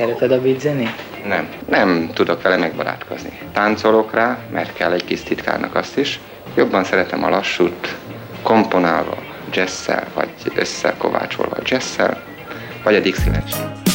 Szereted a beat zenét? Nem, nem tudok vele megbarátkozni. Táncolok rá, mert kell egy kis titkárnak azt is. Jobban szeretem a lassút, komponálva, jazzszel, vagy összekovácsolva jazzszel, vagy a Dixieland.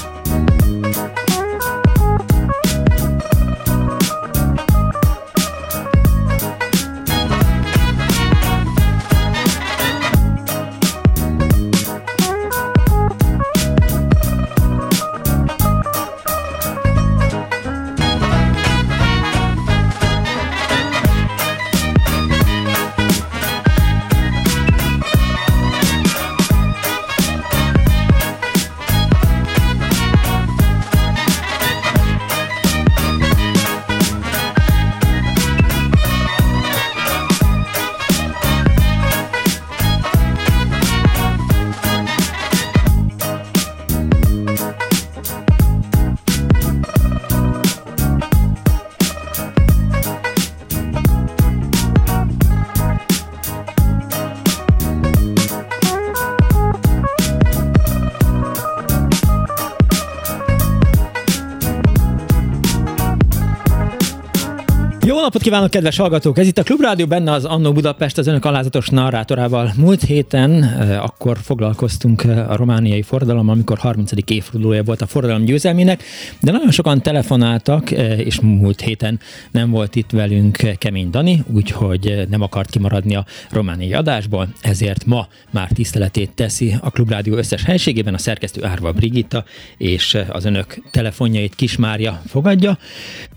Napot kívánok, kedves hallgatók! Ez itt a Klubrádió, benne az Annó Budapest az önök alázatos narrátorával. Múlt héten eh, akkor foglalkoztunk eh, a romániai forradalommal, amikor 30. évfordulója volt a forradalom győzelmének, de nagyon sokan telefonáltak, eh, és múlt héten nem volt itt velünk Kemény Dani, úgyhogy nem akart kimaradni a romániai adásból, ezért ma már tiszteletét teszi a Klubrádió összes helységében a szerkesztő Árva Brigitta, és az önök telefonjait Kismária fogadja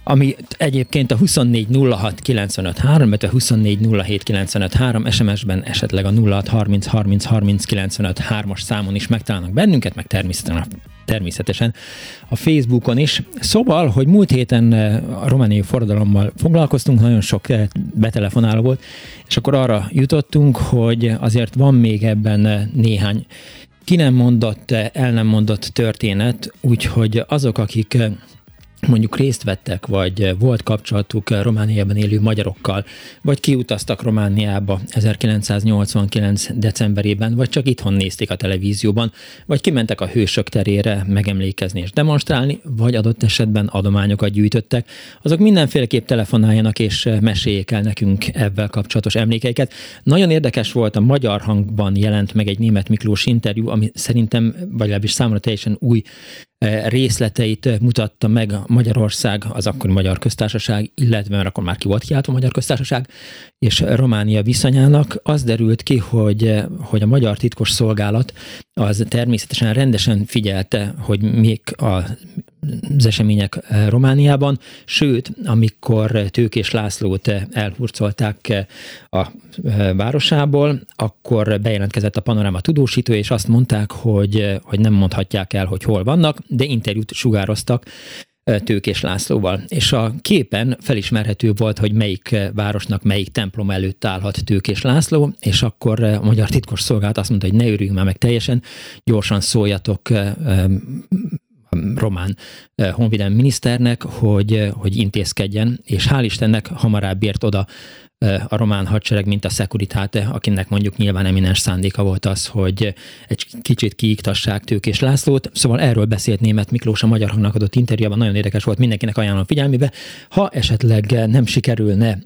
ami egyébként a 24 06 95 3, illetve 24 07 95 3, SMS-ben esetleg a 06 30 30 30 95 3-as számon is megtalálnak bennünket, meg természetesen természetesen a Facebookon is. Szóval, hogy múlt héten eh, a romániai forradalommal foglalkoztunk, nagyon sok eh, betelefonáló volt, és akkor arra jutottunk, hogy azért van még ebben eh, néhány ki nem mondott, el nem mondott történet, úgyhogy azok, akik mondjuk részt vettek, vagy volt kapcsolatuk Romániában élő magyarokkal, vagy kiutaztak Romániába 1989. decemberében, vagy csak itthon nézték a televízióban, vagy kimentek a hősök terére megemlékezni és demonstrálni, vagy adott esetben adományokat gyűjtöttek, azok mindenféleképp telefonáljanak és meséljék el nekünk ebben kapcsolatos emlékeiket. Nagyon érdekes volt a magyar hangban jelent meg egy német Miklós interjú, ami szerintem, vagy legalábbis számomra teljesen új részleteit mutatta meg Magyarország, az akkori Magyar Köztársaság, illetve mert akkor már ki volt kiáltva a Magyar Köztársaság, és Románia viszonyának. Az derült ki, hogy, hogy a Magyar Titkos Szolgálat az természetesen rendesen figyelte, hogy még a az események eh, Romániában, sőt, amikor Tőkés Lászlót eh, elhurcolták eh, a városából, akkor bejelentkezett a panoráma tudósító, és azt mondták, hogy, hogy nem mondhatják el, hogy hol vannak, de interjút sugároztak Tőkés Lászlóval. És a képen felismerhető volt, hogy melyik városnak melyik templom előtt állhat Tőkés László, és akkor a Magyar Titkos Szolgálat azt mondta, hogy ne örüljünk már meg teljesen, gyorsan szóljatok román eh, honvédelmi miniszternek, hogy, eh, hogy intézkedjen, és hál' Istennek hamarabb ért oda a román hadsereg, mint a Securitate, akinek mondjuk nyilván eminens szándéka volt az, hogy egy kicsit kiiktassák Tőkés Lászlót. Szóval erről beszélt német Miklós a Magyar Hangnak adott interjúban, nagyon érdekes volt, mindenkinek ajánlom figyelmébe. Ha esetleg nem sikerülne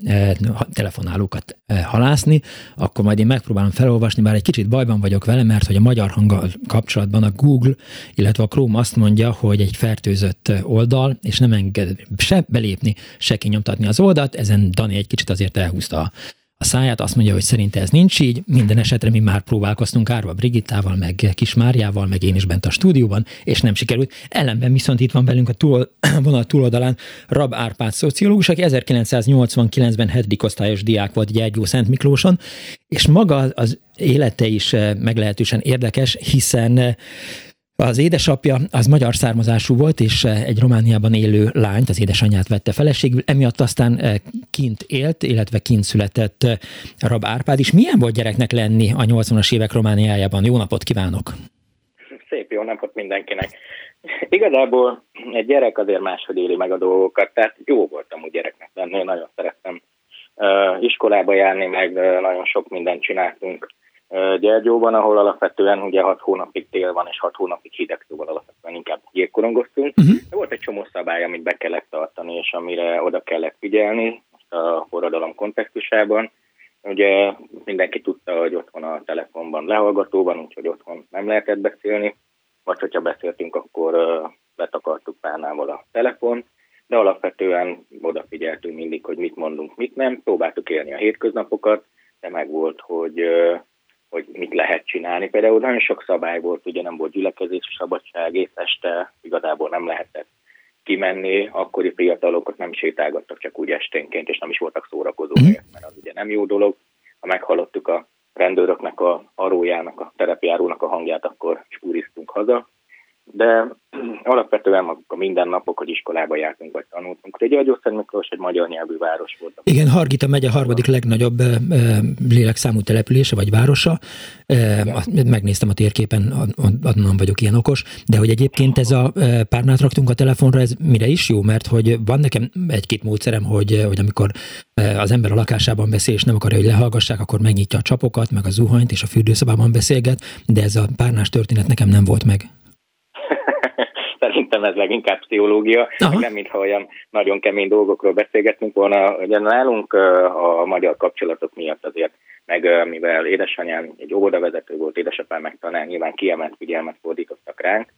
telefonálókat halászni, akkor majd én megpróbálom felolvasni, bár egy kicsit bajban vagyok vele, mert hogy a Magyar Hanggal kapcsolatban a Google, illetve a Chrome azt mondja, hogy egy fertőzött oldal, és nem enged se belépni, se kinyomtatni az oldalt, ezen Dani egy kicsit azért elhúz húzta a száját, azt mondja, hogy szerinte ez nincs így, minden esetre mi már próbálkoztunk Árva Brigittával, meg Kis Máriával, meg én is bent a stúdióban, és nem sikerült. Ellenben viszont itt van velünk a túl, vonal túloldalán Rab Árpád szociológus, aki 1989-ben 7. osztályos diák volt Gyergyó Szent Miklóson, és maga az élete is eh, meglehetősen érdekes, hiszen eh, az édesapja az magyar származású volt, és eh, egy Romániában élő lányt, az édesanyját vette feleségül, emiatt aztán eh, kint élt, illetve kint született eh, Rab Árpád is. Milyen volt gyereknek lenni a 80-as évek Romániájában? Jó napot kívánok! Szép jó napot mindenkinek! Igazából egy gyerek azért máshogy éli meg a dolgokat, tehát jó voltam úgy gyereknek lenni, nagyon szerettem iskolába járni, meg nagyon sok mindent csináltunk Gyergyóban, ahol alapvetően ugye 6 hónapig tél van, és 6 hónapig hideg, szóval alapvetően inkább jégkorongoztunk. Uh-huh. De volt egy csomó szabály, amit be kellett tartani, és amire oda kellett figyelni a forradalom kontextusában. Ugye mindenki tudta, hogy otthon a telefonban lehallgatóban, úgyhogy otthon nem lehetett beszélni, vagy hogyha beszéltünk, akkor letakartuk párnával a telefon, de alapvetően odafigyeltünk mindig, hogy mit mondunk, mit nem. Próbáltuk élni a hétköznapokat, de meg volt, hogy, hogy mit lehet csinálni. Például nagyon sok szabály volt, ugye nem volt gyülekezési szabadság, és este igazából nem lehetett kimenni, akkori fiatalokat nem sétálgattak csak úgy esténként, és nem is voltak szórakozó mhm. mert az ugye nem jó dolog. Ha meghallottuk a rendőröknek, a arójának, a terepjárónak a hangját, akkor spúriztunk haza de alapvetően maguk a mindennapok, hogy iskolába jártunk vagy tanultunk. Ugye Györgyószent Miklós egy magyar nyelvű város volt. Igen, Hargita megy a harmadik legnagyobb lélekszámú települése vagy városa. Megnéztem a térképen, onnan vagyok ilyen okos, de hogy egyébként ez a párnát raktunk a telefonra, ez mire is jó, mert hogy van nekem egy-két módszerem, hogy, hogy amikor az ember a lakásában beszél, és nem akarja, hogy lehallgassák, akkor megnyitja a csapokat, meg a zuhanyt, és a fürdőszobában beszélget, de ez a párnás történet nekem nem volt meg szerintem ez leginkább pszichológia, Aha. nem mintha olyan nagyon kemény dolgokról beszélgetünk volna. Ugye nálunk a magyar kapcsolatok miatt azért, meg mivel édesanyám egy óvodavezető volt, édesapám meg tanár, nyilván kiemelt figyelmet fordítottak ránk.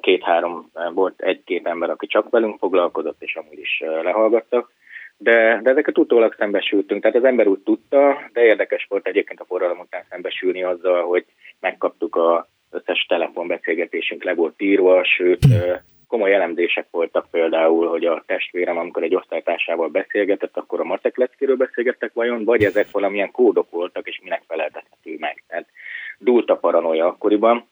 Két-három, volt egy-két ember, aki csak velünk foglalkozott, és amúgy is lehallgattak. De, de ezeket utólag szembesültünk, tehát az ember úgy tudta, de érdekes volt egyébként a forradalom után szembesülni azzal, hogy megkaptuk a összes telefonbeszélgetésünk le volt írva, sőt komoly elemzések voltak például, hogy a testvérem, amikor egy osztálytársával beszélgetett, akkor a matek leckéről beszélgettek vajon, vagy ezek valamilyen kódok voltak, és minek feleltethető meg. Tehát dúlt a paranoia akkoriban,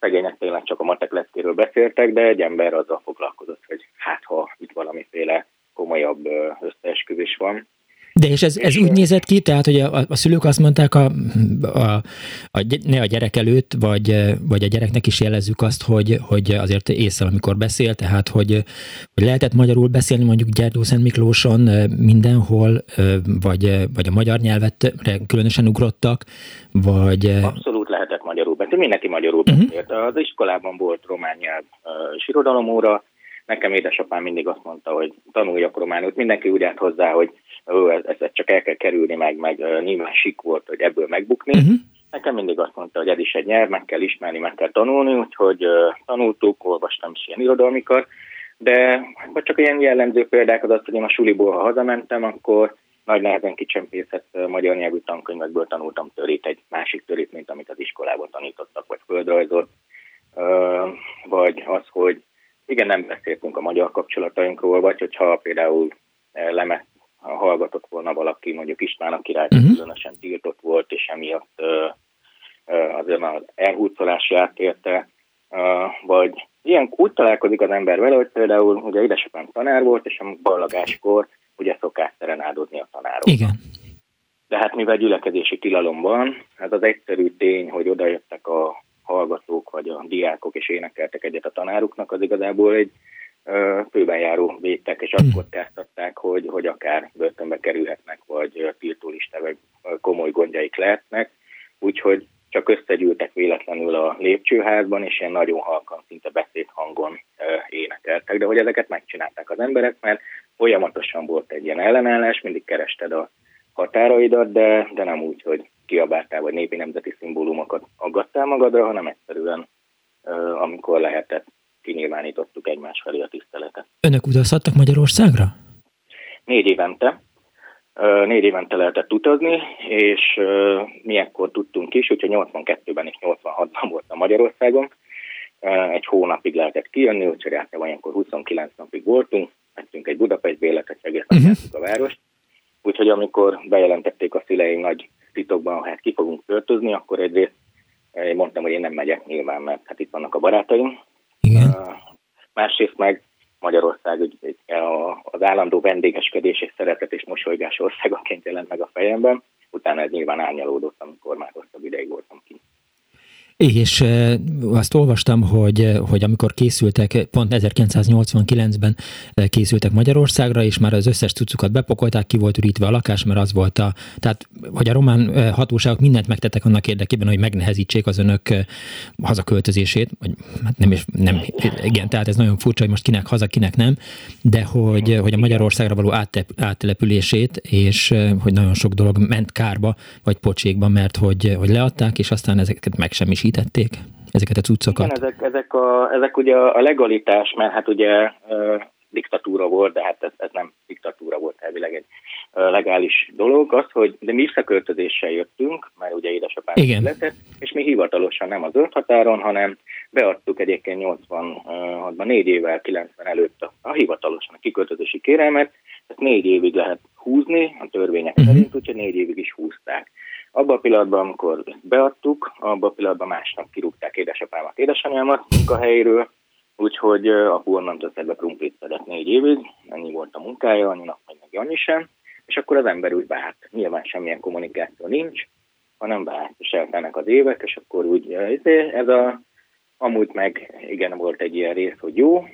szegények tényleg csak a matek leckéről beszéltek, de egy ember azzal foglalkozott, hogy hát ha itt valamiféle komolyabb összeesküvés van, de és ez, ez úgy nézett ki, tehát, hogy a, a szülők azt mondták, a, a, a, ne a gyerek előtt, vagy, vagy a gyereknek is jelezzük azt, hogy, hogy azért észre, amikor beszél, tehát, hogy, hogy lehetett magyarul beszélni mondjuk Gyerdó Szent Miklóson mindenhol, vagy, vagy a magyar nyelvet különösen ugrottak, vagy... Abszolút lehetett magyarul beszélni, mindenki magyarul mhm. beszélt. Uh-huh. Az iskolában volt román nyelv irodalomóra, nekem édesapám mindig azt mondta, hogy tanuljak románul, mindenki úgy állt hozzá, hogy ezt csak el kell kerülni, meg, meg nyilván sik volt, hogy ebből megbukni. Uh-huh. Nekem mindig azt mondta, hogy ez is egy nyelv, meg kell ismerni, meg kell tanulni, úgyhogy uh, tanultuk, olvastam is ilyen irodalmikat, de vagy csak ilyen jellemző példák az az, hogy én a suliból, ha hazamentem, akkor nagy nehezen kicsempészett magyar nyelvű tankönyvekből tanultam törét, egy másik törét, mint amit az iskolában tanítottak, vagy földrajzot, uh, vagy az, hogy igen, nem beszéltünk a magyar kapcsolatainkról, vagy hogyha például lemet hallgatott volna valaki, mondjuk István a király uh-huh. különösen tiltott volt, és emiatt uh, uh, azért az elhúzolás érte, vagy ilyen úgy találkozik az ember vele, hogy például ugye édesapám tanár volt, és a ballagáskor ugye szokás áldódni a tanárok. Igen. De hát mivel gyülekezési tilalom van, ez az egyszerű tény, hogy odajöttek a hallgatók vagy a diákok és énekeltek egyet a tanáruknak, az igazából egy főben járó védtek, és akkor tesztatták, hogy, hogy akár börtönbe kerülhetnek, vagy tiltólista, vagy komoly gondjaik lehetnek. Úgyhogy csak összegyűltek véletlenül a lépcsőházban, és ilyen nagyon halkan, szinte beszédhangon énekeltek. De hogy ezeket megcsinálták az emberek, mert folyamatosan volt egy ilyen ellenállás, mindig kerested a határaidat, de, de nem úgy, hogy kiabáltál, vagy népi nemzeti szimbólumokat aggattál magadra, hanem egyszerűen, amikor lehetett, kinyilvánítottuk egymás felé a tiszteletet. Önök utazhattak Magyarországra? Négy évente. Négy évente lehetett utazni, és mi ekkor tudtunk is, úgyhogy 82-ben és 86-ban voltam Magyarországon. Egy hónapig lehetett kijönni, úgyhogy általában ilyenkor 29 napig voltunk, mettünk egy Budapest béletet, egész uh-huh. a várost. Úgyhogy amikor bejelentették a szüleim nagy titokban, hát ki fogunk költözni, akkor egyrészt én mondtam, hogy én nem megyek nyilván, mert hát itt vannak a barátaim, igen. Másrészt meg Magyarország az állandó vendégeskedés és szeretet és mosolygás országaként jelent meg a fejemben. Utána ez nyilván árnyalódott, amikor már hosszabb ideig voltam ki. És azt olvastam, hogy, hogy amikor készültek, pont 1989-ben készültek Magyarországra, és már az összes cuccukat bepakolták, ki volt ürítve a lakás, mert az volt a, tehát, hogy a román hatóságok mindent megtettek annak érdekében, hogy megnehezítsék az önök hazaköltözését, vagy hát nem is, nem, igen, tehát ez nagyon furcsa, hogy most kinek haza, kinek nem, de hogy, hogy a Magyarországra való áttelepülését, és hogy nagyon sok dolog ment kárba, vagy pocsékba, mert hogy, hogy leadták, és aztán ezeket megsemmisítették, ezeket a cuccokat. Igen, ezek, ezek, a, ezek ugye a legalitás, mert hát ugye diktatúra volt, de hát ez, ez nem diktatúra volt elvileg egy legális dolog, az, hogy de mi visszaköltözéssel jöttünk, mert ugye édesapám született, és mi hivatalosan nem az határon, hanem beadtuk egyébként 86-ban, négy évvel 90 előtt a, a hivatalosan a kiköltözési kérelmet, ezt négy évig lehet húzni a törvények uh-huh. szerint, úgyhogy négy évig is húzták. Abban a pillanatban, amikor beadtuk, abban a pillanatban másnap kirúgták édesapámat, édesanyámat munkahelyéről, úgyhogy apu onnantól szedve krumplit szedett négy évig, ennyi volt a munkája, annyinak meg meg annyi sem, és akkor az ember úgy beállt. Nyilván semmilyen kommunikáció nincs, hanem beállt, és eltelnek az évek, és akkor úgy ez a, amúgy meg igen volt egy ilyen rész, hogy jó,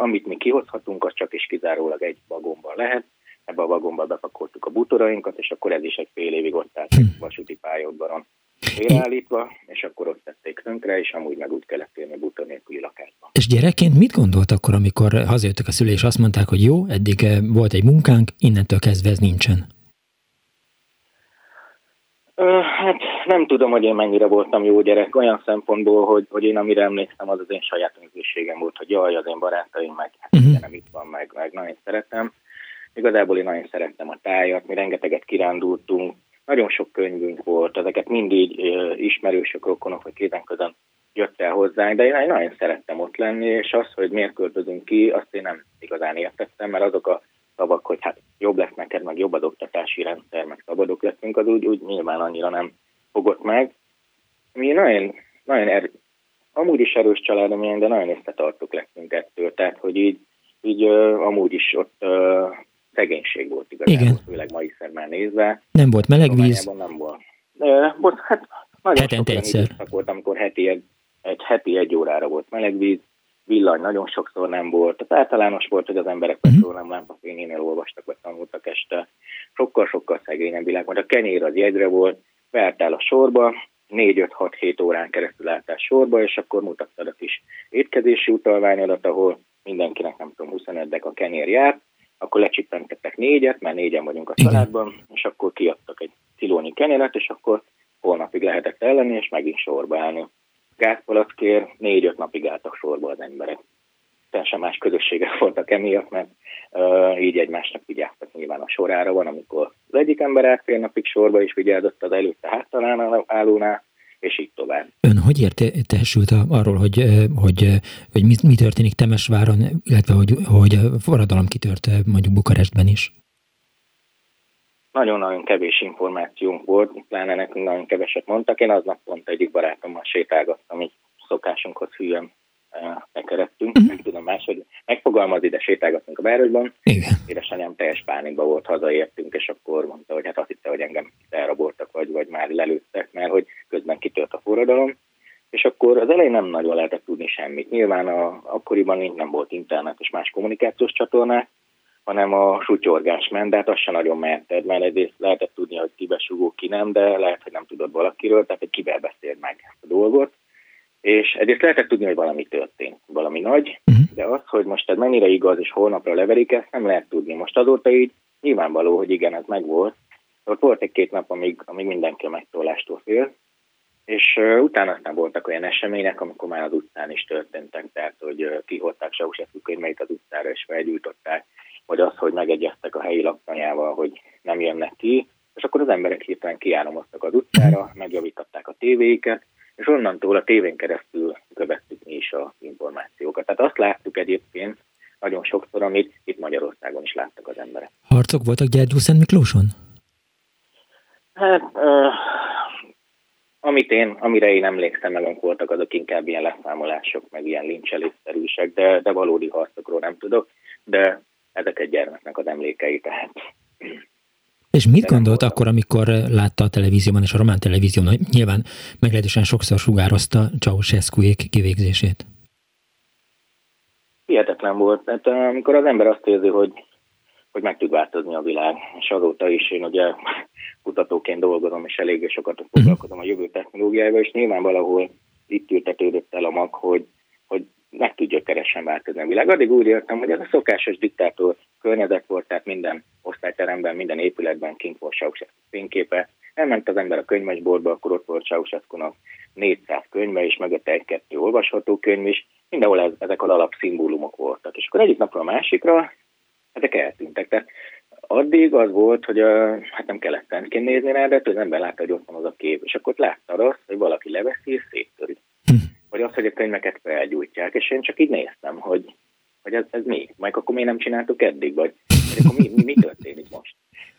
amit mi kihozhatunk, az csak is kizárólag egy vagomban lehet, ebbe a vagomba bepakoltuk a bútorainkat, és akkor ez is egy fél évig ott állt hm. vasúti pályaudvaron félreállítva, és akkor ott tették tönkre, és amúgy meg úgy kellett élni bútor nélküli lakásban. És gyerekként mit gondolt akkor, amikor hazajöttek a szülés, és azt mondták, hogy jó, eddig eh, volt egy munkánk, innentől kezdve ez nincsen? Hát nem tudom, hogy én mennyire voltam jó gyerek, olyan szempontból, hogy, hogy én amire emlékszem, az az én saját önzőségem volt, hogy jaj, az én barátaim, meg hát uh-huh. nem itt van, meg, meg nagyon szeretem. Igazából én nagyon szerettem a tájat, mi rengeteget kirándultunk, nagyon sok könyvünk volt, ezeket mindig ismerősök, rokonok vagy kézen közön jött el hozzánk, de én nagyon szerettem ott lenni, és az, hogy miért költözünk ki, azt én nem igazán értettem, mert azok a szavak, hogy hát jobb lesz neked, meg jobb az oktatási rendszer, meg szabadok leszünk, az úgy, úgy nyilván annyira nem fogott meg. Mi nagyon, nagyon er, amúgy is erős családom ilyen, de nagyon összetartok lettünk ettől, tehát hogy így, így amúgy is ott szegénység volt igazából, Igen. főleg mai szemmel nézve. Nem volt meleg víz? Nem volt. De, volt hát nagyon Hetente egyszer. volt, amikor heti egy, egy heti egy órára volt meleg víz, villany nagyon sokszor nem volt. Tehát általános volt, hogy az emberek uh-huh. Mhm. nem lámpafényénél olvastak, vagy tanultak este. Sokkal-sokkal szegényebb világ. Majd a kenyér az jegyre volt, beálltál a sorba, 4-5-6-7 órán keresztül álltál sorba, és akkor mutattad a kis étkezési utalványodat, ahol mindenkinek nem tudom, 25 a kenyér járt, akkor lecsippentettek négyet, mert négyen vagyunk a családban, és akkor kiadtak egy kilónyi kenyeret, és akkor holnapig lehetett ellenni, és megint sorba állni. Gázpalackért négy-öt napig álltak sorba az emberek. Teljesen más közösségek voltak emiatt, mert uh, így egymásnak vigyáztak nyilván a sorára van, amikor az egyik ember állt fél napig sorba, és vigyázott az előtte háttalán állónál, és így tovább. Ön hogy értesült arról, hogy, hogy, hogy mi, mi történik Temesváron, illetve hogy, hogy forradalom kitört mondjuk Bukarestben is? Nagyon-nagyon kevés információnk volt, pláne nekünk nagyon keveset mondtak. Én aznap pont egyik barátommal sétálgattam, így szokásunkhoz hűen bekeredtünk, uh-huh. nem tudom máshogy megfogalmazni, de sétálgattunk a városban. Igen. Édesanyám teljes pánikba volt, hazaértünk, és akkor mondta, hogy hát azt hitte, hogy engem elraboltak, vagy, vagy már lelőttek, mert hogy közben kitört a forradalom. És akkor az elején nem nagyon lehetett tudni semmit. Nyilván a, akkoriban nem volt internet és más kommunikációs csatornák, hanem a sutyorgás ment, de hát azt sem nagyon merted, mert egyrészt lehetett tudni, hogy ki besugó, ki nem, de lehet, hogy nem tudod valakiről, tehát hogy kivel beszéld meg a dolgot. És egyrészt lehetett tudni, hogy valami történt, valami nagy, uh-huh. de az, hogy most ez mennyire igaz, és holnapra leverik, ezt nem lehet tudni. Most azóta így nyilvánvaló, hogy igen, ez megvolt. Ott volt egy-két nap, amíg, amíg mindenki a megtollástól fél, és uh, utána aztán voltak olyan események, amikor már az utcán is történtek, tehát hogy uh, kihozták Ceausescu könyveit az utcára, és felgyújtották, vagy az, hogy megegyeztek a helyi laktanyával, hogy nem jönnek ki, és akkor az emberek hirtelen kiáramoztak az utcára, megjavították a tévéiket, és onnantól a tévén keresztül követtük mi is a információkat. Tehát azt láttuk egyébként nagyon sokszor, amit itt Magyarországon is láttak az emberek. Harcok voltak Szent Miklóson? Hát, uh, amit én, amire én emlékszem, meg voltak, azok inkább ilyen leszámolások, meg ilyen lincselésszerűsek, de, de valódi harcokról nem tudok, de ezek egy gyermeknek az emlékei, tehát És mit gondolt akkor, amikor látta a televízióban és a román televízióban, nyilván meglehetősen sokszor sugározta Ceausescuék kivégzését? Hihetetlen volt. Tehát amikor az ember azt érzi, hogy, hogy meg tud változni a világ, és azóta is én ugye kutatóként dolgozom, és eléggé sokat mhm. foglalkozom a jövő technológiájával, és nyilván valahol itt ültetődött el a mag, hogy, hogy meg tudja keresen változni a világ. Addig úgy értem, hogy ez a szokásos diktátor környezet volt, tehát minden osztályteremben, minden épületben kint volt Ceausescu fényképe. Elment az ember a könyvesboltba, akkor ott volt ceausescu 400 könyve, és mögött egy-kettő olvasható könyv is. Mindenhol ez, ezek az alapszimbólumok voltak. És akkor egyik napra a másikra ezek eltűntek. Tehát addig az volt, hogy a, hát nem kellett fentként nézni rá, de az ember látta, hogy ott van az a kép, és akkor látta azt, hogy valaki leveszi és széttöri. Vagy azt, hogy a könyveket felgyújtják, és én csak így néztem, hogy, hogy ez, ez mi? Majd akkor miért nem csináltuk eddig, vagy, vagy akkor mi, mi, mi történik most?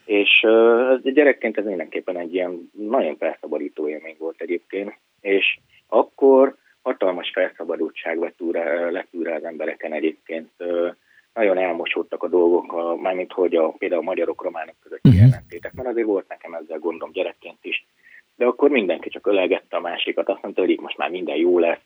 És uh, gyerekként ez mindenképpen egy ilyen nagyon felszabadító élmény volt egyébként, és akkor hatalmas felszabadultság lett újra, lett újra az embereken egyébként. Uh, nagyon elmosódtak a dolgok, mármint hogy a, például a magyarok, románok közötti uh-huh. ellentétek, mert azért volt nekem ezzel gondom gyerekként is. De akkor mindenki csak ölelgette a másikat, azt mondta, hogy itt most már minden jó lesz,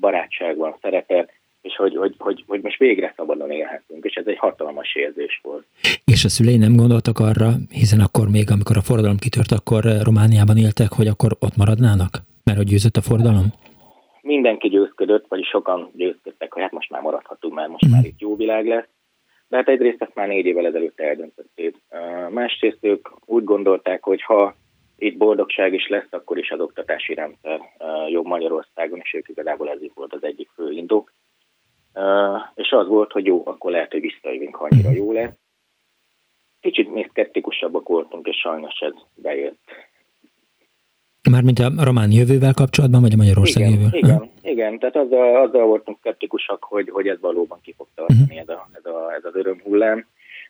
barátság van, szeretet, és hogy, hogy, hogy, hogy most végre szabadon élhetünk, és ez egy hatalmas érzés volt. És a szülei nem gondoltak arra, hiszen akkor még, amikor a forradalom kitört, akkor Romániában éltek, hogy akkor ott maradnának? Mert hogy győzött a forradalom? mindenki győzködött, vagy sokan győzködtek, hogy hát most már maradhatunk, mert most mm. már itt jó világ lesz. De hát egyrészt ezt már négy évvel ezelőtt eldöntötték. Másrészt ők úgy gondolták, hogy ha itt boldogság is lesz, akkor is az oktatási rendszer jobb Magyarországon, és ők igazából ez volt az egyik fő indok. És az volt, hogy jó, akkor lehet, hogy visszajövünk, ha annyira jó lesz. Kicsit még szkeptikusabbak voltunk, és sajnos ez bejött. Mármint a román jövővel kapcsolatban, vagy a Magyarország igen, jövővel? Igen, igen, tehát azzal, azzal voltunk szkeptikusak, hogy, hogy ez valóban ki fog tartani uh-huh. ez, a, ez, a, ez az örömhullám.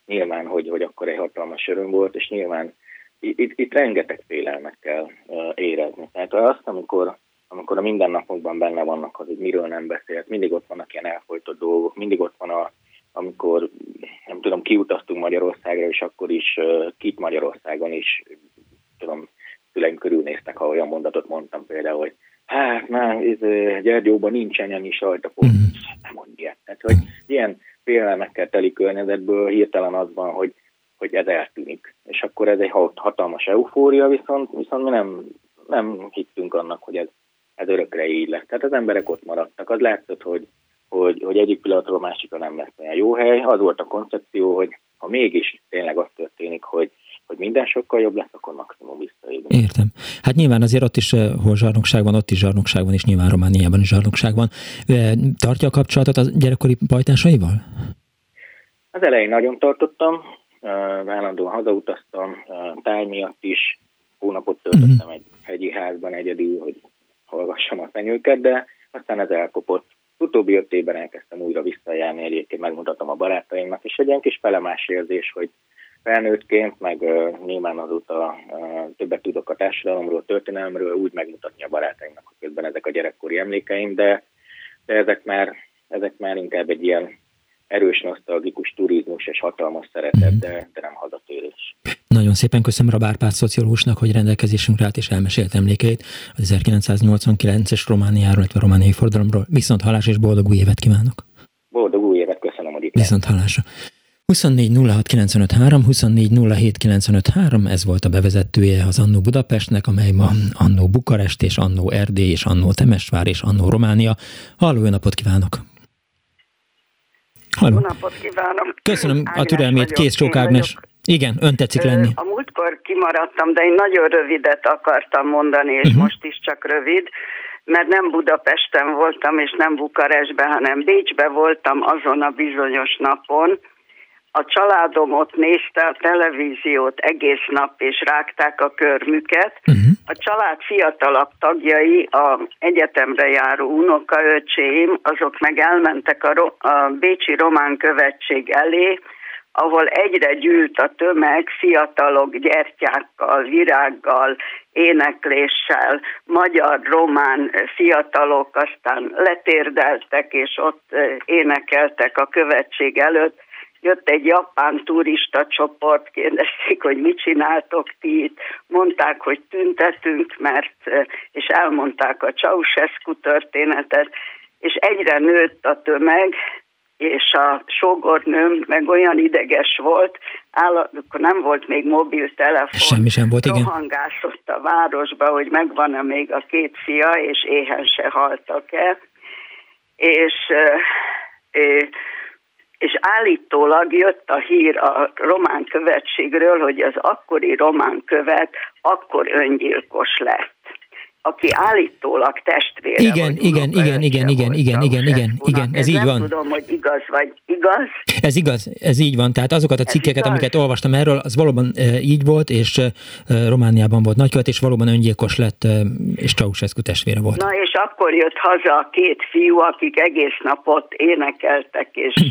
Nyilván, hogy, hogy akkor egy hatalmas öröm volt, és nyilván itt, itt rengeteg félelmet kell érezni. Tehát azt, amikor, amikor a mindennapokban benne vannak, hogy miről nem beszélt, mindig ott vannak ilyen elfolytott dolgok, mindig ott van a, amikor, nem tudom, kiutaztunk Magyarországra, és akkor is kit Magyarországon is, tudom, szüleim körülnéztek, ha olyan mondatot mondtam például, hogy hát már ez, Gyergyóban nincsen annyi sajtapó. Mm. Nem mond ilyet. Tehát, hogy ilyen félelmekkel teli környezetből hirtelen az van, hogy, hogy ez eltűnik. És akkor ez egy hatalmas eufória, viszont, viszont mi nem, nem hittünk annak, hogy ez, ez örökre így lesz. Tehát az emberek ott maradtak. Az látszott, hogy, hogy, hogy egyik pillanatról másikra nem lesz olyan jó hely. Az volt a koncepció, hogy ha mégis tényleg az történik, hogy hogy minden sokkal jobb lesz, akkor maximum visszaélünk. Értem. Hát nyilván azért ott is, eh, hol zsarnokság van, ott is zsarnokság van, és nyilván Romániában is zsarnokság van. Eh, tartja a kapcsolatot a gyerekkori pajtásaival? Az elején nagyon tartottam, állandóan hazautaztam, táj miatt is, hónapot töltöttem uh-huh. egy hegyi házban egyedül, hogy hallgassam a fenyőket, de aztán ez elkopott. Utóbbi öt évben elkezdtem újra visszajárni, egyébként megmutatom a barátaimnak, és egy ilyen kis felemás érzés, hogy felnőttként, meg uh, nyilván azóta uh, többet tudok a társadalomról, történelemről, úgy megmutatni a barátaimnak, hogy közben ezek a gyerekkori emlékeim, de, de ezek, már, ezek már inkább egy ilyen erős, nosztalgikus turizmus és hatalmas szeretet, de, de nem hazatérés. Nagyon szépen köszönöm Rabár szociológusnak, hogy rendelkezésünkre állt és elmesélt emlékeit az 1989-es Romániáról, illetve romániai fordalomról. Viszont hallás és boldog új évet kívánok! Boldog új évet, köszönöm, hogy itt Viszont hallásra! 24 06 ez volt a bevezetője az Annó Budapestnek, amely ma Annó Bukarest és Annó Erdély és Annó Temesvár és Annó Románia. Halló, napot kívánok! Halló. Jó napot kívánok! Köszönöm Ágnes a türelmét, Kész Csók Ágnes. Igen, ön tetszik lenni. A múltkor kimaradtam, de én nagyon rövidet akartam mondani, és uh-huh. most is csak rövid mert nem Budapesten voltam, és nem Bukarestben, hanem Bécsben voltam azon a bizonyos napon, a családom ott nézte a televíziót egész nap, és rágták a körmüket. Uh-huh. A család fiatalabb tagjai, a egyetemre járó unokaöcsém, azok meg elmentek a, ro- a Bécsi Román Követség elé, ahol egyre gyűlt a tömeg fiatalok gyertyákkal, virággal, énekléssel, magyar-román fiatalok aztán letérdeltek, és ott énekeltek a követség előtt jött egy japán turista csoport, kérdezték, hogy mit csináltok ti itt, mondták, hogy tüntetünk, mert, és elmondták a Ceausescu történetet, és egyre nőtt a tömeg, és a sógornőm meg olyan ideges volt, akkor nem volt még mobiltelefon. Semmi sem volt, igen. Rohangászott a városba, hogy megvan-e még a két fia, és éhen se haltak el. És, és állítólag jött a hír a román követségről, hogy az akkori román követ akkor öngyilkos lett aki állítólag testvére. Igen, igen, igen, igen, igen, igen, igen, igen, igen, ez így van. Nem tudom, hogy igaz vagy igaz. Ez igaz, ez így van. Tehát azokat a cikkeket, amiket olvastam erről, az valóban így volt, és Romániában volt nagykövet, és valóban öngyilkos lett, és Ceausescu testvére volt. Na, és akkor jött haza a két fiú, akik egész napot énekeltek, és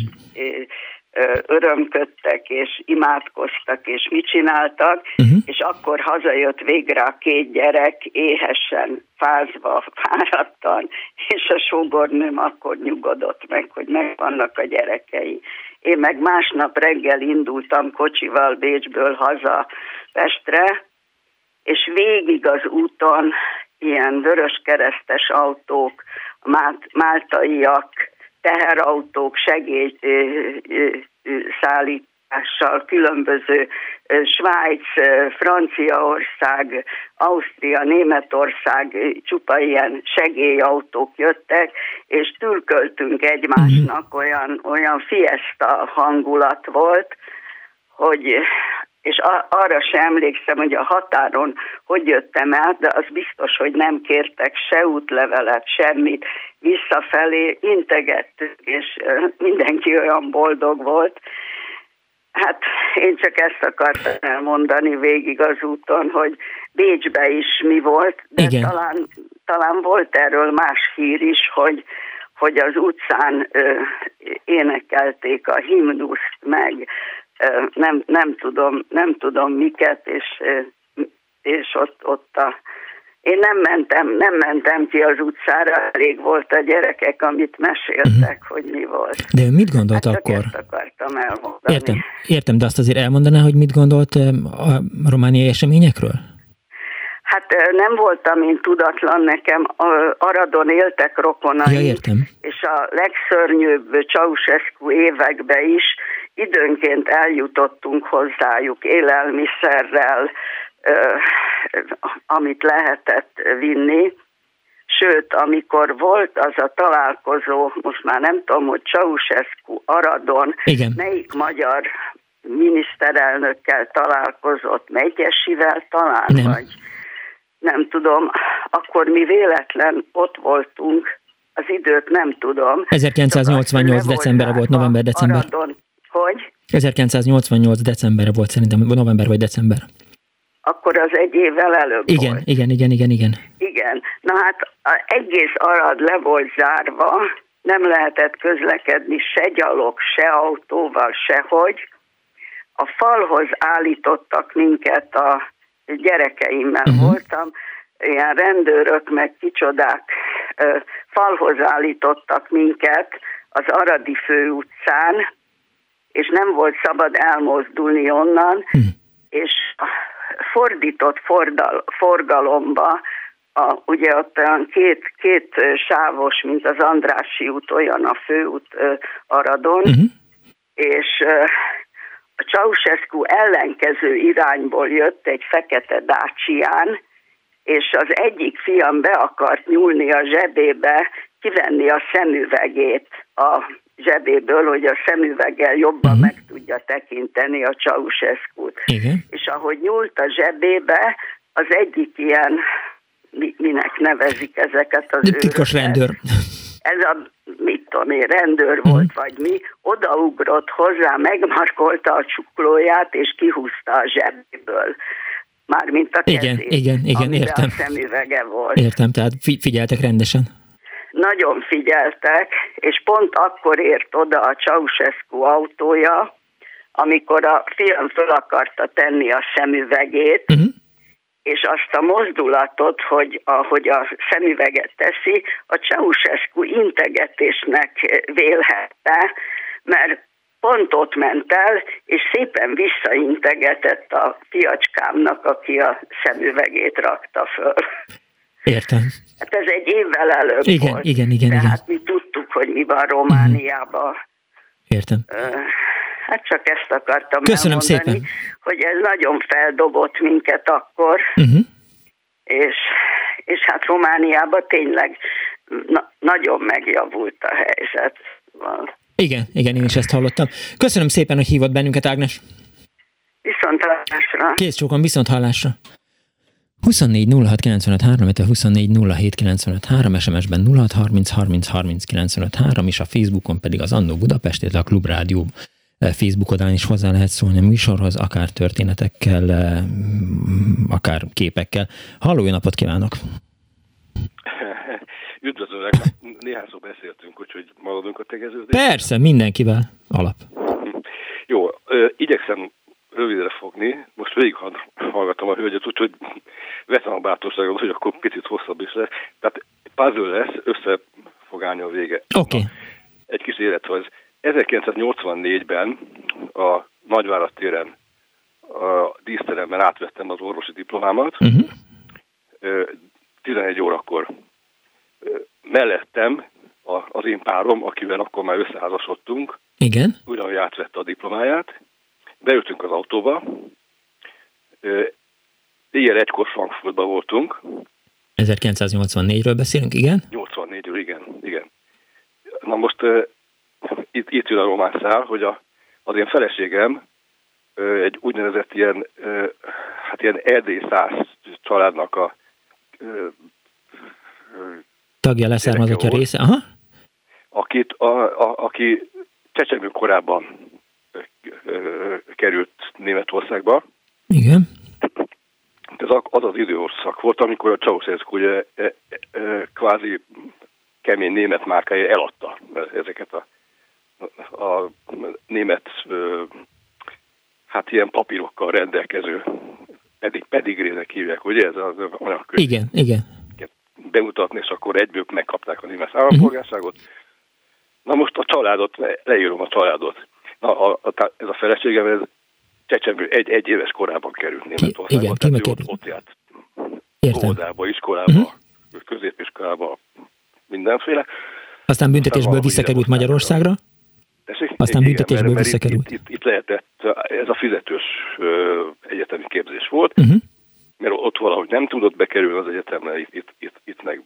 örömködtek, és imádkoztak, és mit csináltak, uh-huh. és akkor hazajött végre a két gyerek, éhesen, fázva, fáradtan, és a sógornőm akkor nyugodott meg, hogy megvannak a gyerekei. Én meg másnap reggel indultam kocsival Bécsből haza Pestre, és végig az úton ilyen vöröskeresztes autók, máltaiak, teherautók segélyszállítással, különböző Svájc, Franciaország, Ausztria, Németország csupa ilyen segélyautók jöttek, és tülköltünk egymásnak, mhm. olyan, olyan fiesta hangulat volt, hogy és arra sem emlékszem, hogy a határon hogy jöttem át, de az biztos, hogy nem kértek se útlevelet, semmit. Visszafelé integettük, és mindenki olyan boldog volt. Hát én csak ezt akartam elmondani végig az úton, hogy Bécsbe is mi volt, de Igen. talán, talán volt erről más hír is, hogy, hogy az utcán ö, énekelték a himnuszt, meg nem, nem, tudom, nem tudom miket, és, és ott, ott a, én nem mentem, nem mentem ki az utcára, elég volt a gyerekek, amit meséltek, uh-huh. hogy mi volt. De ő mit gondolt hát akkor? Ezt akartam elmondani. Értem, értem, de azt azért elmondaná, hogy mit gondolt a romániai eseményekről? Hát nem voltam én tudatlan nekem, Aradon éltek rokonai, ja, értem. és a legszörnyűbb Ceausescu években is időnként eljutottunk hozzájuk élelmiszerrel, amit lehetett vinni. Sőt, amikor volt az a találkozó, most már nem tudom, hogy Ceausescu Aradon, Igen. melyik magyar miniszterelnökkel találkozott, Megyesivel talán, nem. vagy nem tudom, akkor mi véletlen ott voltunk, az időt nem tudom. 1988 december volt, november-december. Aradon, hogy? 1988 decemberre volt szerintem, november vagy december. Akkor az egy évvel előbb igen, volt. Igen, igen, igen, igen. Igen. Na hát egész Arad le volt zárva, nem lehetett közlekedni se gyalog, se autóval, sehogy. A falhoz állítottak minket, a gyerekeimmel uh-huh. voltam, ilyen rendőrök, meg kicsodák falhoz állítottak minket az Aradi főutcán, és nem volt szabad elmozdulni onnan, hm. és fordított fordal, forgalomba, a, ugye ott olyan két, két sávos, mint az Andrássy út, olyan a főút Aradon, uh-huh. és a Ceausescu ellenkező irányból jött egy fekete dácsián, és az egyik fiam be akart nyúlni a zsebébe, kivenni a szemüvegét a zsebéből, hogy a szemüveggel jobban uh-huh. meg tudja tekinteni a Ceausescu-t. És ahogy nyúlt a zsebébe, az egyik ilyen, minek nevezik ezeket az Titkos rendőr. Ez a, mit tudom én, rendőr uh-huh. volt, vagy mi, odaugrott hozzá, megmarkolta a csuklóját, és kihúzta a zsebéből. Mármint a kezét, igen, igen, igen, értem. a szemüvege volt. Értem, tehát figyeltek rendesen nagyon figyeltek, és pont akkor ért oda a Ceausescu autója, amikor a fiam fel akarta tenni a szemüvegét, uh-huh. és azt a mozdulatot, hogy ahogy a szemüveget teszi, a Ceausescu integetésnek vélhette, mert pont ott ment el, és szépen visszaintegetett a fiacskámnak, aki a szemüvegét rakta föl. Értem. Hát ez egy évvel előbb igen, volt. Igen, igen, igen. Tehát mi tudtuk, hogy mi van Romániában. Uh-huh. Értem. Hát csak ezt akartam Köszönöm elmondani, szépen. hogy ez nagyon feldobott minket akkor, uh-huh. és, és hát Romániában tényleg na, nagyon megjavult a helyzet. Igen, igen, én is ezt hallottam. Köszönöm szépen, hogy hívott bennünket, Ágnes. Viszont hallásra. Kész csókon, viszont hallásra. 24 06 95 3, 24 07 95 3, SMS-ben 06 30 30 30 95 3, és a Facebookon pedig az Annó Budapest, illetve a Klubrádió Facebook oldalán is hozzá lehet szólni a műsorhoz, akár történetekkel, akár képekkel. Halló, jó napot kívánok! Üdvözöllek, néhány szó beszéltünk, úgyhogy maradunk a tegeződésben. Persze, mindenkivel alap. Jó, igyekszem rövidre fogni. Most végig hallgatom a hölgyet, úgyhogy veszem a bátorságot, hogy akkor picit hosszabb is lesz. Tehát puzzle lesz, össze fog állni a vége. Oké. Okay. Egy kis élethoz. 1984-ben a Nagyvárat téren a díszteremben átvettem az orvosi diplomámat. Uh-huh. 11 órakor mellettem az én párom, akivel akkor már összeházasodtunk. Igen. Ugyanúgy átvette a diplomáját. Beültünk az autóba. Éjjel egykor Frankfurtban voltunk. 1984-ről beszélünk, igen? 84-ről, igen, igen. Na most uh, itt, itt jön a román szál, hogy a, az én feleségem uh, egy úgynevezett ilyen, uh, hát ilyen erdély száz családnak a uh, tagja leszármazottja része, aha. Akit, a, a, aki csecsemő korában került Németországba. Igen. Ez az az időszak volt, amikor a Ceausescu ugye e, e, kvázi kemény német márkája eladta ezeket a, a német hát ilyen papírokkal rendelkező pedig pedigrének hívják, ugye ez az anyagkönyv. Igen, igen. Bemutatni, és akkor egyből megkapták a német állampolgárságot. Uh-huh. Na most a családot, leírom a családot. Na, a, a, ez a feleségem, ez csecsemő egy, egy éves korában került Németországba. Igen, ki ott, ott járt óvodába, iskolába, uh-huh. középiskolába, mindenféle. Aztán büntetésből visszakerült Magyarországra? Tessék? Aztán Igen, büntetésből mert, visszakerült. Itt, itt, itt lehetett, ez a fizetős ö, egyetemi képzés volt, uh-huh. mert ott valahogy nem tudott bekerülni az egyetemre, itt, itt, itt, itt meg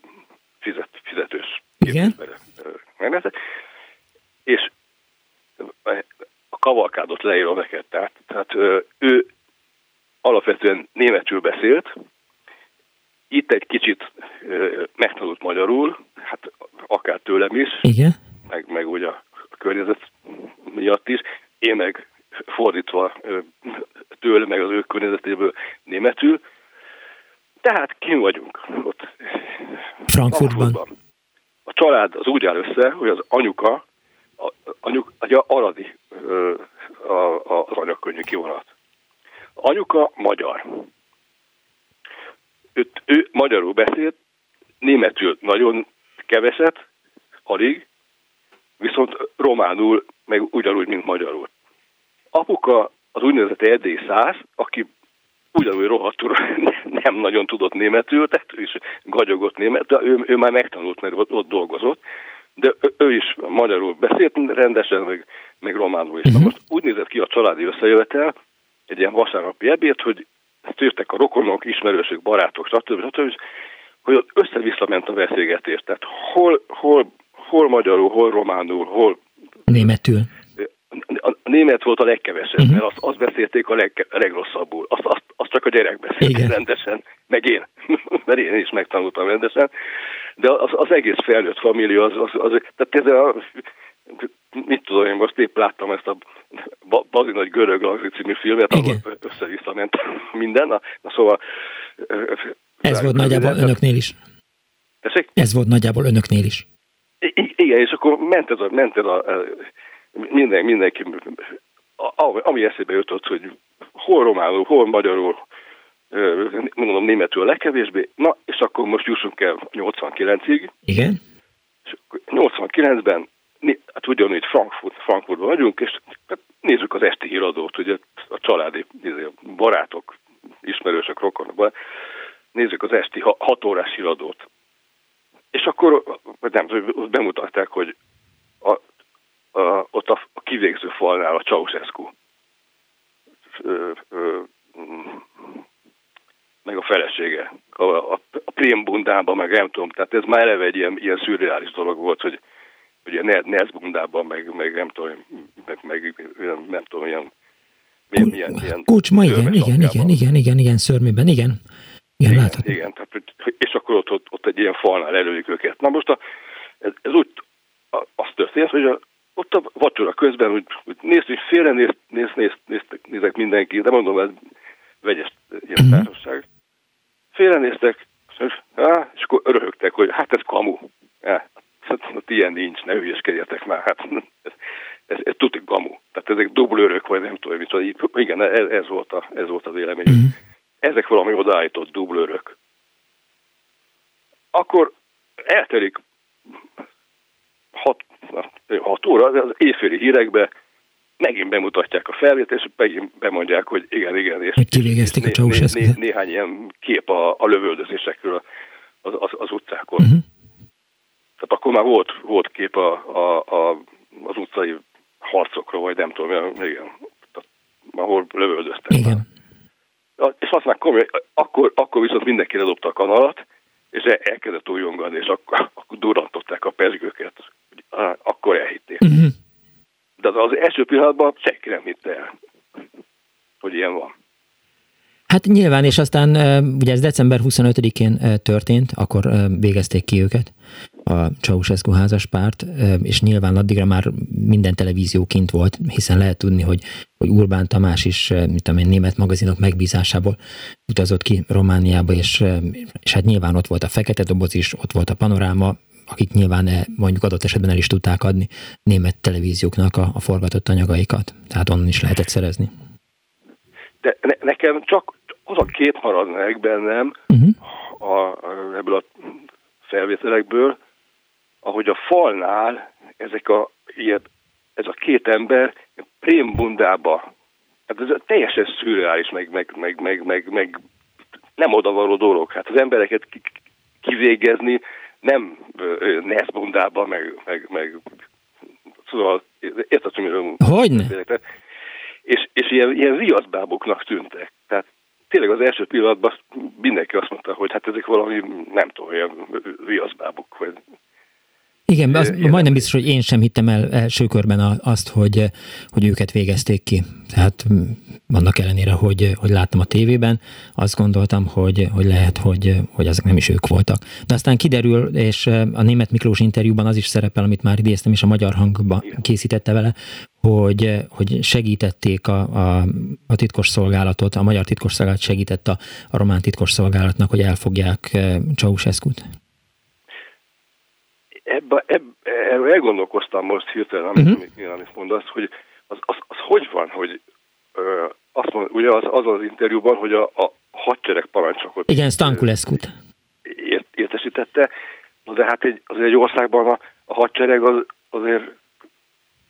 fizet, fizetős Igen. képzésbe és a kavalkádot leírom neked, tehát, tehát ő alapvetően németül beszélt, itt egy kicsit megtanult magyarul, hát akár tőlem is, Igen. meg, meg ugye a környezet miatt is, én meg fordítva tőle, meg az ő környezetéből németül. Tehát kim vagyunk ott Frankfurtban. Frankfurtban. A család az úgy áll össze, hogy az anyuka anyuk, a aradi a, a, az anyagkönnyű kivonat. Anyuka magyar. Őt, ő magyarul beszélt, németül nagyon keveset, alig, viszont románul, meg ugyanúgy, mint magyarul. Apuka az úgynevezett erdély száz, aki ugyanúgy rohadtul nem nagyon tudott németül, tehát ő is gagyogott német, de ő, ő már megtanult, mert ott dolgozott, de ő is magyarul beszélt rendesen, meg, meg románul is. Uh-huh. Na most úgy nézett ki a családi összejövetel, egy ilyen vasárnapi ebéd, hogy jöttek a rokonok, ismerősök, barátok, stb. stb. hogy ott össze-vissza ment a beszélgetés. Tehát hol, hol, hol magyarul, hol románul, hol... Németül. A német volt a legkevesebb, uh-huh. mert azt, azt beszélték a leg, legrosszabbul. Azt, azt, azt csak a gyerek beszélt Igen. rendesen, meg én, mert én is megtanultam rendesen. De az, az egész felnőtt família, az, az, az tehát ez a, mit tudom, én most épp láttam ezt a Bazi Nagy Görög Lagzi című filmet, ahol össze-vissza ment minden. Na, na szóval... Ez volt nagyjából önöknél is. Tessék? Ez volt nagyjából önöknél is. I- igen, és akkor ment ez a, ment ez a minden, mindenki, ami eszébe jutott, hogy hol románul, hol magyarul, mondom németül a legkevésbé, na, és akkor most jussunk el 89-ig. Igen. És 89-ben hát ugyanúgy Frankfurt, Frankfurtban vagyunk, és hát nézzük az esti híradót, ugye a családi izé, barátok, ismerősök, rokonok, nézzük az esti hat órás híradót. És akkor nem, bemutatták, hogy a, a, ott a, a kivégző falnál a Ceausescu meg a felesége, a, a, a prémbundában, meg nem tudom, tehát ez már eleve egy ilyen, ilyen szürreális dolog volt, hogy ugye Nerzbundában, meg, meg nem tudom, meg, meg nem tudom, ilyen milyen, milyen, milyen Kocsma, igen, igen, igen, igen, igen, igen, szörmében, igen. Igen, igen, igen tehát, és akkor ott, ott, ott egy ilyen falnál előjük őket. Na most a, ez, ez úgy az történt, hogy a, ott a vacsora közben úgy, úgy néztük, félre néz, néz, néz, néz, nézek mindenki, de mondom, ez vegyes ilyen uh-huh. társaság. Félrenéztek, és, akkor röhögtek, hogy hát ez kamu. Hát ilyen nincs, ne hülyeskedjetek már, hát ez, ez, ez tuti kamu. Tehát ezek dublőrök, vagy nem tudom, mit, igen, ez, ez, volt a, ez volt a vélemény. Uh-huh. Ezek valami odaállított dublőrök. Akkor eltelik hat, hat óra, az éjféli hírekbe megint bemutatják a felvételt, és megint bemondják, hogy igen, igen, és, kivégezték a né, né, né, néhány ilyen kép a, a lövöldözésekről az, az, az utcákon. Uh-huh. Tehát akkor már volt, volt kép a, a, a, az utcai harcokról, vagy nem tudom, igen, ahol lövöldöztek. Igen. Már. És azt már komoly, akkor, akkor viszont mindenki ledobta a kanalat, és elkezdett újongani, és akkor, akkor durantották a pezgőket. Akkor elhitték. Uh-huh. De az első pillanatban senki nem hitte el, hogy ilyen van. Hát nyilván, és aztán ugye ez december 25-én történt, akkor végezték ki őket, a Ceausescu házaspárt, és nyilván addigra már minden televízió kint volt, hiszen lehet tudni, hogy, hogy Urbán Tamás is, mint amely német magazinok megbízásából utazott ki Romániába, és, és hát nyilván ott volt a Fekete Doboz is, ott volt a Panoráma, akik nyilván eh, mondjuk adott esetben el is tudták adni német televízióknak a, a forgatott anyagaikat. Tehát onnan is lehetett szerezni. De ne, nekem csak az a kép marad meg bennem uh-huh. a, a, ebből a felvételekből, ahogy a falnál ezek a, ilyen, ez a két ember prémbundába, hát ez teljesen szürreális, meg, meg, meg, meg, meg, meg nem odavaló dolog. Hát az embereket kivégezni nem Neszbundában, meg, meg, meg szóval érted, hogy miről Hogyne? És, és ilyen, ilyen viaszbáboknak tűntek. Tehát tényleg az első pillanatban mindenki azt mondta, hogy hát ezek valami, nem tudom, ilyen viaszbábok, vagy igen, az majdnem biztos, hogy én sem hittem el első körben azt, hogy, hogy őket végezték ki. Tehát annak ellenére, hogy, hogy láttam a tévében, azt gondoltam, hogy, hogy lehet, hogy, hogy azok nem is ők voltak. De aztán kiderül, és a német Miklós interjúban az is szerepel, amit már idéztem, és a magyar hangba készítette vele, hogy, hogy segítették a, a, a titkos szolgálatot, a magyar titkos szolgálat segített a, a román titkos szolgálatnak, hogy elfogják Ceausescu-t ebbe, ebbe, erről elgondolkoztam most hirtelen, amit, uh-huh. amit mondasz, hogy az, az, az hogy van, hogy ö, azt mond, ugye az, az az interjúban, hogy a, a hadsereg parancsokot... Igen, Stankuleskut. Ért, értesítette, de hát egy, azért egy országban a, a hadsereg az, azért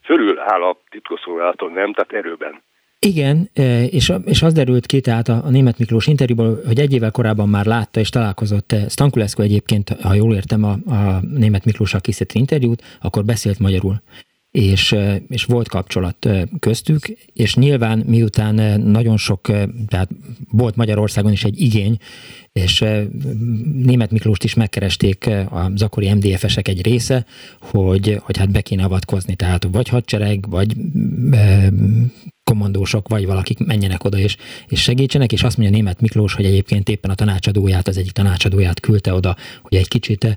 fölül áll a titkosszolgálaton, nem? Tehát erőben. Igen, és, és az derült ki, tehát a, a német Miklós interjúból, hogy egy évvel korábban már látta és találkozott Stankulescu egyébként, ha jól értem a, a német Miklóssal készített interjút, akkor beszélt magyarul és, és volt kapcsolat köztük, és nyilván miután nagyon sok, tehát volt Magyarországon is egy igény, és német Miklóst is megkeresték a zakori MDF-esek egy része, hogy, hogy hát be kéne avatkozni, tehát vagy hadsereg, vagy kommandósok, vagy valakik menjenek oda és, és segítsenek, és azt mondja német Miklós, hogy egyébként éppen a tanácsadóját, az egyik tanácsadóját küldte oda, hogy egy kicsit e,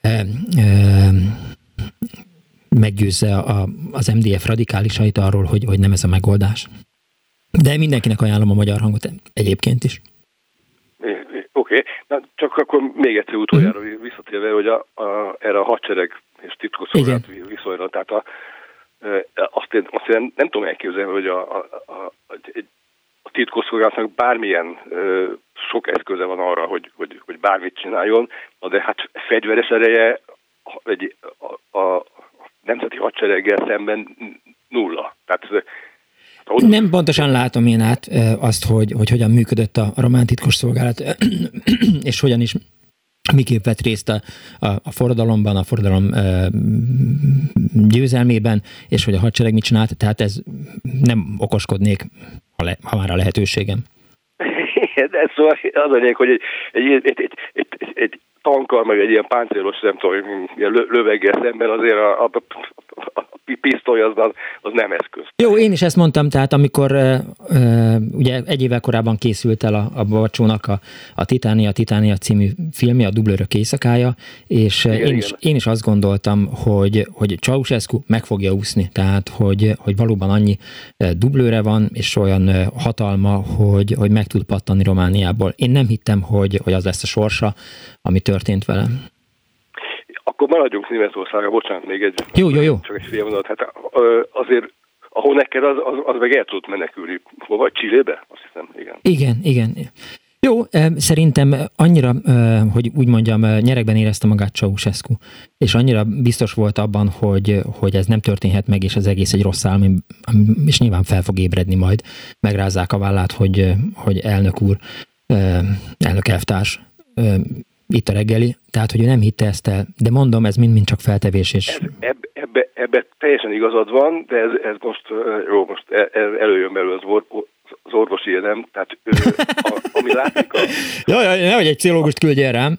e, meggyőzze a, az MDF radikálisait arról, hogy, hogy nem ez a megoldás. De mindenkinek ajánlom a magyar hangot egyébként is. Oké, okay. csak akkor még egyszer utoljára uh-huh. visszatérve, hogy a, a, erre a hadsereg és titkosszolgálat viszonyra, tehát a, azt, én, azt én nem tudom elképzelni, hogy a, a, a, a titkosszolgálatnak bármilyen ö, sok eszköze van arra, hogy, hogy, hogy bármit csináljon, de hát fegyveres ereje egy, a, a, nemzeti hadsereggel szemben nulla. Tehát nem pontosan látom én át azt, hogy, hogy hogyan működött a román titkos szolgálat, és hogyan is miképp vett részt a, a, a forradalomban, a forradalom e, győzelmében, és hogy a hadsereg mit csinált, tehát ez nem okoskodnék, ha, le, ha már a lehetőségem. De szóval az a lényeg, hogy egy, egy, egy, egy, egy, egy tankkal, meg egy ilyen páncélos, nem tudom, ilyen löveggel szemben azért a, a, a, pisztoly az, az, az nem eszköz. Jó, én is ezt mondtam, tehát amikor ugye egy évvel korábban készült el a, a Bacsónak a, a Titánia, Titánia című filmje, a Dublőrök éjszakája, és igen, én, igen. Is, én is azt gondoltam, hogy, hogy Ceausescu meg fogja úszni, tehát hogy, hogy valóban annyi dublőre van, és olyan hatalma, hogy, hogy meg tud pattanni Romániából. Én nem hittem, hogy, hogy az lesz a sorsa, ami történt vele. Akkor maradjunk Németországra, bocsánat, még egy... Jó, jó, jó. Csak egy fél mondat. Hát azért a Honecker az, az, az meg el tudott menekülni. Vagy Csillébe? Azt hiszem, igen. Igen, igen. Jó, szerintem annyira, hogy úgy mondjam, nyerekben érezte magát Ceausescu, és annyira biztos volt abban, hogy, hogy ez nem történhet meg, és az egész egy rossz álom, és nyilván fel fog ébredni majd. Megrázzák a vállát, hogy, hogy elnök úr, elnök elvtárs, itt a reggeli, tehát hogy ő nem hitte ezt el, de mondom, ez mind-mind csak feltevés. És... Ebbe, ebbe, ebbe teljesen igazad van, de ez, ez most, jó, most e, e, előjön belőle az, or, az orvosi élem, tehát a, ami látszik a... Jaj, jaj, nehogy egy pszichológust küldje rám.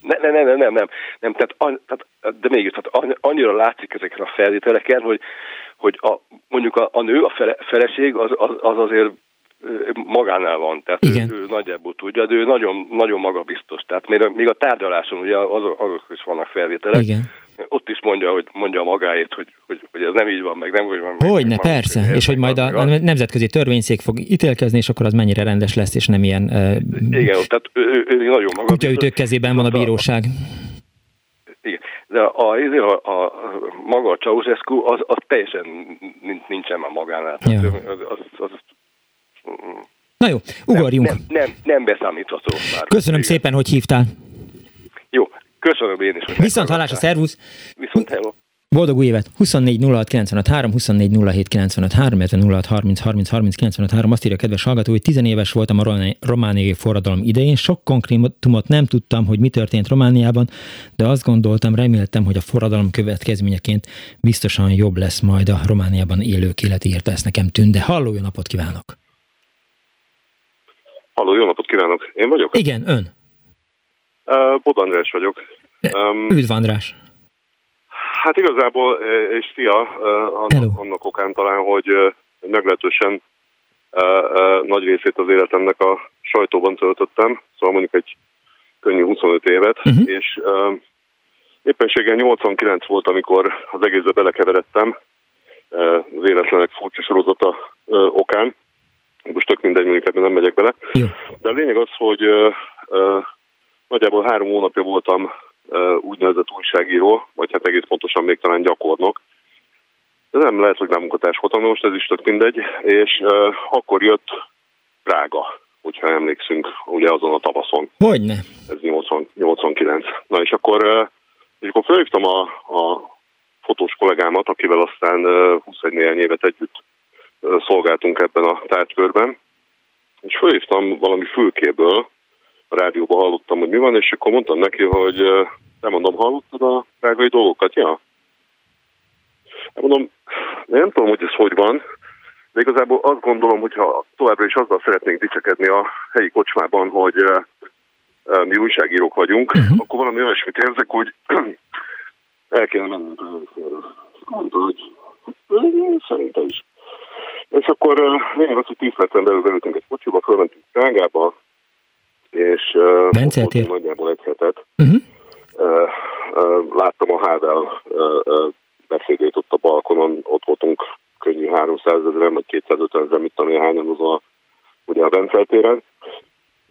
Ne, ne, ne, nem, nem, nem, nem tehát, an, tehát, de mégis, tehát annyira látszik ezeken a felvételeken, hogy, hogy a, mondjuk a, a nő, a fele, feleség az, az, az azért magánál van, tehát Igen. Ő, ő nagyjából tudja, de ő nagyon, nagyon magabiztos. Tehát még a, még a tárgyaláson ugye azok, azok is vannak felvételek. Igen. Ott is mondja, hogy mondja a magáét, hogy, hogy, hogy ez nem így van, meg nem úgy van. Hogyne, persze, meg, és hogy majd a, a nemzetközi törvényszék fog ítélkezni, és akkor az mennyire rendes lesz, és nem ilyen... Uh, Igen, tehát ő, ő, ő nagyon magabiztos. Kutyaütők kezében van a bíróság. Igen, de a, a, a, a maga a Ceausescu, az, az teljesen nincsen már magánál. Ja. Az, az, az, Na jó, ugorjunk. Nem, nem, nem, nem beszámítható már. Köszönöm Igen. szépen, hogy hívtál. Jó, köszönöm én is. Viszont hallás a szervusz. Viszont hello. Boldog új évet! 24 06 95 24 07 95 illetve 06 30 30 30 95 Azt írja a kedves hallgató, hogy 10 éves voltam a romániai forradalom idején. Sok konkrétumot nem tudtam, hogy mi történt Romániában, de azt gondoltam, reméltem, hogy a forradalom következményeként biztosan jobb lesz majd a Romániában élők életi írta ezt nekem tűnt. De halló, jó napot kívánok! Halló, jó napot kívánok! Én vagyok? Igen, ön. Uh, Bod András vagyok. Um, Üdv András! Hát igazából, és fia, annak, annak okán talán, hogy meglehetősen nagy részét az életemnek a sajtóban töltöttem, szóval mondjuk egy könnyű 25 évet, uh-huh. és éppenséggel 89 volt, amikor az egészbe belekeveredtem, az életlenek furcsa sorozata okán, most tök mindegy, mondjuk ebben nem megyek bele. Jó. De a lényeg az, hogy uh, uh, nagyjából három hónapja voltam uh, úgynevezett újságíró, vagy hát egész pontosan még talán gyakornok. De nem lehet, hogy nem munkatárs voltam, most ez is tök mindegy. És uh, akkor jött Prága, hogyha emlékszünk, ugye azon a tavaszon. Hogyne. Ez 80, 89. Na és akkor, uh, és akkor felhívtam a, a fotós kollégámat, akivel aztán uh, 21 néhány évet együtt szolgáltunk ebben a tárgykörben, és fölhívtam valami fülkéből, a rádióban hallottam, hogy mi van, és akkor mondtam neki, hogy nem mondom, hallottad a rágai dolgokat? Ja. Nem mondom, nem tudom, hogy ez hogy van, de igazából azt gondolom, hogy ha továbbra is azzal szeretnénk dicsekedni a helyi kocsmában, hogy mi újságírók vagyunk, uh-huh. akkor valami olyasmit érzek, hogy el kéne mennünk. Mondta, hogy szerintem is. És akkor lényeg az, hogy 10 percen belül beültünk egy kocsiba, fölmentünk Prágába, és uh, nagyjából egy hetet. Uh-huh. Uh, uh, láttam a Hável uh, beszédét ott a balkonon, ott voltunk könnyű 300 ezeren, vagy 250 ezer, mit tudom hányan az a, ugye a Benceltéren.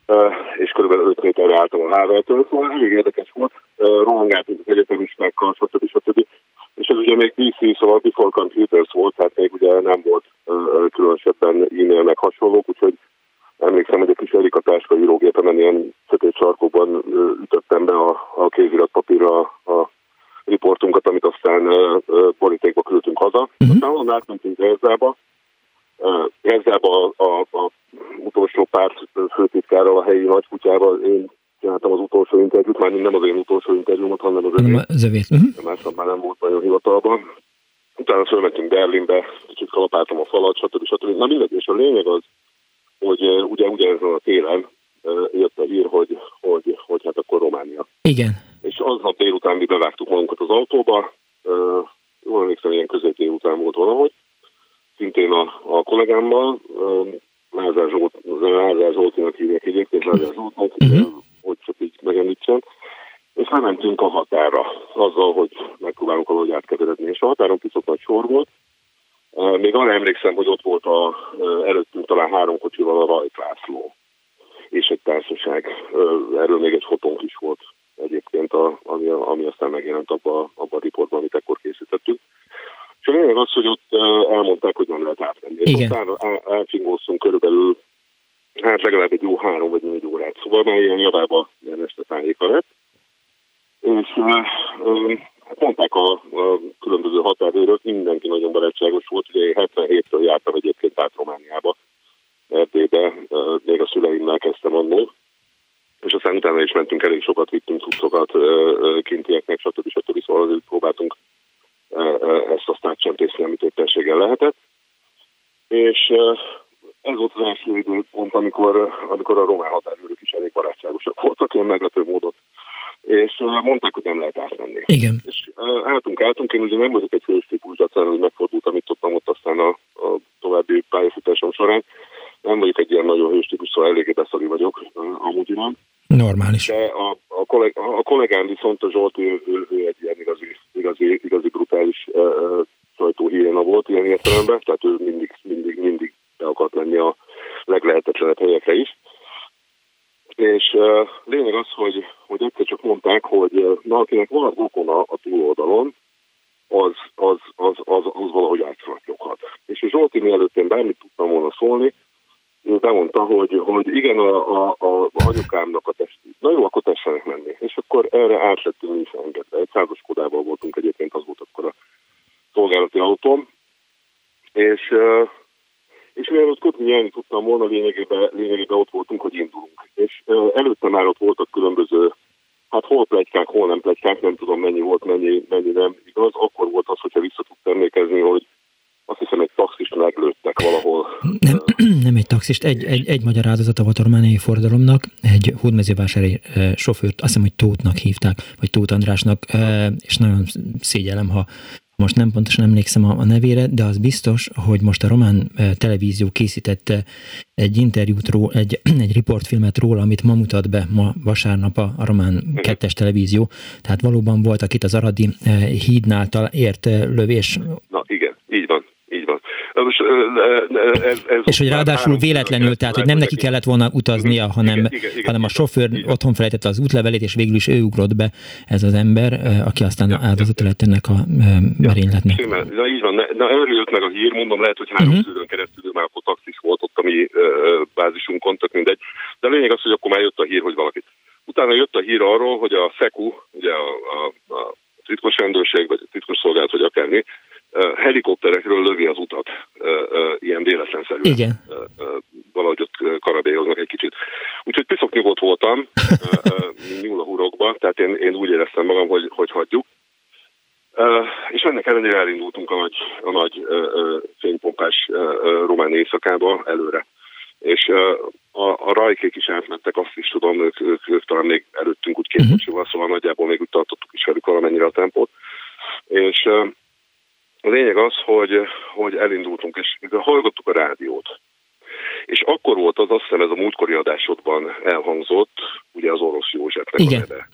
Uh, és körülbelül 5 méterre álltam a Háveltől, szóval elég érdekes volt. Uh, rohangáltunk az egyetemistákkal, stb. stb és ez ugye még PC, szóval Before Computers volt, tehát még ugye nem volt uh, különösebben e-mail meg hasonlók, úgyhogy emlékszem, hogy egy kis Erika táska írógépemen ilyen sötét sarkokban ütöttem be a, a kéziratpapírra a, a riportunkat, amit aztán uh, küldtünk haza. Uh-huh. Aztán onnan átmentünk Rezzába. Rezzába a, a, a utolsó párt főtitkárral, a helyi nagykutyával én csináltam az utolsó interjút, már nem az én utolsó interjúmat, hanem az övé. Az övét. Uh-huh. Másnap már nem volt nagyon hivatalban. Utána fölmentünk Berlinbe, kicsit kalapáltam a falat, stb. stb. Na mindegy, és a lényeg az, hogy ugye ugyanezen a télen jött a hír, hogy, hogy, hogy hát akkor Románia. Igen. És aznap délután mi bevágtuk magunkat az autóba, jól emlékszem, ilyen közép délután volt valahogy, szintén a, a kollégámmal, Lázár, Zsolt, Lázár Zsoltinak hívják egyébként, Lázár Zsoltnak, uh-huh. Hogy csak így megemlítsem, és lementünk a határa azzal, hogy megpróbálunk valahogy átkeveredni, és a határon piszok nagy sor volt. Még arra emlékszem, hogy ott volt a, előttünk talán három kocsival a Rajt László és egy társaság. Erről még egy fotónk is volt egyébként, a, ami, ami aztán megjelent abban abba a riportban, amit ekkor készítettünk. És a lényeg az, hogy ott elmondták, hogy nem lehet átvenni. Igen. ott átfingóztunk körülbelül hát legalább egy jó három vagy négy órát. Szóval már ilyen javába este tájéka lett. És hát mondták a, a különböző határőrök, mindenki nagyon barátságos volt. Ugye én 77-től jártam egyébként át Romániába, Erdélybe, még a szüleimmel kezdtem annól és aztán utána is mentünk elég sokat, vittünk cuccokat kintieknek, stb. stb. Szóval azért próbáltunk ezt azt átcsempészni, amit éppenséggel lehetett. És ez volt az első időpont, amikor, amikor a román határőrök is elég barátságosak voltak, ilyen meglepő módot. És mondták, hogy nem lehet átmenni. Igen. És álltunk, álltunk, én ugye nem vagyok egy hős típus, de hogy megfordultam itt ott, ott aztán a, a további pályafutásom során. Nem vagyok egy ilyen nagyon hős típus, szóval eléggé beszali vagyok amúgy iránt. Normális. De a, a, kolleg, a kollégám viszont a Zsolt, ő, ő, ő egy ilyen igazi, igazi, igazi brutális uh, sajtóhiéna volt ilyen értelemben, tehát ő mindig, mindig, mindig be akart menni a leglehetetlenebb helyekre is. És uh, lényeg az, hogy, hogy egyszer csak mondták, hogy uh, na, akinek van rokona a túloldalon, az, az, az, az, az valahogy átszaknyoghat. És a Zsolti mielőtt én bármit tudtam volna szólni, ő bemondta, hogy, hogy igen, a, a, a anyukámnak a testi. Na jó, akkor tessenek menni. És akkor erre át lettünk mi is engedve. Egy százas kodában voltunk egyébként, az volt akkor a szolgálati autóm. És, és mivel ott kötni nyelni tudtam volna, lényegében, lényegében ott voltunk, hogy indulunk. És előtte már ott voltak különböző, hát hol plegykák, hol nem plegykák, nem tudom mennyi volt, mennyi, mennyi nem igaz. Akkor volt az, hogyha vissza tudtam emlékezni, hogy azt hiszem egy taxist meglőttek valahol. Nem, nem egy taxist, egy, egy, egy magyar áldozata volt a romániai forradalomnak, egy hódmezővásári sofőrt, azt hiszem, hogy Tótnak hívták, vagy Tóth Andrásnak, és nagyon szégyellem, ha most nem pontosan emlékszem a, a nevére, de az biztos, hogy most a román e, televízió készítette egy interjút, ról, egy, egy riportfilmet róla, amit ma mutat be ma vasárnap a, a román kettes televízió. Tehát valóban voltak itt az Aradi e, hídnál ért e, lövés. Na igen, így van. Ez, ez és hogy ráadásul véletlenül, tehát hogy nem neki kellett volna utaznia, hanem, igen, igen, igen, hanem a sofőr igen. otthon felejtette az útlevelét, és végül is ő ugrott be ez az ember, aki aztán ja, áldozat lett ennek a merényletnek. Ja, na így van, na erről jött meg a hír, mondom, lehet, hogy három uh-huh. keresztül már akkor taxis volt ott a mi bázisunkon, tök mindegy. De a lényeg az, hogy akkor már jött a hír, hogy valakit. Utána jött a hír arról, hogy a SEKU, ugye a, a, a titkos rendőrség, vagy a titkos szolgálat, vagy akármi, helikopterekről lövi az utat, ilyen véletlenszerűen. Igen. Valahogy ott karabélyoznak egy kicsit. Úgyhogy piszok nyugodt voltam, nyúl a hurokba, tehát én, én úgy éreztem magam, hogy, hogy hagyjuk. És ennek ellenére elindultunk a nagy, a nagy fénypompás román éjszakába előre. És a, a rajkék is átmentek, azt is tudom, ők, ők, ők talán még előttünk úgy két uh-huh. szóval nagyjából még úgy tartottuk is velük valamennyire a tempót. És a lényeg az, hogy, hogy elindultunk, és hallgattuk a rádiót. És akkor volt az, azt hiszem ez a múltkori adásodban elhangzott, ugye az orosz Józsefnek Igen. a neve.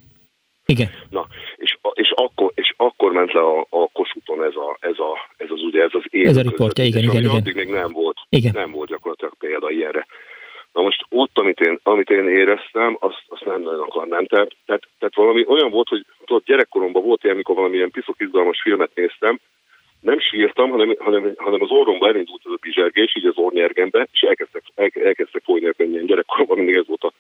Igen. Na, és, és, akkor, és akkor ment le a, a Kossuthon ez, a, ez, a, ez az ugye ez az élet. Ez a riportja, igen, igen, igen. Addig még nem volt, igen. nem volt gyakorlatilag példa ilyenre. Na most ott, amit én, amit én éreztem, azt, azt nem nagyon akarnám. Tehát, tehát, tehát valami olyan volt, hogy tudod, gyerekkoromban volt ilyen, amikor valamilyen piszok izgalmas filmet néztem, nem sírtam, hanem, hanem, hanem az orromba elindult ez a bizsergés, így az ornyergembe, és elkezdtek, el, elkezdtek folyni a könnyen gyerekkorban, mindig ez volt a,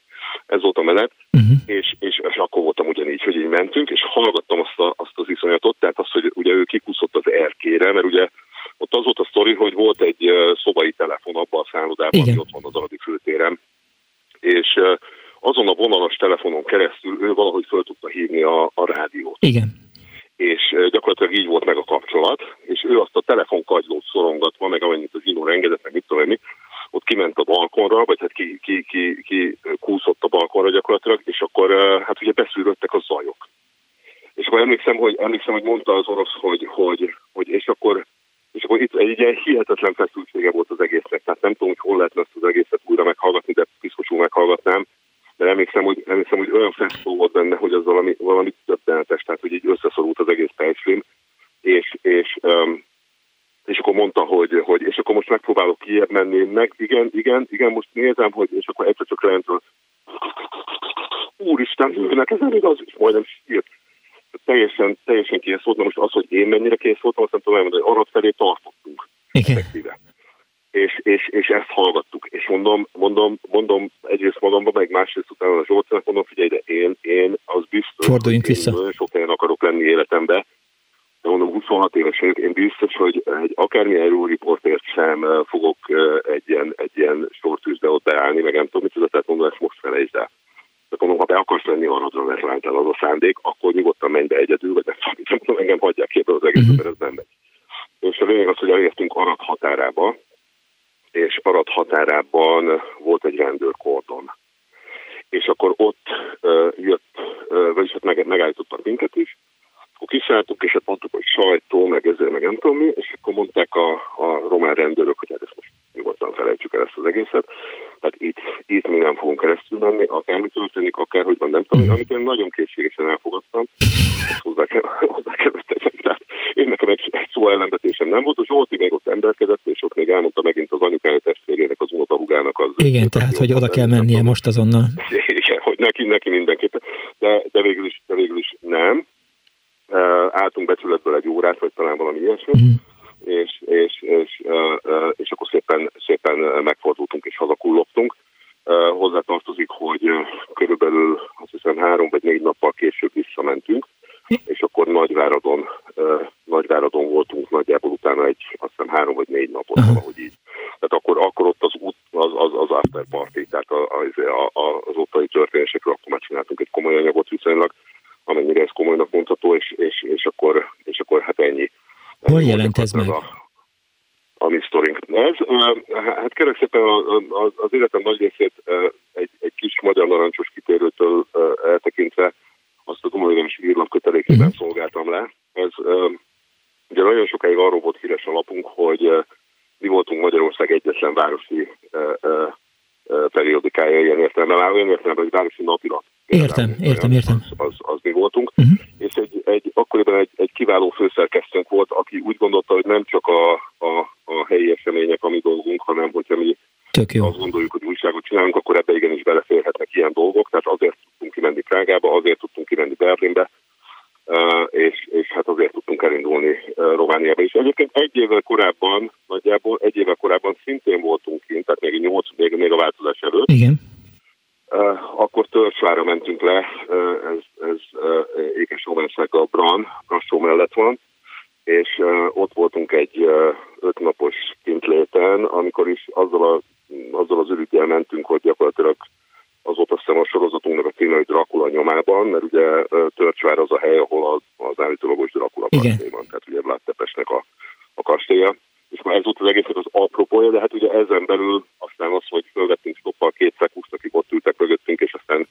ez volt a menet, uh-huh. és, és, és, akkor voltam ugyanígy, hogy így mentünk, és hallgattam azt, a, azt az iszonyatot, tehát azt, hogy ugye ő kikúszott az erkére, mert ugye ott az volt a sztori, hogy volt egy szobai telefon abban a szállodában, ami ott van az Aradi főtéren, és azon a vonalas telefonon keresztül ő valahogy föl tudta hívni a, a rádiót. Igen. És gyakorlatilag így volt meg a kapcsolat, és ő azt a telefonkagylót szorongatva, meg amennyit az Zsinó engedett, meg mit tudom én, ott kiment a balkonra, vagy hát ki, ki, ki, ki kúszott a balkonra gyakorlatilag, és akkor hát ugye beszűröttek a zajok. És akkor emlékszem, hogy, emlékszem, hogy mondta az orosz, hogy, hogy, hogy és akkor és akkor itt egy ilyen hihetetlen feszültsége volt az egésznek. Tehát nem tudom, hogy hol lehetne ezt az egészet újra meghallgatni, de piszkosul meghallgatnám. De emlékszem, hogy, emlékszem, hogy olyan fesztó volt benne, hogy az valami, valami többenetes, tehát hogy így összeszorult az egész fejfilm. És, és, um, és akkor mondta, hogy, hogy és akkor most megpróbálok kijebb menni, meg igen, igen, igen, most nézem, hogy és akkor egyszer csak lentről úristen, hűnek, ez nem igaz, és majdnem sírt teljesen, teljesen kész volt. Na most az, hogy én mennyire kész voltam, azt nem tudom elmondani, hogy arra felé tartottunk. Igen. És, és, és ezt hallgattuk. És mondom, mondom, mondom egyrészt magamban, meg másrészt utána a Zsolcának mondom, figyelj, de én, én az biztos, Forduljunk hogy vissza. nagyon sok helyen akarok lenni életembe, de mondom, 26 éves vagyok, én biztos, hogy egy akármilyen Euroriportért sem fogok egy ilyen, egy ilyen sortűzbe ott beállni, meg nem tudom mit, tehát mondom, ezt most felejtsd el. Tehát mondom, ha be akarsz lenni arra, mert rántál az a szándék, akkor nyugodtan menj be egyedül, vagy nem tudom, engem hagyják ki az egész, uh-huh. mert ez nem megy. És a lényeg az, hogy elértünk Arad határába, és Arad határában volt egy rendőrkordon. És akkor ott uh, jött, uh, vagyis ott meg, megállítottak minket is, akkor kiszálltuk, és hát mondtuk, hogy sajtó, meg ezért, meg nem tudom mi, és akkor mondták a, a román rendőrök, hogy hát ezt most nyugodtan felejtsük el ezt az egészet. Tehát itt, itt mi nem fogunk keresztül menni, akármi történik, akárhogy van, nem tudom, mm. amit én nagyon készségesen elfogadtam, ezt hozzá kell, hozzá kell tegyek. Tehát én nekem egy, egy szó ellenvetésem nem volt, a Zsolti még ott emberkedett, és ott még elmondta megint az anyukája testvérének, az unokahugának az. Igen, tehát, hogy oda kell mennie most azonnal. Igen, hogy neki, neki mindenképpen. De, de, végül is, de végül is nem álltunk becsületből egy órát, vagy talán valami ilyesmi, mm. És, és, és, és akkor szépen, szépen megfordultunk és hazakullogtunk. Hozzá tartozik, hogy körülbelül azt hiszem három vagy négy nappal később visszamentünk, és akkor Nagyváradon, Nagyváradon voltunk nagyjából utána egy, azt hiszem három vagy négy napot, valahogy így. Tehát akkor, akkor ott az út, az, az, az after party, tehát az, az ottani történésekről akkor már csináltunk egy komoly anyagot viszonylag, amennyire ez komolynak mondható, és, és, és, akkor, és akkor hát ennyi. Hol jelent ez meg? A, a mi sztorink. Ez, hát kérlek szépen az életem nagy részét egy, egy kis magyar narancsos kitérőtől eltekintve azt a Gomolyogási írlap kötelékében uh-huh. szolgáltam le. Ez ugye nagyon sokáig arról volt híres a lapunk, hogy mi voltunk Magyarország egyetlen városi periódikája ilyen értelemben, már olyan értelemben, hogy városi napilap Értem, értem, értem. Az, az, az mi voltunk. Uh-huh. És egy, egy, akkoriban egy, egy kiváló főszerkesztőnk volt, aki úgy gondolta, hogy nem csak a, a, a helyi események a mi dolgunk, hanem hogyha mi Tök jó. azt gondoljuk, hogy újságot csinálunk, akkor ebbe igenis beleférhetnek ilyen dolgok. Tehát azért tudtunk kimenni Prágába, azért tudtunk kimenni Berlinbe, Uh, és, és hát azért tudtunk elindulni uh, Romániába is. Egyébként egy évvel korábban, nagyjából egy évvel korábban szintén voltunk kint, tehát még, 8, még, még a változás előtt. Igen akkor Törzsvára mentünk le, ez, ez Ékes a Bran, Brassó mellett van, és ott voltunk egy ötnapos kintléten, amikor is azzal, a, azzal az ürügyel mentünk, hogy gyakorlatilag az volt azt hiszem a sorozatunknak a címe, hogy Dracula nyomában, mert ugye Törcsvár az a hely, ahol az, az állítólagos Dracula kastély van, tehát ugye Vlad Tepesnek a, a kastélya és már ez volt az egésznek az apropója, de hát ugye ezen belül aztán az, hogy fölvettünk stoppal két szekust, akik ott ültek mögöttünk, és aztán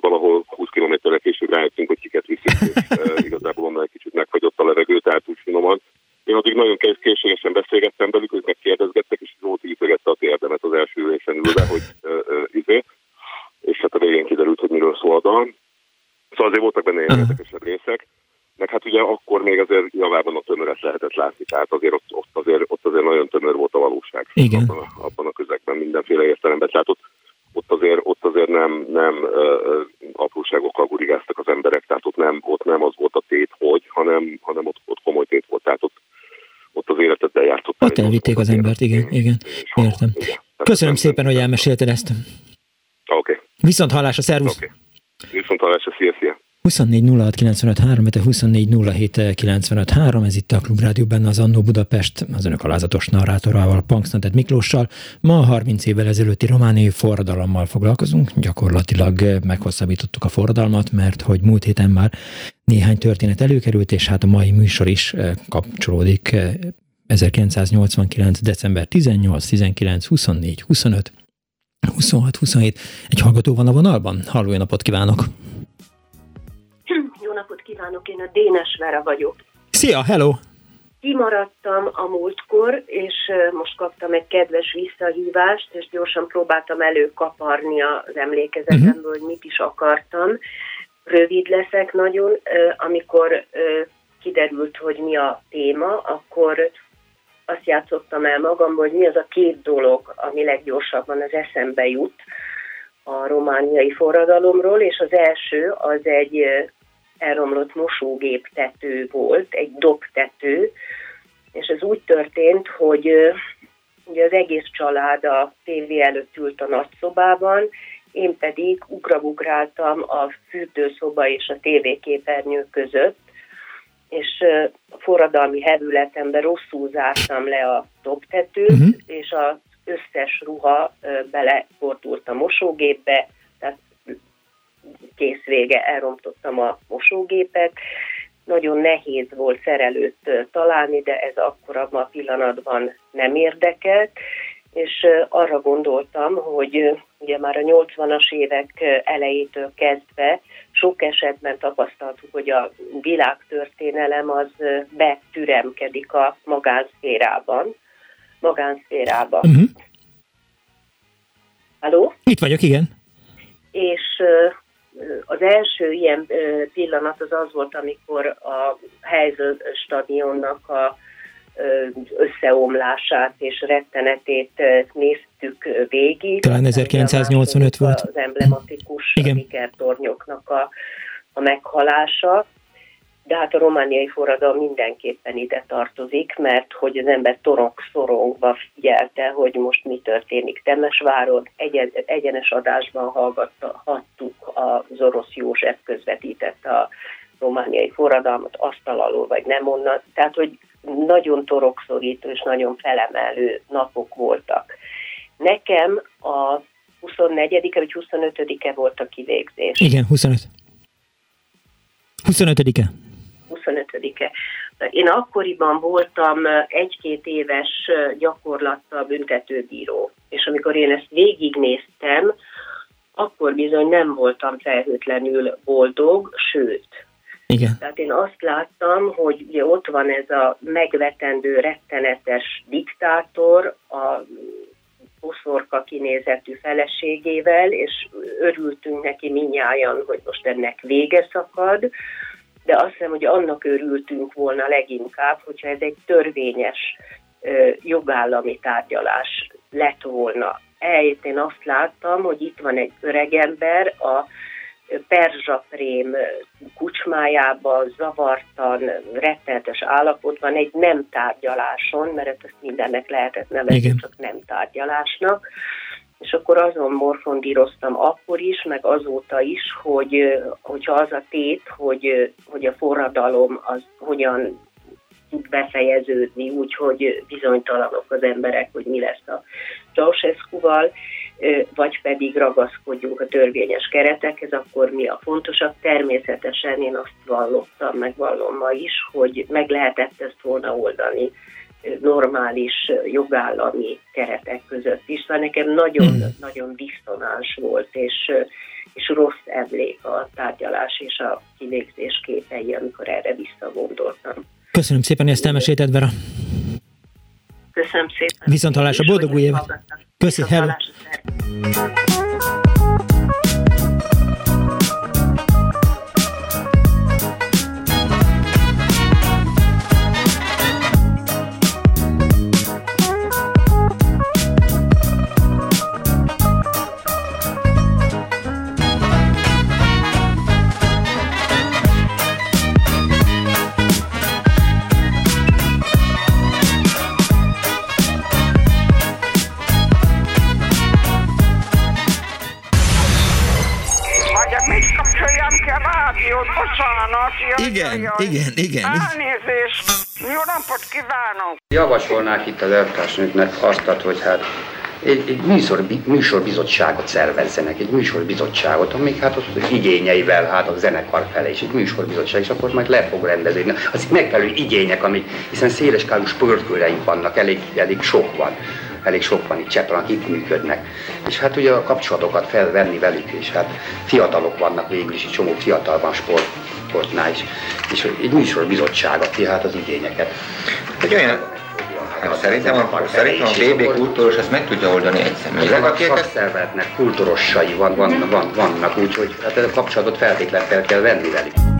valahol 20 kilométerre később rájöttünk, hogy kiket viszünk, és igazából onnan egy kicsit megfagyott a levegő, tehát úgy finoman. Én addig nagyon készségesen beszélgettem velük, hogy megkérdezgettek, és Zsolti ütögette a térdemet az első ülésen ülve, hogy uh, izé, és hát a végén kiderült, hogy miről szól a dal. Szóval azért voltak benne ilyen érdekesebb részek meg hát ugye akkor még azért javában a tömöret lehetett látni, tehát azért ott, ott, azért, ott azért nagyon tömör volt a valóság. Igen. Abban, a, abban a közegben mindenféle értelemben. Tehát ott, ott azért, ott azért nem, nem uh, apróságokkal gurigáztak az emberek, tehát ott nem, ott nem az volt a tét, hogy, hanem, hanem ott, ott komoly tét volt. Tehát ott, ott az életet bejártott. Ott elvitték az embert, igen, igen, értem. Igen. Köszönöm szépen, hogy elmesélted ezt. Oké. Okay. Viszont hallásra, szervusz! Okay. Viszont hallásra, szia, szia! 24 ez itt a Klubrádió benne az Annó Budapest, az önök alázatos narrátorával, Punksnadet Miklóssal. Ma a 30 évvel ezelőtti romániai forradalommal foglalkozunk, gyakorlatilag meghosszabbítottuk a forradalmat, mert hogy múlt héten már néhány történet előkerült, és hát a mai műsor is eh, kapcsolódik 1989. Eh, december 18, 19, 24, 25, 26, 27. Egy hallgató van a vonalban? Halló, napot kívánok! Kívánok, én a Dénes Vera vagyok. Szia, hello! Kimaradtam a múltkor, és most kaptam egy kedves visszahívást, és gyorsan próbáltam előkaparni az emlékezetemből, uh-huh. hogy mit is akartam. Rövid leszek nagyon. Amikor kiderült, hogy mi a téma, akkor azt játszottam el magamból, hogy mi az a két dolog, ami leggyorsabban az eszembe jut a romániai forradalomról, és az első az egy elromlott mosógép tető volt, egy dobtető, és ez úgy történt, hogy ugye az egész család a tévé előtt ült a nagyszobában, én pedig ugrabugráltam a fürdőszoba és a tévéképernyő között, és a forradalmi hevületemben rosszul zártam le a dobtetőt, uh-huh. és az összes ruha belefordult a mosógépbe, kész vége, elrontottam a mosógépet. Nagyon nehéz volt szerelőt találni, de ez akkor abban a pillanatban nem érdekelt, és arra gondoltam, hogy ugye már a 80-as évek elejétől kezdve sok esetben tapasztaltuk, hogy a világtörténelem az betüremkedik a magánszférában. Magánszférában. Uh-huh. Halló? Itt vagyok, igen. És az első ilyen pillanat az az volt, amikor a helyző stadionnak a összeomlását és rettenetét néztük végig. Talán 1985 volt. Az emblematikus tornyoknak a, a meghalása de hát a romániai forradalom mindenképpen ide tartozik, mert hogy az ember torok-szorongva figyelte, hogy most mi történik Temesváron, egyen, egyenes adásban hallgathattuk az orosz József közvetített a romániai forradalmat, asztal alól, vagy nem onnan. Tehát, hogy nagyon torokszorító és nagyon felemelő napok voltak. Nekem a 24-e vagy 25-e volt a kivégzés. Igen, 25. 25-e. 25-e. Én akkoriban voltam egy-két éves gyakorlattal büntetőbíró, és amikor én ezt végignéztem, akkor bizony nem voltam felhőtlenül boldog, sőt. Igen. Tehát én azt láttam, hogy ugye ott van ez a megvetendő, rettenetes diktátor, a poszorka kinézetű feleségével, és örültünk neki minnyáján, hogy most ennek vége szakad, de azt hiszem, hogy annak örültünk volna leginkább, hogyha ez egy törvényes jogállami tárgyalás lett volna. Eljött én azt láttam, hogy itt van egy öregember a perzsaprém kucsmájában zavartan, rettenetes állapotban egy nem tárgyaláson, mert ezt mindennek lehetett nevezni, csak nem tárgyalásnak, és akkor azon morfondíroztam akkor is, meg azóta is, hogy hogyha az a tét, hogy, hogy a forradalom az hogyan tud befejeződni, úgyhogy bizonytalanok az emberek, hogy mi lesz a Ceausescu-val, vagy pedig ragaszkodjunk a törvényes keretekhez, akkor mi a fontosabb. Természetesen én azt vallottam, meg vallom ma is, hogy meg lehetett ezt volna oldani normális jogállami keretek között is. Szóval nekem nagyon, mm. nagyon diszonáns volt, és, és rossz emlék a tárgyalás és a kivégzés képei, amikor erre visszagondoltam. Köszönöm szépen, hogy ezt elmesélted, Vera. Köszönöm szépen. Viszont hallásra, boldog új évet! Köszönöm, jaj, Igen, jaj. igen, igen. Elnézést. Jó napot kívánok. Javasolnák itt az elvtársnőknek azt, hogy hát egy, egy műsor, műsorbizottságot szervezzenek, egy műsorbizottságot, amik hát az igényeivel, hát a zenekar felé, és egy műsorbizottság, és akkor majd le fog rendezni. Az megfelelő igények, amik, hiszen széleskálú sportkőreink vannak, elég, elég sok van elég sok van itt Cseppel, akik működnek. És hát ugye a kapcsolatokat felvenni velük, és hát fiatalok vannak végül is, egy csomó fiatal van sport, sportnál is. És egy műsorbizottság, aki hát az igényeket. Hogy olyan, Hát szerintem a, szerintem a BB kultúros ezt meg tudja oldani egy személyre. A szakszervezetnek kultúrossai van, van, van, vannak, úgyhogy hát a kapcsolatot feltétlenül fel kell venni velük.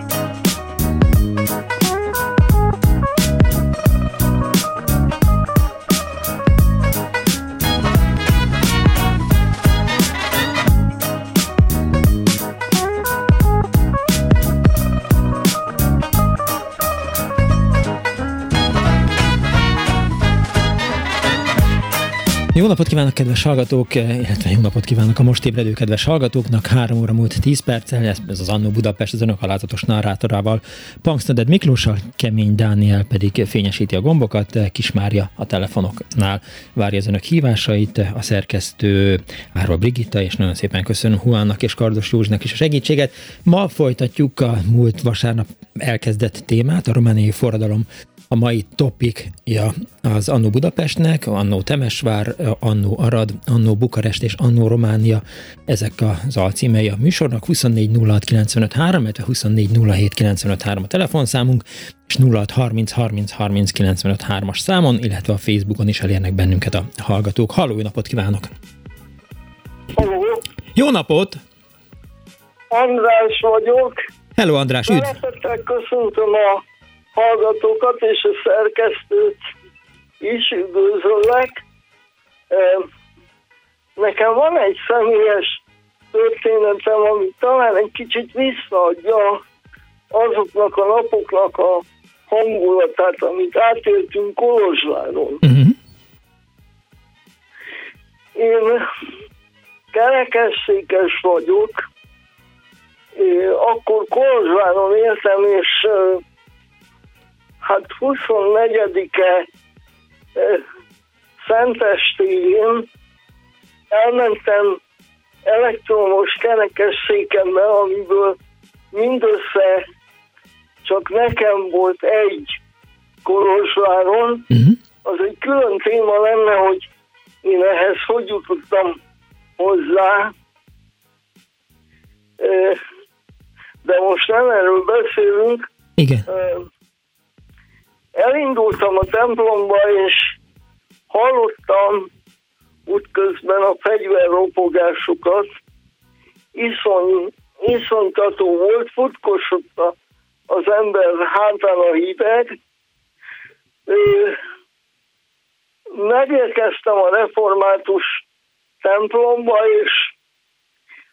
Jó napot kívánok, kedves hallgatók, illetve jó napot kívánok a most ébredő kedves hallgatóknak. Három óra múlt 10 perccel, ez, az Annó Budapest az önök alázatos narrátorával. Punksnoded Miklóssal, Kemény Dániel pedig fényesíti a gombokat, Kis Mária a telefonoknál várja az önök hívásait, a szerkesztő Árva Brigitta, és nagyon szépen köszönöm Huánnak és Kardos Józsnak is a segítséget. Ma folytatjuk a múlt vasárnap elkezdett témát, a romániai forradalom a mai topikja az Annó Budapestnek, Annó Temesvár, Annó Arad, Annó Bukarest és Annó Románia. Ezek az alcímei a műsornak 24 06 95 3, illetve 24 07 95 3 a telefonszámunk, és 06 30 30 30 95 3-as számon, illetve a Facebookon is elérnek bennünket a hallgatók. Halló, jó napot kívánok! Halló! Jó napot! András vagyok. Hello András, üdv! Szeretettel köszöntöm a hallgatókat és a szerkesztőt is üdvözöllek. Nekem van egy személyes történetem, ami talán egy kicsit visszaadja azoknak a napoknak a hangulatát, amit átéltünk Kolozsváron. Uh-huh. Én kerekesszékes vagyok, akkor Kolozsváron éltem, és hát 24-e Szentestén elmentem elektromos kerekesszékembe, amiből mindössze csak nekem volt egy Kolozsváron. Uh-huh. Az egy külön téma lenne, hogy én ehhez hogy jutottam hozzá. De most nem erről beszélünk. Igen. Elindultam a templomba, és hallottam útközben a fegyverropogásokat. Iszony, iszonytató volt, futkosott az ember hátán a hideg. Megérkeztem a református templomba, és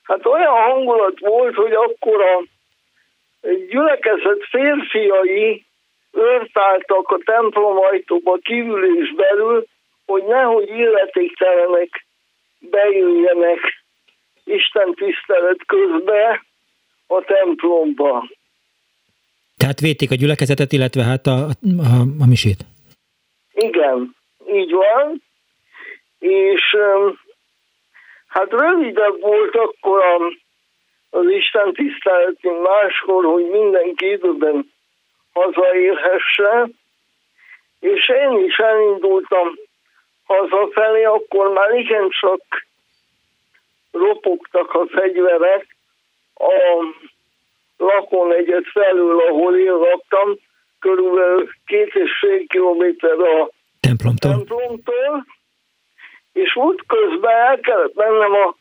hát olyan hangulat volt, hogy akkor a gyülekezet férfiai őrtáltak a templom ajtóba kívül és belül, hogy nehogy illetéktelenek bejöjjenek Isten tisztelet közbe a templomba. Tehát védték a gyülekezetet, illetve hát a, a, a misét. Igen, így van. És hát rövidebb volt akkor a, az Isten tisztelet, mint máskor, hogy mindenki időben hazaérhesse, és én is elindultam hazafelé, akkor már igencsak ropogtak a fegyverek a lakónegyed felül, ahol én laktam, körülbelül két és fél kilométer a templomtól. templomtól, és útközben el kellett mennem a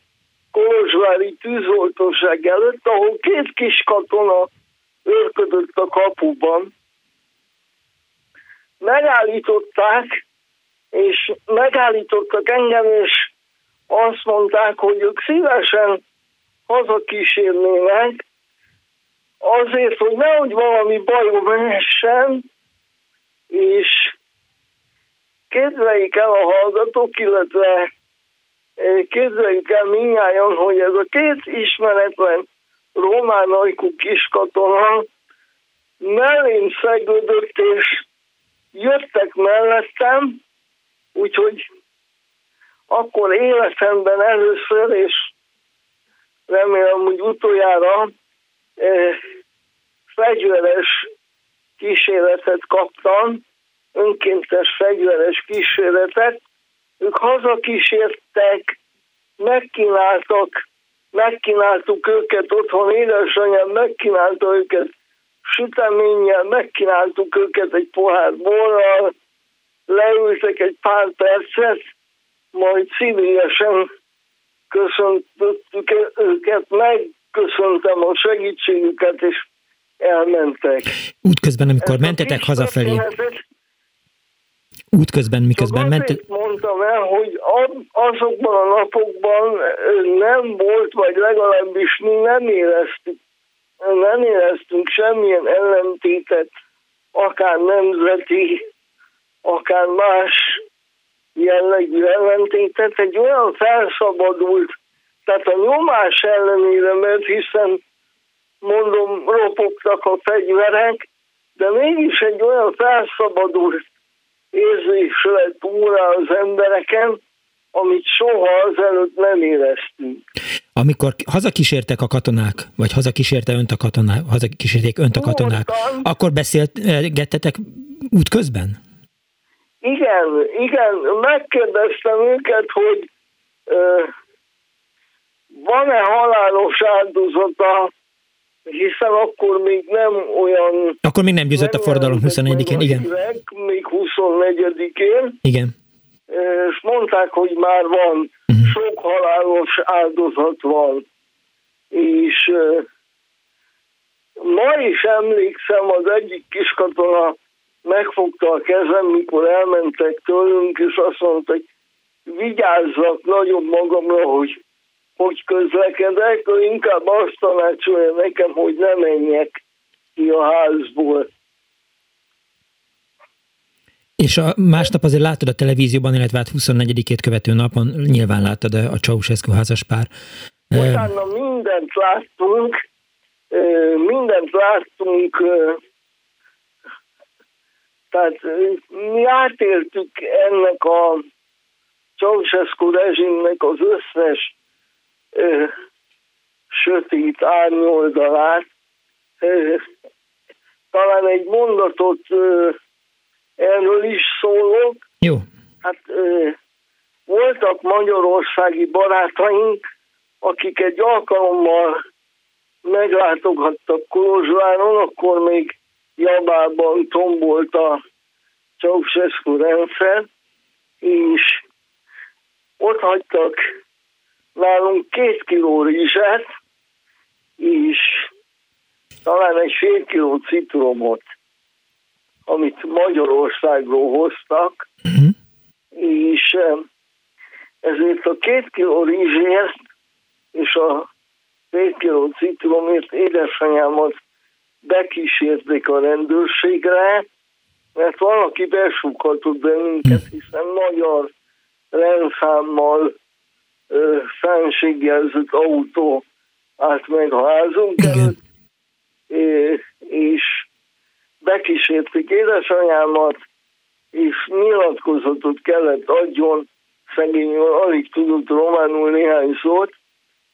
Kolozsvári tűzoltóság előtt, ahol két kis katona őrködött a kapuban. Megállították, és megállítottak engem, és azt mondták, hogy ők szívesen hazakísérnének, azért, hogy nehogy valami bajom essen, és képzeljék el a hallgatók, illetve képzeljük el minnyáján, hogy ez a két ismeretlen román ajkú kiskatona mellém szegődött, és jöttek mellettem, úgyhogy akkor életemben először, és remélem, hogy utoljára eh, fegyveres kísérletet kaptam, önkéntes fegyveres kísérletet. Ők hazakísértek, megkínáltak, megkínáltuk őket otthon, édesanyám megkínálta őket süteménnyel, megkínáltuk őket egy pohár borral, leültek egy pár percet, majd civilesen köszöntöttük őket, megköszöntem a segítségüket, és elmentek. Útközben, amikor Ezt mentetek hazafelé, útközben, miközben mentetek... mondtam el, hogy azokban a napokban nem volt, vagy legalábbis mi nem éreztük, nem éreztünk semmilyen ellentétet, akár nemzeti, akár más jellegű ellentétet, egy olyan felszabadult, tehát a nyomás ellenére, mert hiszen mondom, ropogtak a fegyverek, de mégis egy olyan felszabadult érzés lett úrra az embereken, amit soha azelőtt nem éreztünk. Amikor hazakísértek a katonák, vagy hazakísérte önt a katonák, hazakísérték önt a katonák, Mondtam, akkor beszélgettetek útközben? Igen, igen, megkérdeztem őket, hogy ö, van-e halálos áldozata hiszen akkor még nem olyan... Akkor még nem győzött a forradalom 21-én, igen. még 24-én. Igen. És mondták, hogy már van, uh-huh. sok halálos áldozat van. És ma is emlékszem, az egyik kiskatona megfogta a kezem, mikor elmentek tőlünk, és azt mondta, hogy vigyázzak nagyon magamra, hogy hogy közlekedek, ő inkább azt tanácsolja nekem, hogy ne menjek ki a házból. És a másnap azért látod a televízióban, illetve hát 24-ét követő napon nyilván láttad a Ceausescu házaspár. Utána mindent láttunk, mindent láttunk, tehát mi átéltük ennek a Ceausescu rezsimnek az összes ö, sötét árnyoldalát. Ö, talán egy mondatot ö, erről is szólok. Jó. Hát ö, voltak magyarországi barátaink, akik egy alkalommal meglátogattak Kolozsváron, akkor még Jabában tombolt a Ceausescu rendszer, és ott hagytak nálunk két kiló rizset, és talán egy fél kiló citromot, amit Magyarországról hoztak, uh-huh. és ezért a két kiló rizsért és a fél kiló citromért édesanyámat bekísérték a rendőrségre, mert valaki besúghatott bennünket, hiszen magyar rendszámmal fenségjelzett autó állt meg a házunk előtt, és bekísérték édesanyámat, és nyilatkozatot kellett adjon, szegény alig tudott románul néhány szót,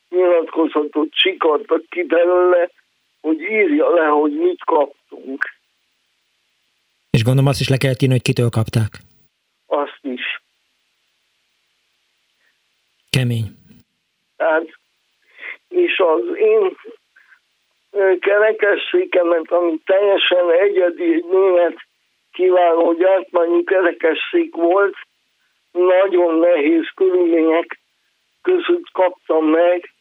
nyilatkozatot csikartak ki belőle, hogy írja le, hogy mit kaptunk. És gondolom azt is le kellett írni, hogy kitől kapták. Azt is. Kemény. Tehát, és az én kerekesszékemet, ami teljesen egyedi, egy német kiváló gyártmányi kerekesszék volt, nagyon nehéz körülmények között kaptam meg.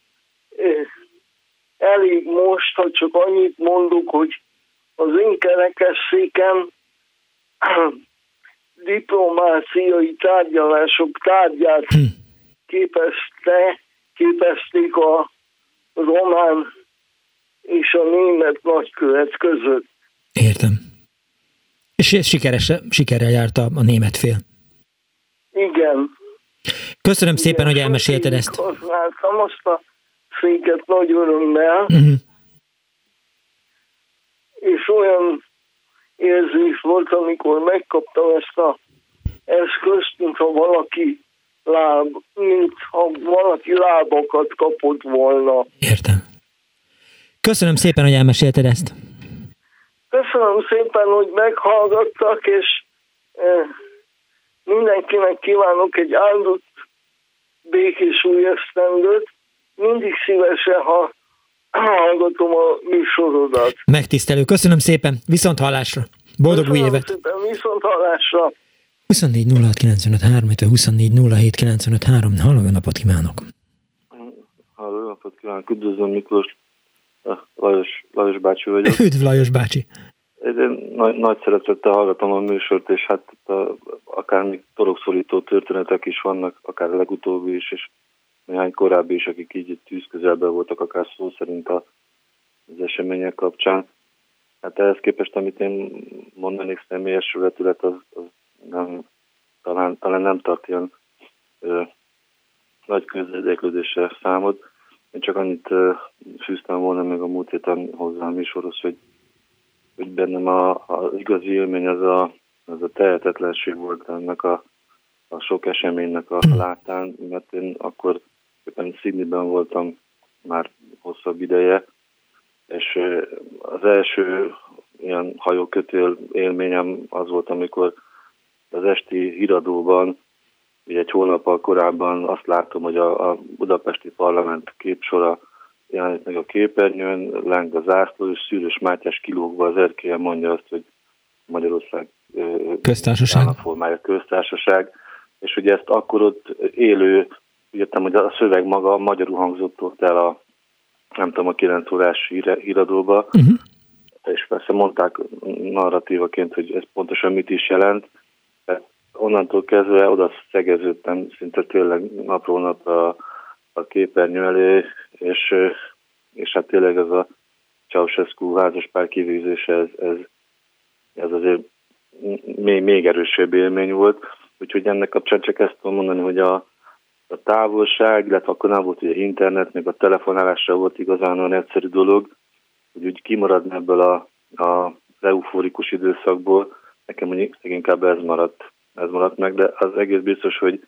Elég most, ha csak annyit mondok, hogy az én kerekesszékem diplomáciai tárgyalások tárgyát hm képezte, képezték a román és a német nagykövet között. Értem. És ez sikeres, sikerrel járt a, a német fél. Igen. Köszönöm Igen, szépen, hogy elmesélted ezt. Használtam azt a széket nagy örömmel. Uh-huh. és olyan érzés volt, amikor megkaptam ezt a eszközt, mintha valaki láb, mintha valaki lábakat kapott volna. Értem. Köszönöm szépen, hogy elmesélted ezt. Köszönöm szépen, hogy meghallgattak, és eh, mindenkinek kívánok egy áldott, békés új esztendőt. Mindig szívesen, ha hallgatom a műsorodat. Megtisztelő. Köszönöm szépen. Viszont hallásra. Boldog Köszönöm új évet. Szépen, viszont hallásra. 24 06 95 3, 24 07 95 3. Halló, jó napot kívánok! Halló, jó napot kívánok! Üdvözlöm Miklós, Lajos, Lajos bácsi vagyok. Üdv Lajos bácsi! Én nagy, nagy szeretettel hallgatom a műsort, és hát a, akár még torokszorító történetek is vannak, akár a legutóbbi is, és néhány korábbi is, akik így tűz közelben voltak, akár szó szerint a, az események kapcsán. Hát ehhez képest, amit én mondanék személyes vetület, az, az nem, talán, talán nem tart ilyen ö, nagy közérdeklődésre számot. Én csak annyit ö, fűztem volna még a múlt héten hozzá a műsorhoz, hogy, hogy bennem a, az igazi élmény az a, az a tehetetlenség volt ennek a, a sok eseménynek a látán, mert én akkor éppen Sydneyben voltam már hosszabb ideje, és az első ilyen hajókötél élményem az volt, amikor az esti híradóban, ugye egy hónappal korábban azt látom, hogy a, a budapesti parlament képsora jelenít meg a képernyőn, leng a zászló, és Szűrös Mátyás kilógva az erkélyen mondja azt, hogy Magyarország köztársaság. formája köztársaság, és ugye ezt akkor ott élő, írtam, hogy a szöveg maga magyarul hangzott ott el a nem tudom, a 9 órás híradóba, uh-huh. és persze mondták narratívaként, hogy ez pontosan mit is jelent, onnantól kezdve oda szegeződtem szinte tényleg napról napra a képernyő elé, és, és hát tényleg ez a Ceausescu házaspár kivégzése, ez, ez, ez azért még, még erősebb élmény volt. Úgyhogy ennek kapcsán csak ezt tudom mondani, hogy a, a távolság, illetve akkor nem volt ugye internet, még a telefonálásra volt igazán olyan egyszerű dolog, hogy úgy kimaradni ebből a, a euforikus időszakból, nekem mondjuk inkább ez maradt ez maradt meg, de az egész biztos, hogy,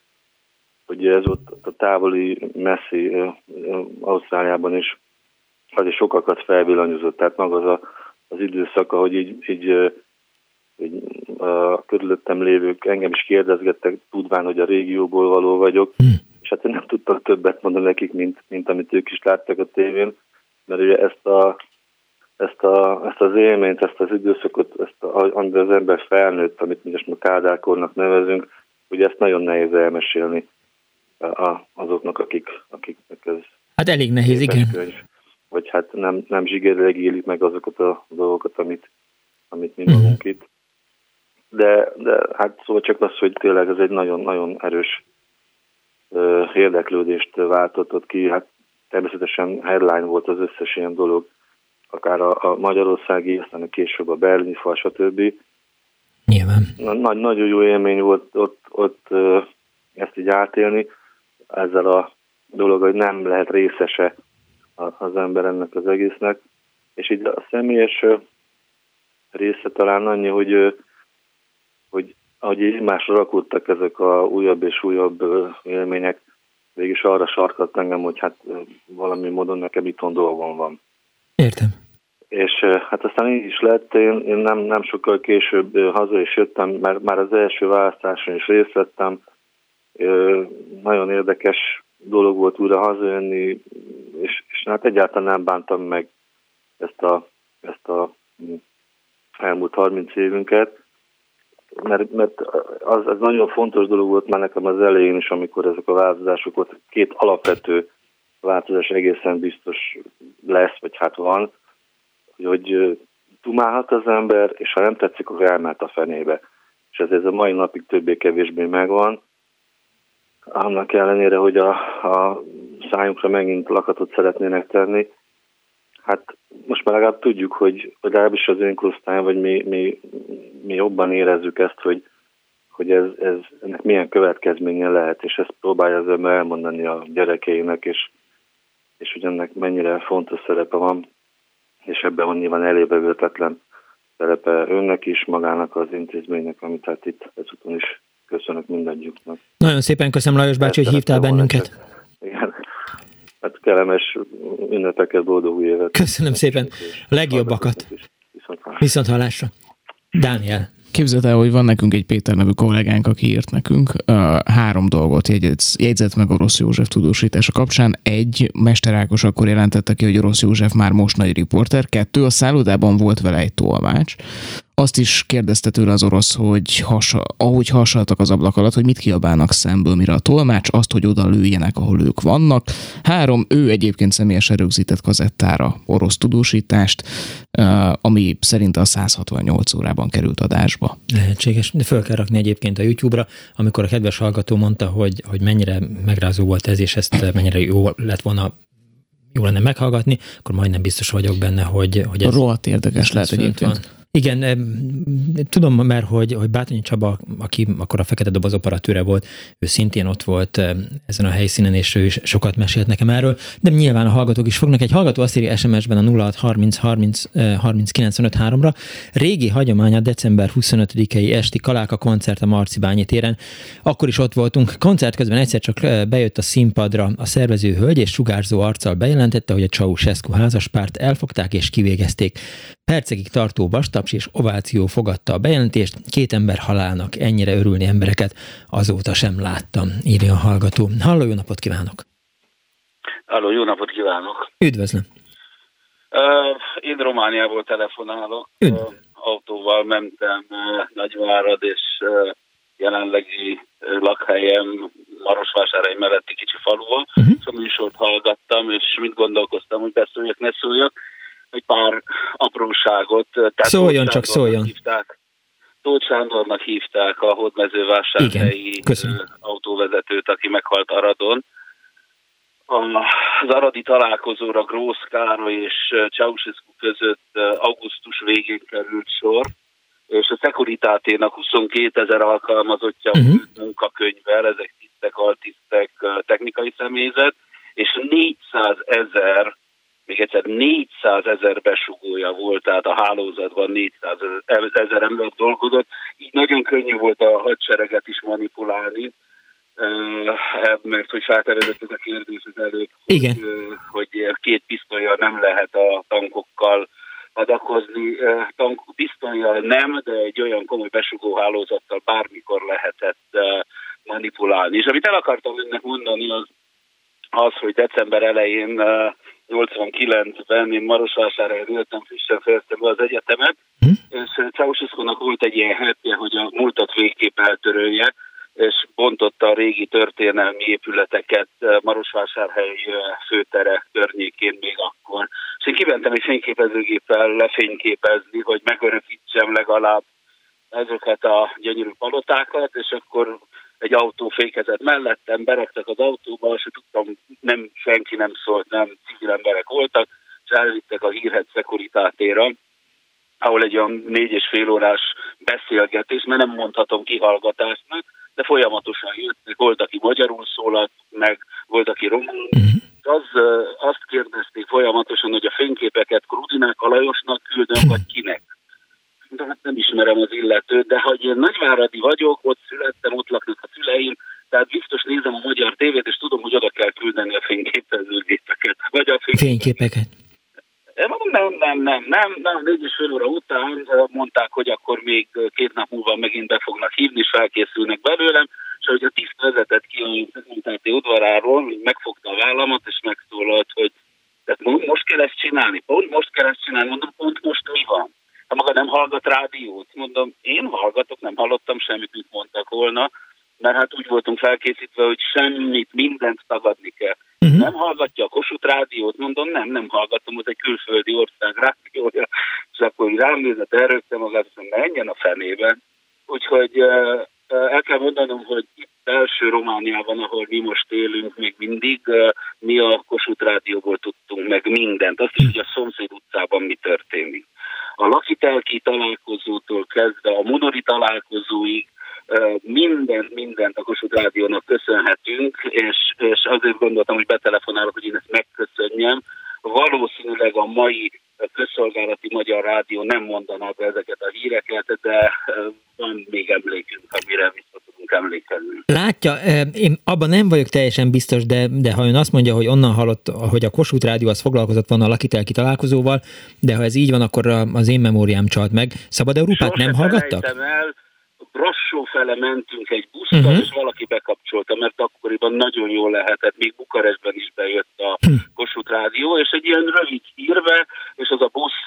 hogy ez ott a távoli, messzi Ausztráliában is az is sokakat felvillanyozott, tehát maga az a, az időszak, ahogy így, így, így a körülöttem lévők engem is kérdezgettek, tudván, hogy a régióból való vagyok, hm. és hát én nem tudtam többet mondani nekik, mint, mint amit ők is láttak a tévén, mert ugye ezt a ezt, a, ezt az élményt, ezt az időszakot, ezt a, amiben az ember felnőtt, amit mi ma Kádárkornak nevezünk, ugye ezt nagyon nehéz elmesélni a, azoknak, akik, akiknek ez... Hát elég nehéz, igen. Könyv, vagy hát nem, nem zsigerileg élik meg azokat a dolgokat, amit, amit mi magunk uh-huh. itt. De, de hát szóval csak az, hogy tényleg ez egy nagyon-nagyon erős ö, érdeklődést váltott ki. Hát természetesen headline volt az összes ilyen dolog, akár a, a magyarországi, aztán a később a berlini fal, stb. Nyilván. Nagy, nagyon jó élmény volt ott, ott ezt így átélni, ezzel a dolog, hogy nem lehet részese az ember ennek az egésznek. És így a személyes része talán annyi, hogy, hogy ahogy egymásra rakódtak ezek a újabb és újabb élmények, végig arra sarkadt engem, hogy hát valami módon nekem itthon dolgom van. Értem. És hát aztán így is lett, én, én nem, nem sokkal később haza is jöttem, mert már az első választáson is részt vettem. Nagyon érdekes dolog volt újra hazajönni, és, és hát egyáltalán nem bántam meg ezt a, ezt a elmúlt 30 évünket, mert, mert az, az nagyon fontos dolog volt már nekem az elején is, amikor ezek a változások volt. Két alapvető változás egészen biztos lesz, vagy hát van hogy dumálhat az ember, és ha nem tetszik, akkor elmehet a fenébe. És ez, ez a mai napig többé-kevésbé megvan. Annak ellenére, hogy a, a szájunkra megint lakatot szeretnének tenni, hát most már legalább tudjuk, hogy legalábbis az korosztály, vagy mi, mi, mi jobban érezzük ezt, hogy, hogy ez, ez, ennek milyen következménye lehet, és ezt próbálja az ember elmondani a gyerekeinek, és, és hogy ennek mennyire fontos szerepe van és ebben van nyilván elévevőtetlen szerepe önnek is, magának az intézménynek, amit hát itt ezúton is köszönök mindannyiuknak. Nagyon szépen köszönöm Lajos bácsi, hogy hívtál bennünket. Igen. Hát kellemes ünnepeket, boldog új évet. Köszönöm szépen. Legjobbakat. Viszont hallásra. Dániel. Képzeld el, hogy van nekünk egy Péter nevű kollégánk, aki írt nekünk. Három dolgot jegyzett, jegyzett meg Orosz József tudósítása kapcsán. Egy, Mester Ákos akkor jelentette ki, hogy Orosz József már most nagy riporter. Kettő, a szállodában volt vele egy tolmács. Azt is kérdezte tőle az orosz, hogy hasa, ahogy hasaltak az ablak alatt, hogy mit kiabálnak szemből, mire a tolmács, azt, hogy oda lőjenek, ahol ők vannak. Három, ő egyébként személyesen rögzített kazettára orosz tudósítást, ami szerint a 168 órában került adásba. Lehetséges, de föl kell rakni egyébként a YouTube-ra, amikor a kedves hallgató mondta, hogy, hogy mennyire megrázó volt ez, és ezt mennyire jó lett volna jó lenne meghallgatni, akkor majdnem biztos vagyok benne, hogy, hogy ez... Rohadt érdekes lehet egyébként. Van. Igen, tudom mert, hogy, hogy Bátonyi Csaba, aki akkor a Fekete Doboz operatőre volt, ő szintén ott volt ezen a helyszínen, és ő is sokat mesélt nekem erről, de nyilván a hallgatók is fognak. Egy hallgató azt írja SMS-ben a 0630 30, 30 ra Régi hagyománya december 25-i esti Kaláka koncert a Marcibányi téren. Akkor is ott voltunk. Koncert közben egyszer csak bejött a színpadra a szervező hölgy, és sugárzó arccal bejelentette, hogy a Ceausescu házaspárt elfogták és kivégezték. Percekig tartó vastaps és ováció fogadta a bejelentést, két ember halálnak ennyire örülni embereket azóta sem láttam, írja a hallgató. Halló, jó napot kívánok! Halló, jó napot kívánok! Üdvözlöm! Uh, én Romániából telefonálok. Uh, autóval mentem uh, Nagyvárad, és uh, jelenlegi lakhelyem Marosvásárhely melletti kicsi faluval, uh-huh. és a műsort hallgattam, és mit gondolkoztam, hogy beszéljek, ne szóljak egy pár apróságot. Tehát szóljon, csak szóljon. Hívták, Tóth Sándornak hívták a hódmezővásárhelyi autóvezetőt, aki meghalt Aradon. Az aradi találkozóra Grósz Károly és Ceausescu között augusztus végén került sor, és a Securitáténak 22 ezer alkalmazottja uh-huh. munkakönyvvel, ezek tisztek, altisztek, technikai személyzet, és 400 ezer még egyszer 400 ezer besugója volt, tehát a hálózatban 400 ezer ember dolgozott, így nagyon könnyű volt a hadsereget is manipulálni, mert hogy felterjedett ez a kérdés az előtt, Igen. Hogy, hogy két pisztolyjal nem lehet a tankokkal adakozni. Tank pisztolyjal nem, de egy olyan komoly besugó hálózattal bármikor lehetett manipulálni. És amit el akartam önnek mondani, az az, hogy december elején 89-ben én Marosvásárhelyen ültem, frissen fejeztem be az egyetemet, hm? és ceausescu volt egy ilyen hetje, hogy a múltat végképp eltörölje, és bontotta a régi történelmi épületeket Marosvásárhely főtere környékén még akkor. És én kimentem egy fényképezőgéppel lefényképezni, hogy megörökítsem legalább ezeket a gyönyörű palotákat, és akkor egy autó fékezett mellettem, beraktak az autóba, és tudtam, nem, senki nem szólt, nem civil emberek voltak, és elvittek a hírhet szekuritátéra, ahol egy olyan négy és fél órás beszélgetés, mert nem mondhatom kihallgatásnak, de folyamatosan jöttek, volt, aki magyarul szólalt, meg volt, aki románul. Uh-huh. Az, azt kérdezték folyamatosan, hogy a fényképeket Krudinák Alajosnak küldöm, vagy kinek hát nem ismerem az illetőt, de hogy nagyváradi vagyok, ott születtem, ott laknak a szüleim, tehát biztos nézem a magyar tévét, és tudom, hogy oda kell küldeni a fényképezőgépeket. Vagy a fényképeket. fényképeket. Nem, nem, nem, nem, nem, négy és fél óra után mondták, hogy akkor még két nap múlva megint be fognak hívni, és felkészülnek belőlem, és hogy a tiszt vezetett ki a szekuritáti udvaráról, megfogta a vállamat, és megszólalt, hogy tehát most kell ezt csinálni, pont most kell ezt csinálni, mondom, pont most mi van? Ha maga nem hallgat rádiót. Mondom, én hallgatok, nem hallottam semmit, mit mondtak volna, mert hát úgy voltunk felkészítve, hogy semmit, mindent tagadni kell. Uh-huh. Nem hallgatja a Kossuth rádiót, mondom, nem, nem hallgatom, az egy külföldi ország rádiója, és akkor rám nézett, elrögtem magát, hogy menjen a fenébe. Úgyhogy el kell mondanom, hogy itt belső Romániában, ahol mi most élünk még mindig, mi a Kossuth rádióból tudtunk meg mindent. Azt is, hogy a szomszéd utcában mi történik a lakitelki találkozótól kezdve a monori találkozóig mindent, mindent a Kossuth Rádiónak köszönhetünk, és, és azért gondoltam, hogy betelefonálok, hogy én ezt megköszönjem. Valószínűleg a mai közszolgálati magyar rádió nem mondaná be ezeket a híreket, de van még emlékünk, amire vissza emlékezni. Látja, én abban nem vagyok teljesen biztos, de, de ha ön azt mondja, hogy onnan hallott, hogy a Kossuth Rádió az foglalkozott volna a Lakitelki találkozóval, de ha ez így van, akkor az én memóriám csalt meg. Szabad Európát nem hallgattak? El, Brassó fele mentünk egy busszal, uh-huh. és valaki bekapcsolta, mert akkoriban nagyon jól lehetett, még Bukarestben is bejött a uh-huh. Kossuth Rádió, és egy ilyen rövid hírve, és az a busz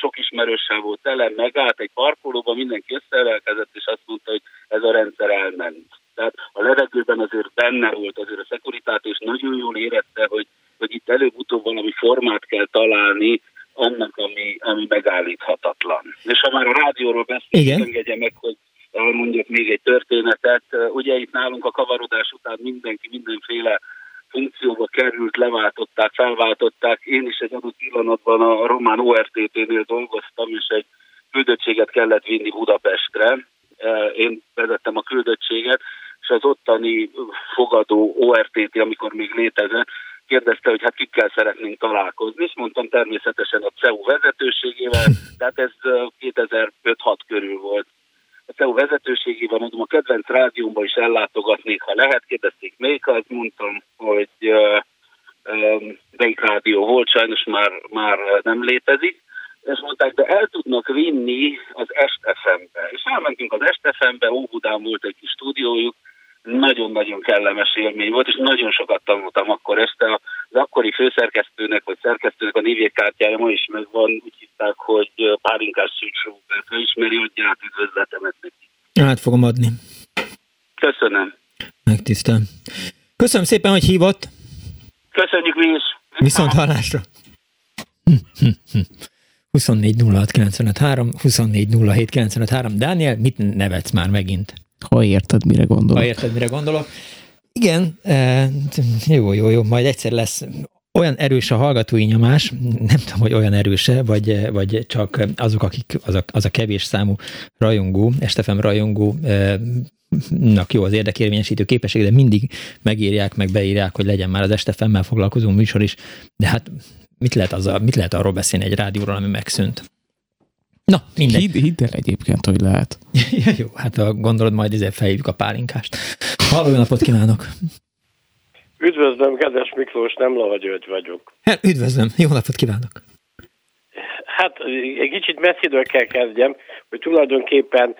sok ismerőssel volt tele, megállt egy parkolóban, mindenki összeelkezett, és azt mondta, hogy ez a rendszer elment. Tehát a levegőben azért benne volt azért a szekuritát, és nagyon jól érette, hogy, hogy itt előbb-utóbb valami formát kell találni, annak, ami, ami megállíthatatlan. És ha már a rádióról beszélünk, engedje meg, hogy elmondjak még egy történetet. Ugye itt nálunk a kavarodás után mindenki mindenféle funkcióba került, leváltották, felváltották. Én is egy adott pillanatban a román ORTT-nél dolgoztam, és egy küldöttséget kellett vinni Budapestre. Én vezettem a küldöttséget, és az ottani fogadó ORTT, amikor még létezett, kérdezte, hogy hát kikkel szeretnénk találkozni, és mondtam természetesen a CEU vezetőségével, tehát ez 2005-6 körül volt. A CEU vezetőségében, mondom, a kedvenc rádiómba is ellátogatnék, ha lehet, kérdezték melyik, az mondtam, hogy uh, um, melyik rádió volt, sajnos már, már nem létezik, és mondták, de el tudnak vinni az Estefembe. És elmentünk az Estefembe, Óbudán volt egy kis stúdiójuk, nagyon-nagyon kellemes élmény volt, és nagyon sokat tanultam akkor este. Az akkori főszerkesztőnek, vagy szerkesztőnek a névjegykártyája ma is megvan, úgy hitták, hogy Pálinkás Szűcs Róbert. Ha ismeri, adját üdvözletemet neki. Hát fogom adni. Köszönöm. Megtisztelem. Köszönöm szépen, hogy hívott. Köszönjük mi is. Viszont hallásra. 24 06 3, 24 07 Dániel, mit nevetsz már megint? Ha érted, mire gondolok. Ha érted, mire gondolok. Igen, e, jó, jó, jó, majd egyszer lesz olyan erős a hallgatói nyomás, nem tudom, hogy olyan erőse, vagy, vagy csak azok, akik, az a, az a kevés számú rajongó, Estefem rajongó, e, nak jó az érdekérvényesítő képesség, de mindig megírják, meg beírják, hogy legyen már az este femmel foglalkozó műsor is, de hát mit lehet, az a, mit lehet arról beszélni egy rádióról, ami megszűnt? Na, mindegy. Hidd, hidd el egyébként, hogy lehet. ja, jó, hát a gondolod, majd ezért felhívjuk a pálinkást. Halló, napot kívánok! Üdvözlöm, kedves Miklós, nem Lava György vagyok. Hát, üdvözlöm, jó napot kívánok! Hát egy kicsit messziről kell kezdjem, hogy tulajdonképpen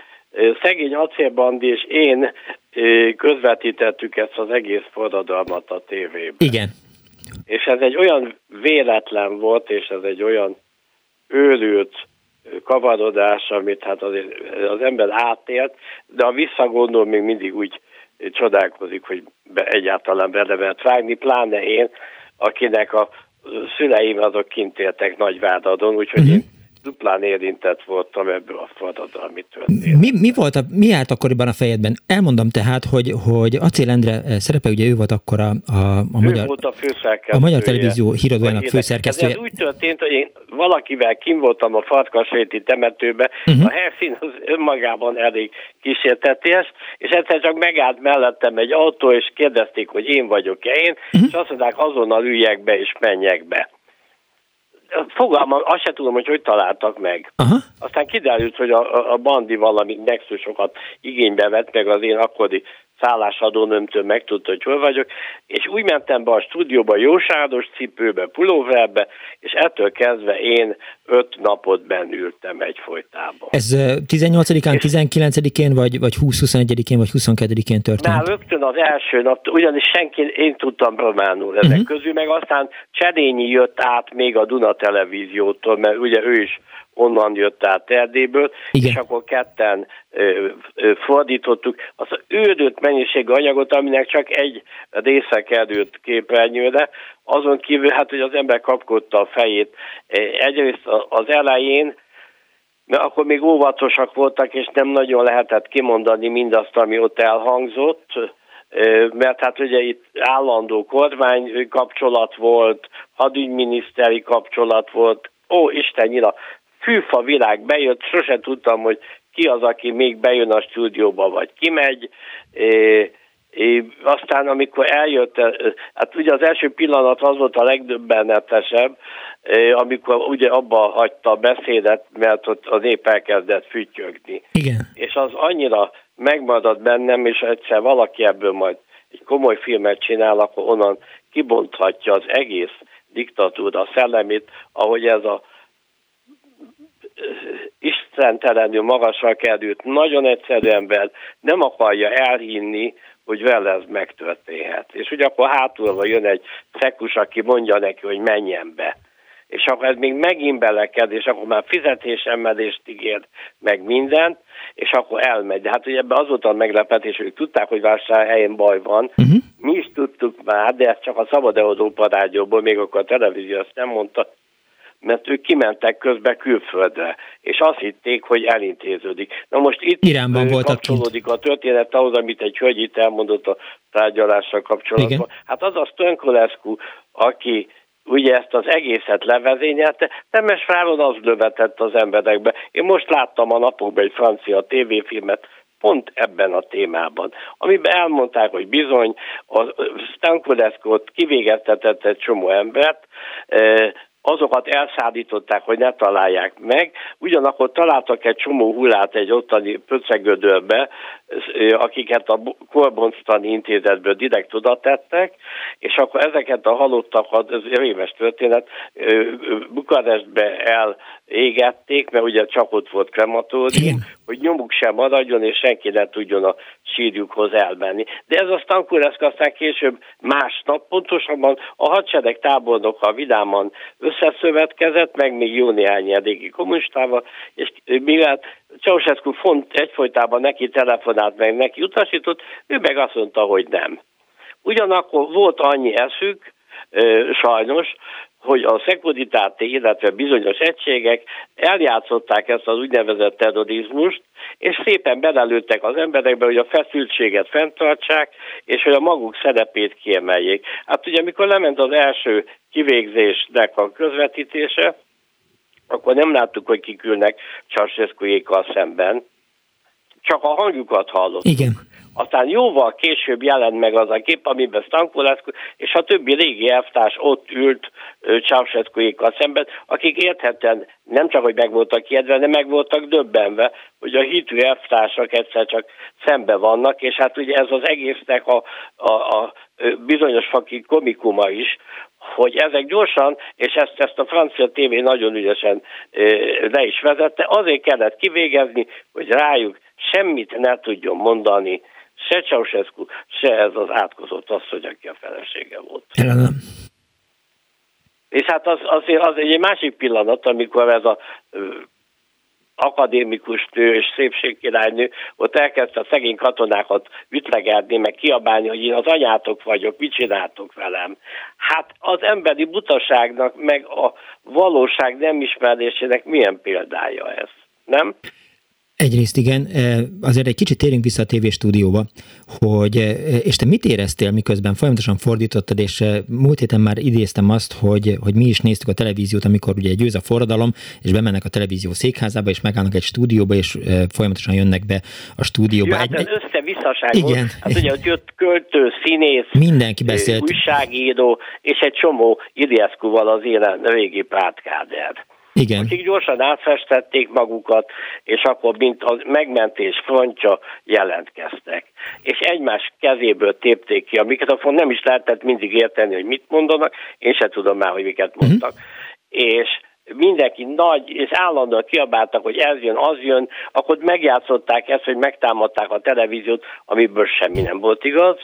szegény acélbandi és én közvetítettük ezt az egész forradalmat a tévében. Igen. És ez egy olyan véletlen volt, és ez egy olyan őrült kavarodás, amit hát az, az ember átélt, de a visszagondol még mindig úgy csodálkozik, hogy be, egyáltalán bele lehet vágni, pláne én, akinek a szüleim azok kint éltek Nagyvádadon, úgyhogy uh-huh. én duplán érintett voltam ebből a forradalmi történet. Mi, mi, volt a, mi járt akkoriban a fejedben? Elmondom tehát, hogy, hogy Acél Endre eh, szerepe, ugye ő volt akkor a, a, a ő magyar, volt a, a magyar televízió híradójának főszerkesztője. Ez úgy történt, hogy én valakivel kim voltam a Farkasréti temetőbe, uh-huh. a helyszín az önmagában elég kísértetés, és egyszer csak megállt mellettem egy autó, és kérdezték, hogy én vagyok-e én, uh-huh. és azt mondták, azonnal üljek be, és menjek be fogalmam, azt se tudom, hogy hogy találtak meg. Aha. Aztán kiderült, hogy a, a bandi valami nexusokat igénybe vett, meg az én akkori szállásadónőmtől megtudta, hogy hol vagyok, és úgy mentem be a stúdióba jósádos cipőbe, pulóverbe, és ettől kezdve én öt napot benn ültem egyfolytában. Ez 18-án, 19-én, vagy, vagy 20-21-én, vagy 22-én történt? Már rögtön az első nap, ugyanis senki, én tudtam románul ezek uh-huh. közül, meg aztán Cserényi jött át még a Duna televíziótól, mert ugye ő is onnan jött át Erdélyből, Igen. és akkor ketten ö, ö, fordítottuk az ődött mennyiségű anyagot, aminek csak egy része került képernyőre, azon kívül hát, hogy az ember kapkodta a fejét. Egyrészt az elején, mert akkor még óvatosak voltak, és nem nagyon lehetett kimondani mindazt, ami ott elhangzott, mert hát ugye itt állandó kormány kapcsolat volt, hadügyminiszteri kapcsolat volt, ó, Isten nyila, fűfa világ bejött, sose tudtam, hogy ki az, aki még bejön a stúdióba, vagy kimegy, É, aztán, amikor eljött, hát ugye az első pillanat az volt a legdöbbenetesebb, amikor ugye abba hagyta a beszédet, mert ott a nép elkezdett fütyögni. Igen. És az annyira megmaradt bennem, és egyszer valaki ebből majd egy komoly filmet csinál, akkor onnan kibonthatja az egész diktatúra szellemét, ahogy ez a istentelenül magasra került, nagyon egyszerű ember nem akarja elhinni, hogy vele ez megtörténhet. És ugye akkor hátulva jön egy szekus, aki mondja neki, hogy menjen be. És akkor ez még megint beleked, és akkor már fizetésemelést ígér, meg mindent, és akkor elmegy. De hát ugye ebben az volt a meglepetés, hogy tudták, hogy vásárhelyen baj van. Uh-huh. Mi is tudtuk már, de ez csak a Szabad Európa rádióból, még akkor a televízió azt nem mondta, mert ők kimentek közbe külföldre, és azt hitték, hogy elintéződik. Na most itt Iránban voltak kapcsolódik kint. a történet ahhoz, amit egy hölgy itt elmondott a tárgyalással kapcsolatban. Igen. Hát az a Stönkolescu, aki ugye ezt az egészet levezényelte, Temes Fráron az lövetett az emberekbe. Én most láttam a napokban egy francia tévéfilmet, pont ebben a témában, amiben elmondták, hogy bizony a Stankulescu-t kivégeztetett egy csomó embert, azokat elszállították, hogy ne találják meg. Ugyanakkor találtak egy csomó hullát egy ottani pöcegödörbe, akiket a Korbonstani intézetből direkt oda tettek, és akkor ezeket a halottakat, ez rémes történet, Bukarestbe elégették, mert ugye csak ott volt krematórium, hogy nyomuk sem maradjon, és senki ne tudjon a sírjukhoz elmenni. De ez a Stankuleszk aztán később másnap, pontosabban a hadsereg tábornokkal vidáman összeszövetkezett, meg még jó néhány edégi kommunistával, és mivel Ceausescu font egyfolytában neki telefonált, meg neki utasított, ő meg azt mondta, hogy nem. Ugyanakkor volt annyi eszük, sajnos, hogy a szekuritáti, illetve bizonyos egységek eljátszották ezt az úgynevezett terrorizmust, és szépen belelőttek az emberekbe, hogy a feszültséget fenntartsák, és hogy a maguk szerepét kiemeljék. Hát ugye, amikor lement az első kivégzésnek a közvetítése, akkor nem láttuk, hogy kikülnek Csarszeszkujékkal szemben, csak a hangjukat hallottuk. Igen. Aztán jóval később jelent meg az a kép, amiben Stankulescu és a többi régi elvtárs ott ült Ceausescuékkal szemben, akik érthetően nem csak, hogy meg voltak kiedve, de meg voltak döbbenve, hogy a hitű elvtársak egyszer csak szembe vannak, és hát ugye ez az egésznek a, a, a bizonyos faki komikuma is, hogy ezek gyorsan, és ezt, ezt a francia tévé nagyon ügyesen le is vezette, azért kellett kivégezni, hogy rájuk semmit ne tudjon mondani se Ceausescu, se ez az átkozott asszony, aki a felesége volt. Jelenem. És hát az, azért az egy másik pillanat, amikor ez a akadémikus nő és szépségkirálynő ott elkezdte a szegény katonákat ütlegelni, meg kiabálni, hogy én az anyátok vagyok, mit csináltok velem. Hát az emberi butaságnak, meg a valóság nem ismerésének milyen példája ez, nem? Egyrészt igen, e, azért egy kicsit térjünk vissza a tévéstúdióba, hogy, e, és te mit éreztél, miközben folyamatosan fordítottad, és e, múlt héten már idéztem azt, hogy, hogy mi is néztük a televíziót, amikor ugye győz a forradalom, és bemennek a televízió székházába, és megállnak egy stúdióba, és folyamatosan jönnek be a stúdióba. Ja, hát ez össze-visszaság igen. Hát ugye jött költő, színész, mindenki beszélt. újságíró, és egy csomó Ilieszkuval az élen régi pátkáder. Igen. akik gyorsan átfestették magukat, és akkor mint a megmentés frontja jelentkeztek. És egymás kezéből tépték ki a mikrofon, nem is lehetett mindig érteni, hogy mit mondanak, én sem tudom már, hogy miket mhm. mondtak. Uh-huh. És mindenki nagy, és állandóan kiabáltak, hogy ez jön, az jön, akkor megjátszották ezt, hogy megtámadták a televíziót, amiből semmi nem volt igaz,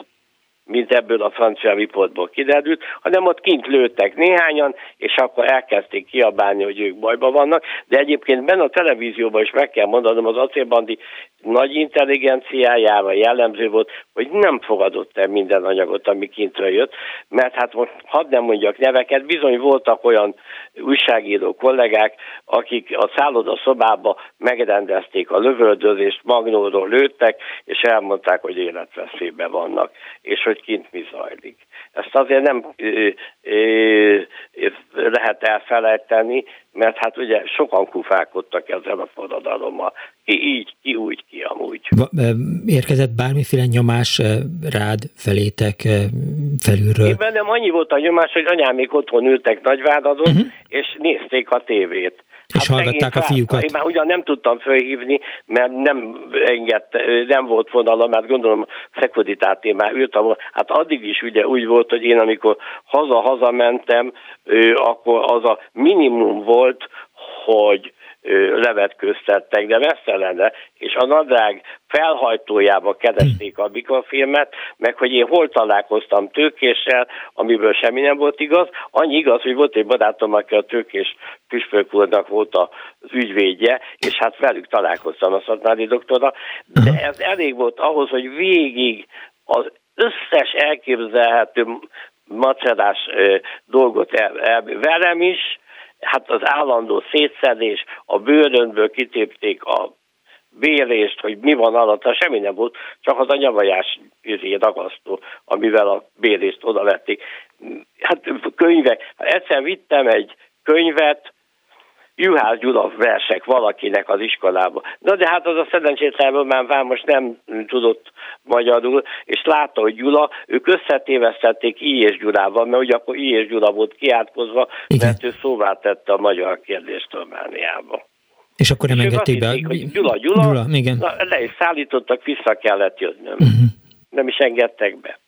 mint ebből a francia riportból kiderült, hanem ott kint lőttek néhányan, és akkor elkezdték kiabálni, hogy ők bajban vannak, de egyébként benne a televízióban is meg kell mondanom, az acélbandi nagy intelligenciájával jellemző volt, hogy nem fogadott el minden anyagot, ami kintről jött, mert hát most hadd nem mondjak neveket, bizony voltak olyan újságíró kollégák, akik a szálloda szobába megrendezték a lövöldözést, magnóról lőttek, és elmondták, hogy életveszélyben vannak, és hogy kint mi zajlik. Ezt azért nem ö, ö, lehet elfelejteni, mert hát ugye sokan kufálkodtak ezzel a forradalommal. Ki így, ki úgy, ki amúgy. Érkezett bármiféle nyomás rád, felétek, felülről? Én bennem annyi volt a nyomás, hogy anyám még otthon ültek Nagyváradon, uh-huh. és nézték a tévét. És hát hallgatták a fiúkat. Én már ugyan nem tudtam fölhívni, mert nem engedte, nem volt vonala, mert gondolom Szekuditát én már ültem. Hát addig is ugye úgy volt, hogy én amikor haza-haza mentem, akkor az a minimum volt, hogy levetköztettek, de messzelene, és a nadrág felhajtójába keresték a mikrofilmet, meg hogy én hol találkoztam tőkéssel, amiből semmi nem volt igaz. Annyi igaz, hogy volt egy barátom, aki a tőkés püspök úrnak volt az ügyvédje, és hát velük találkoztam a Szatmári doktora, de ez elég volt ahhoz, hogy végig az összes elképzelhető macerás dolgot el, el, velem is, hát az állandó szétszedés, a bőrönből kitépték a bélést, hogy mi van alatta, semmi nem volt, csak az a nyavajás izé, ragasztó, amivel a bélést oda vették. Hát könyvek, egyszer vittem egy könyvet, Juhász Gyula versek valakinek az iskolába. Na de hát az a szerencsétlenből már Vámos nem tudott magyarul, és látta, hogy Gyula, ők összetévesztették I és Gyulával, mert ugye akkor I és Gyula volt kiátkozva, Igen. mert ő szóvá tette a magyar kérdést Romániába. És akkor nem engedték be? Hogy Gyula, Gyula, Gyula igen. Na, le is szállítottak, vissza kellett jönnöm. Uh-huh. Nem is engedtek be.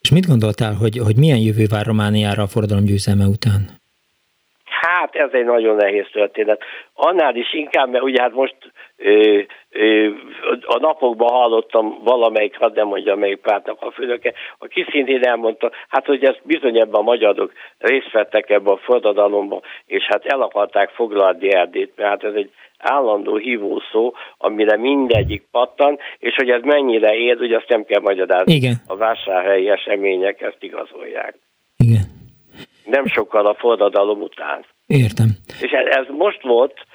És mit gondoltál, hogy, hogy milyen jövő vár Romániára a forradalom győzelme után? Hát ez egy nagyon nehéz történet. Annál is inkább, mert ugye hát most ö, ö, a napokban hallottam valamelyik, hadd nem mondja melyik pártnak a főnöke, aki szintén elmondta, hát hogy ezt bizony ebben a magyarok részt vettek ebbe a forradalomba, és hát el akarták foglalni Erdét, mert hát ez egy állandó hívószó, amire mindegyik pattan, és hogy ez mennyire ér, ugye azt nem kell magyarázni. Igen. A vásárhelyi események ezt igazolják. Igen. Nem sokkal a forradalom után. Értem. És ez, ez most volt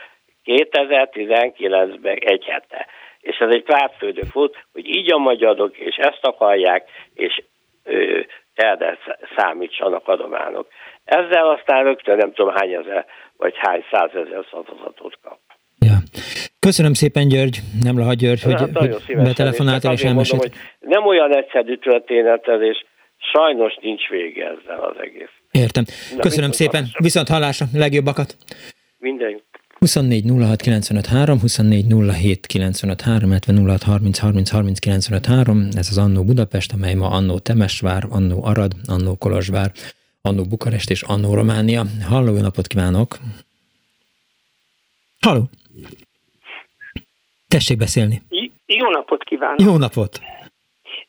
2019-ben egy hete. És ez egy pártfődő volt, hogy így a magyarok, és ezt akarják, és ö, erre számítsanak adományok. Ezzel aztán rögtön nem tudom hány ezer, vagy hány százezer szavazatot kap. Ja. Köszönöm szépen, György, nem lehet György, hogy, hát hogy betelefonáltál és elmesélt. Nem olyan egyszerű történet ez, és sajnos nincs vége ezzel az egész. Értem. Na, Köszönöm szépen. Hallásra. Viszont hallásra. Legjobbakat. Minden. 24 06 95 3, 24 07 95 3, 06 30 30 30 95 3. Ez az Annó Budapest, amely ma Annó Temesvár, Annó Arad, Annó Kolozsvár, Annó Bukarest és Annó Románia. Halló, jó napot kívánok! Halló! Tessék beszélni. Jó napot kívánok! Jó napot!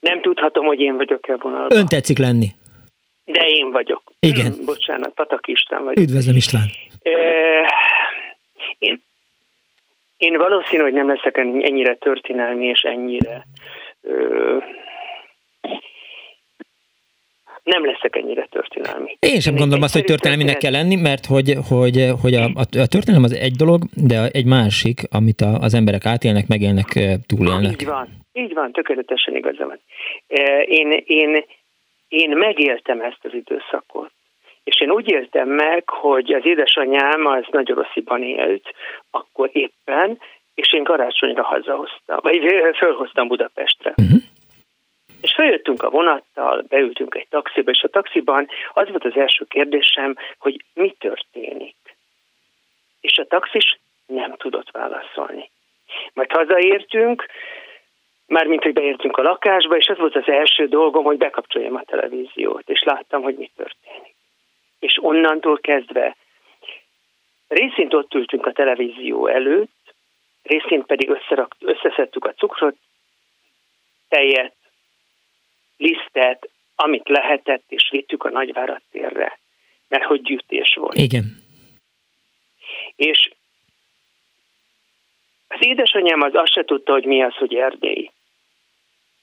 Nem tudhatom, hogy én vagyok-e vonalban. Ön tetszik lenni. De én vagyok. Igen. Hmm, bocsánat, Patak István vagyok. Üdvözlöm István. E, én, én valószínű, hogy nem leszek ennyire történelmi és ennyire ö, nem leszek ennyire történelmi. Én sem gondolom azt, hogy történelminek kell lenni, mert hogy, hogy, hogy a, a történelem az egy dolog, de egy másik, amit a, az emberek átélnek, megélnek, túlélnek. Így van, így van, tökéletesen igaza van. Én, én én megéltem ezt az időszakot. És én úgy éltem meg, hogy az édesanyám az nagyon rossziban élt akkor éppen, és én karácsonyra hazahoztam, vagy fölhoztam Budapestre. Uh-huh. És feljöttünk a vonattal, beültünk egy taxiba, és a taxiban az volt az első kérdésem, hogy mi történik. És a taxis nem tudott válaszolni. Majd hazaértünk, Mármint, hogy beértünk a lakásba, és ez volt az első dolgom, hogy bekapcsoljam a televíziót, és láttam, hogy mi történik. És onnantól kezdve részint ott ültünk a televízió előtt, részint pedig összerak, összeszedtük a cukrot, tejet, lisztet, amit lehetett, és vittük a Nagyvárat térre, mert hogy gyűjtés volt. Igen. És az édesanyám az azt se tudta, hogy mi az, hogy Erdély.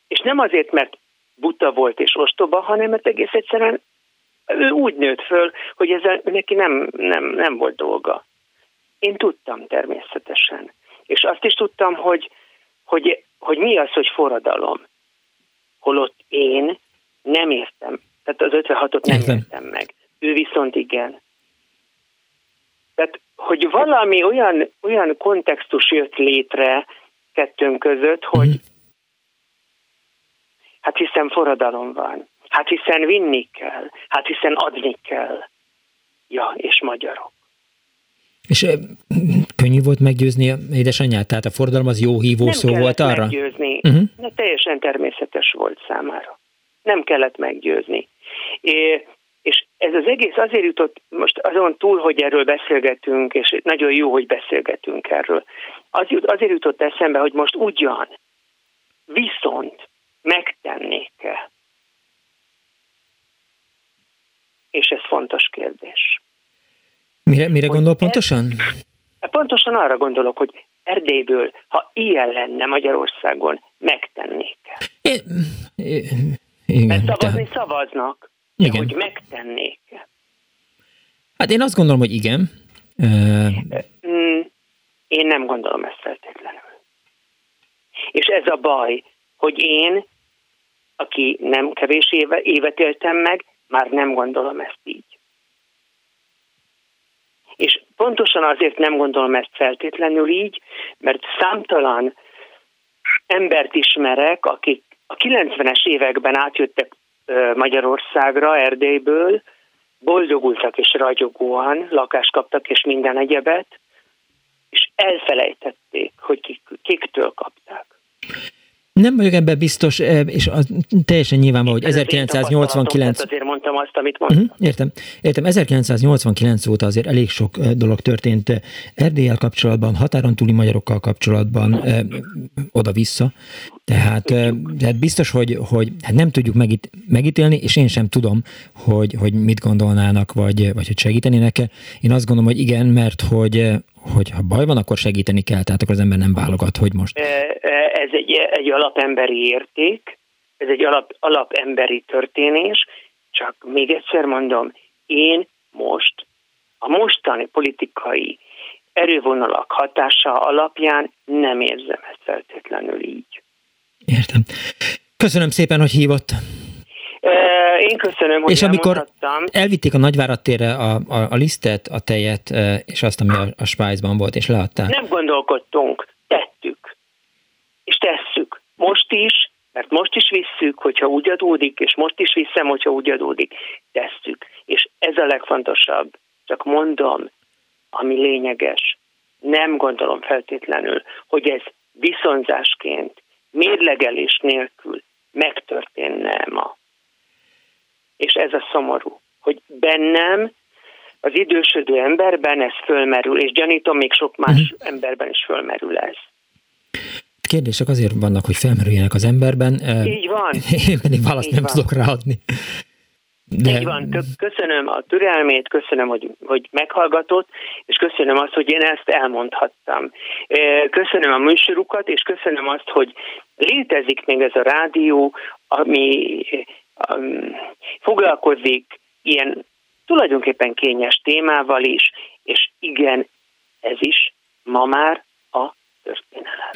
És nem azért, mert buta volt és ostoba, hanem mert egész egyszerűen ő úgy nőtt föl, hogy ezzel neki nem, nem, nem volt dolga. Én tudtam természetesen. És azt is tudtam, hogy, hogy, hogy mi az, hogy forradalom. Holott én nem értem. Tehát az 56-ot nem értem meg. Ő viszont igen. Tehát, hogy valami olyan, olyan kontextus jött létre kettőnk között, hogy mm. Hát hiszen forradalom van, hát hiszen vinni kell, hát hiszen adni kell. Ja, és magyarok. És könnyű volt meggyőzni édesanyját? Tehát a forradalom az jó hívó Nem szó volt arra? Nem meggyőzni. Uh-huh. De teljesen természetes volt számára. Nem kellett meggyőzni. É, és ez az egész azért jutott, most azon túl, hogy erről beszélgetünk, és nagyon jó, hogy beszélgetünk erről, az jut, azért jutott eszembe, hogy most ugyan, viszont megtennék-e? És ez fontos kérdés. Mire, mire gondol pontosan? Ez, pontosan arra gondolok, hogy Erdélyből, ha ilyen lenne Magyarországon, megtennék-e? igen, Mert szavazni te... szavaznak. Igen. hogy megtennék. Hát én azt gondolom, hogy igen. Mm, én nem gondolom ezt feltétlenül. És ez a baj, hogy én, aki nem kevés éve, évet éltem meg, már nem gondolom ezt így. És pontosan azért nem gondolom ezt feltétlenül így, mert számtalan embert ismerek, akik a 90-es években átjöttek Magyarországra, Erdélyből, boldogultak és ragyogóan, lakást kaptak és minden egyebet, és elfelejtették, hogy kik, kiktől kapták. Nem vagyok ebben biztos, és az teljesen nyilvánvaló, hogy 1989... Azért mondtam azt, amit mondtam. Uh-huh, értem. Értem, 1989 óta azért elég sok dolog történt Erdélyel kapcsolatban, határon túli magyarokkal kapcsolatban, oda-vissza. Tehát, tehát biztos, hogy, hogy hát nem tudjuk megít, megítélni, és én sem tudom, hogy, hogy mit gondolnának, vagy, vagy hogy segítenének-e. Én azt gondolom, hogy igen, mert hogy, hogy ha baj van, akkor segíteni kell, tehát akkor az ember nem válogat, hogy most. Ez egy, egy alapemberi érték, ez egy alap, alapemberi történés, csak még egyszer mondom, én most a mostani politikai erővonalak hatása alapján nem érzem ezt feltétlenül így. Értem. Köszönöm szépen, hogy hívott. Én köszönöm, hogy És amikor elvitték a Nagyvárat térre a, a, a lisztet, a tejet, és azt, ami a, a Svájcban volt, és leadták? Nem gondolkodtunk, tettük. És tesszük. Most is, mert most is visszük, hogyha úgy adódik, és most is visszem, hogyha úgy adódik, tesszük. És ez a legfontosabb. Csak mondom, ami lényeges. Nem gondolom feltétlenül, hogy ez viszonzásként, mérlegelés nélkül megtörténne ma és ez a szomorú, hogy bennem, az idősödő emberben ez fölmerül, és gyanítom, még sok más uh-huh. emberben is fölmerül ez. Kérdések azért vannak, hogy felmerüljenek az emberben. Így van. Én pedig választ Így nem van. tudok ráadni. De... Így van, köszönöm a türelmét, köszönöm, hogy, hogy meghallgatott, és köszönöm azt, hogy én ezt elmondhattam. Köszönöm a műsorukat, és köszönöm azt, hogy létezik még ez a rádió, ami um, foglalkozik ilyen tulajdonképpen kényes témával is, és igen, ez is ma már a történelem.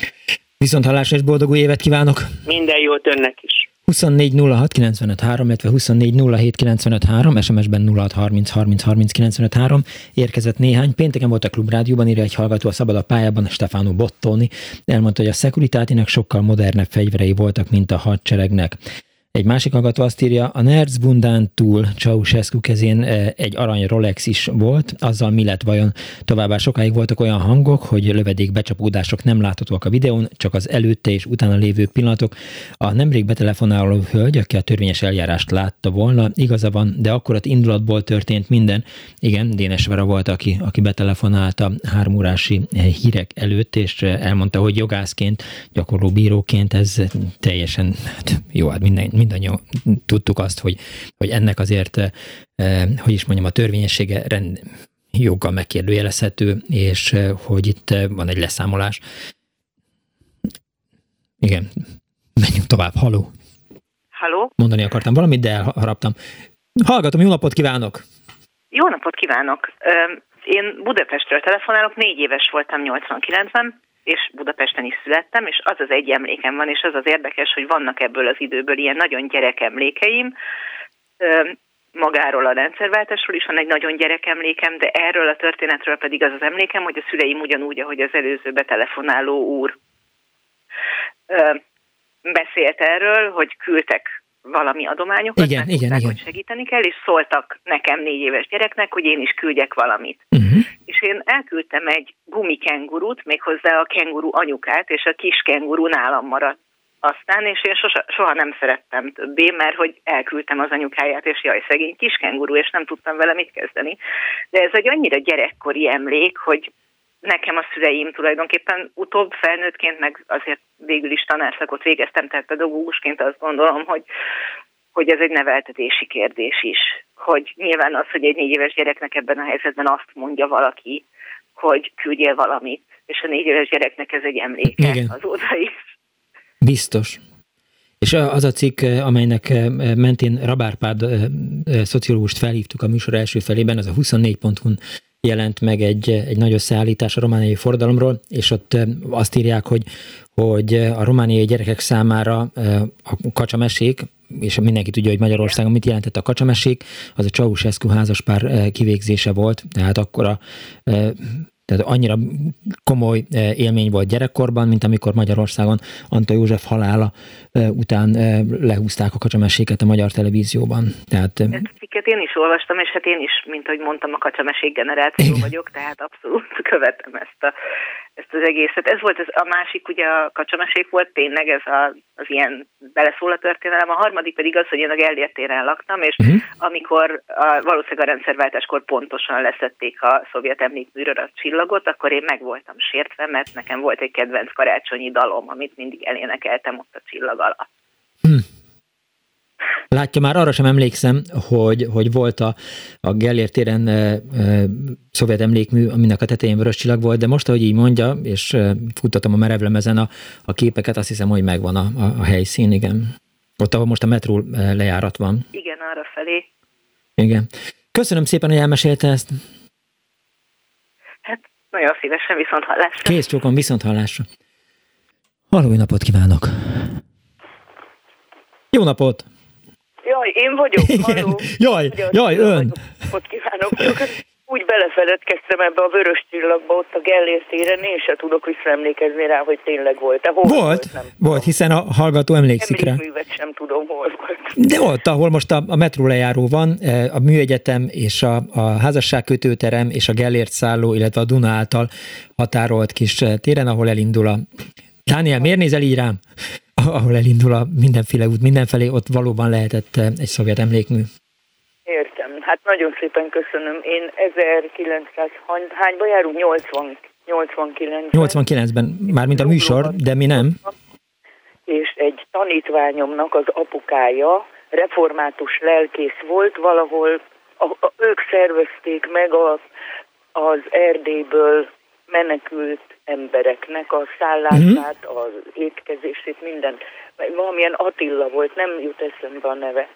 Viszont hallásra és boldog új évet kívánok! Minden jót önnek is! 24 06 illetve 24 07 SMS-ben 06 30 30 30 érkezett néhány. Pénteken volt a Klubrádióban, írja egy hallgató a Szabad a pályában, Stefano Bottoni. Elmondta, hogy a Securitátinak sokkal modernebb fegyverei voltak, mint a hadseregnek. Egy másik hallgató azt írja, a Nerzbundán túl Ceausescu kezén e, egy arany Rolex is volt, azzal mi lett vajon? Továbbá sokáig voltak olyan hangok, hogy lövedék becsapódások nem láthatóak a videón, csak az előtte és utána lévő pillanatok. A nemrég betelefonáló hölgy, aki a törvényes eljárást látta volna, igaza van, de akkor indulatból történt minden. Igen, Dénes Vera volt, aki, aki betelefonálta hármórási e, hírek előtt, és e, elmondta, hogy jogászként, gyakorló bíróként ez teljesen, hát jó, hát minden, mindannyian tudtuk azt, hogy, hogy ennek azért, eh, hogy is mondjam, a törvényessége rend, joggal megkérdőjelezhető, és eh, hogy itt eh, van egy leszámolás. Igen, menjünk tovább. Haló. Haló. Mondani akartam valamit, de elharaptam. Hallgatom, jó napot kívánok! Jó napot kívánok! Én Budapestről telefonálok, négy éves voltam 89-ben, és Budapesten is születtem, és az az egy emlékem van, és az az érdekes, hogy vannak ebből az időből ilyen nagyon gyerek emlékeim. magáról a rendszerváltásról is van egy nagyon gyerekemlékem, de erről a történetről pedig az az emlékem, hogy a szüleim ugyanúgy, ahogy az előző betelefonáló úr beszélt erről, hogy küldtek valami adományokat, igen, igen, tudták, igen. hogy segíteni kell, és szóltak nekem négy éves gyereknek, hogy én is küldjek valamit. Uh-huh. És én elküldtem egy gumikengurút, méghozzá a kenguru anyukát, és a kis kenguru nálam maradt aztán, és én sosa, soha nem szerettem többé, mert hogy elküldtem az anyukáját, és jaj, szegény kis kenguru, és nem tudtam vele mit kezdeni. De ez egy annyira gyerekkori emlék, hogy nekem a szüleim tulajdonképpen utóbb felnőttként, meg azért végül is tanárszakot végeztem, tehát pedagógusként azt gondolom, hogy, hogy ez egy neveltetési kérdés is. Hogy nyilván az, hogy egy négy éves gyereknek ebben a helyzetben azt mondja valaki, hogy küldjél valamit, és a négy éves gyereknek ez egy emléke Igen. azóta is. Biztos. És az a cikk, amelynek mentén Rabárpád szociológust felhívtuk a műsor első felében, az a 24.hu-n jelent meg egy, egy nagy összeállítás a romániai forradalomról, és ott azt írják, hogy, hogy a romániai gyerekek számára a kacsamesék, és mindenki tudja, hogy Magyarországon mit jelentett a kacsamesék, az a Ceausescu házaspár végzése volt, tehát akkor a tehát annyira komoly eh, élmény volt gyerekkorban, mint amikor Magyarországon Antal József halála eh, után eh, lehúzták a kacsameséket a magyar televízióban. Tehát, Ezt én is olvastam, és hát én is, mint ahogy mondtam, a kacsamesék generáció Igen. vagyok, tehát abszolút követem ezt a ezt az egészet. Ez volt az, a másik, ugye a kacsamesék volt tényleg ez a, az ilyen beleszól a történelem. A harmadik pedig az, hogy én a Gellért téren laktam, és uh-huh. amikor a, valószínűleg a rendszerváltáskor pontosan leszették a szovjet emlékműről a csillagot, akkor én meg voltam sértve, mert nekem volt egy kedvenc karácsonyi dalom, amit mindig elénekeltem ott a csillag alatt. Hmm. Látja, már arra sem emlékszem, hogy, hogy volt a, a Gellért téren e, e, szovjet emlékmű, aminek a tetején vörös csillag volt, de most, ahogy így mondja, és e, futtatom a merevlemezen a, a képeket, azt hiszem, hogy megvan a, a, a helyszín, igen. Ott, ahol most a metró lejárat van. Igen, arra felé. Igen. Köszönöm szépen, hogy elmesélte ezt. Hát, nagyon szívesen viszont hallásra. Kész csókom, viszont hallásra. Halló, napot kívánok! Jó napot! Jaj, én vagyok. Igen. Jaj, Magyar jaj, ön. Ott kívánok. Úgy belefeledkeztem ebbe a vörös csillagba, ott a Gellért téren, én se tudok visszaemlékezni rá, hogy tényleg volt. Hol volt, volt, nem volt hiszen a hallgató emlékszik rá. sem tudom, hol volt. De ott, ahol most a, a metró lejáró van, eh, a műegyetem és a, a házasságkötőterem és a Gellért szálló, illetve a Duna által határolt kis eh, téren, ahol elindul a... Dániel, miért nézel így rám? Ahol elindul a mindenféle út mindenfelé, ott valóban lehetett eh, egy szovjet emlékmű. Értem. Hát nagyon szépen köszönöm. Én 1900, hányba járunk? 80, 89 89-ben, már mint a műsor, de mi nem. És egy tanítványomnak az apukája református lelkész volt, valahol a, a, ők szervezték meg a, az Erdélyből menekült embereknek a szállását, uh-huh. az étkezését, mindent. Valamilyen Attila volt, nem jut eszembe a neve.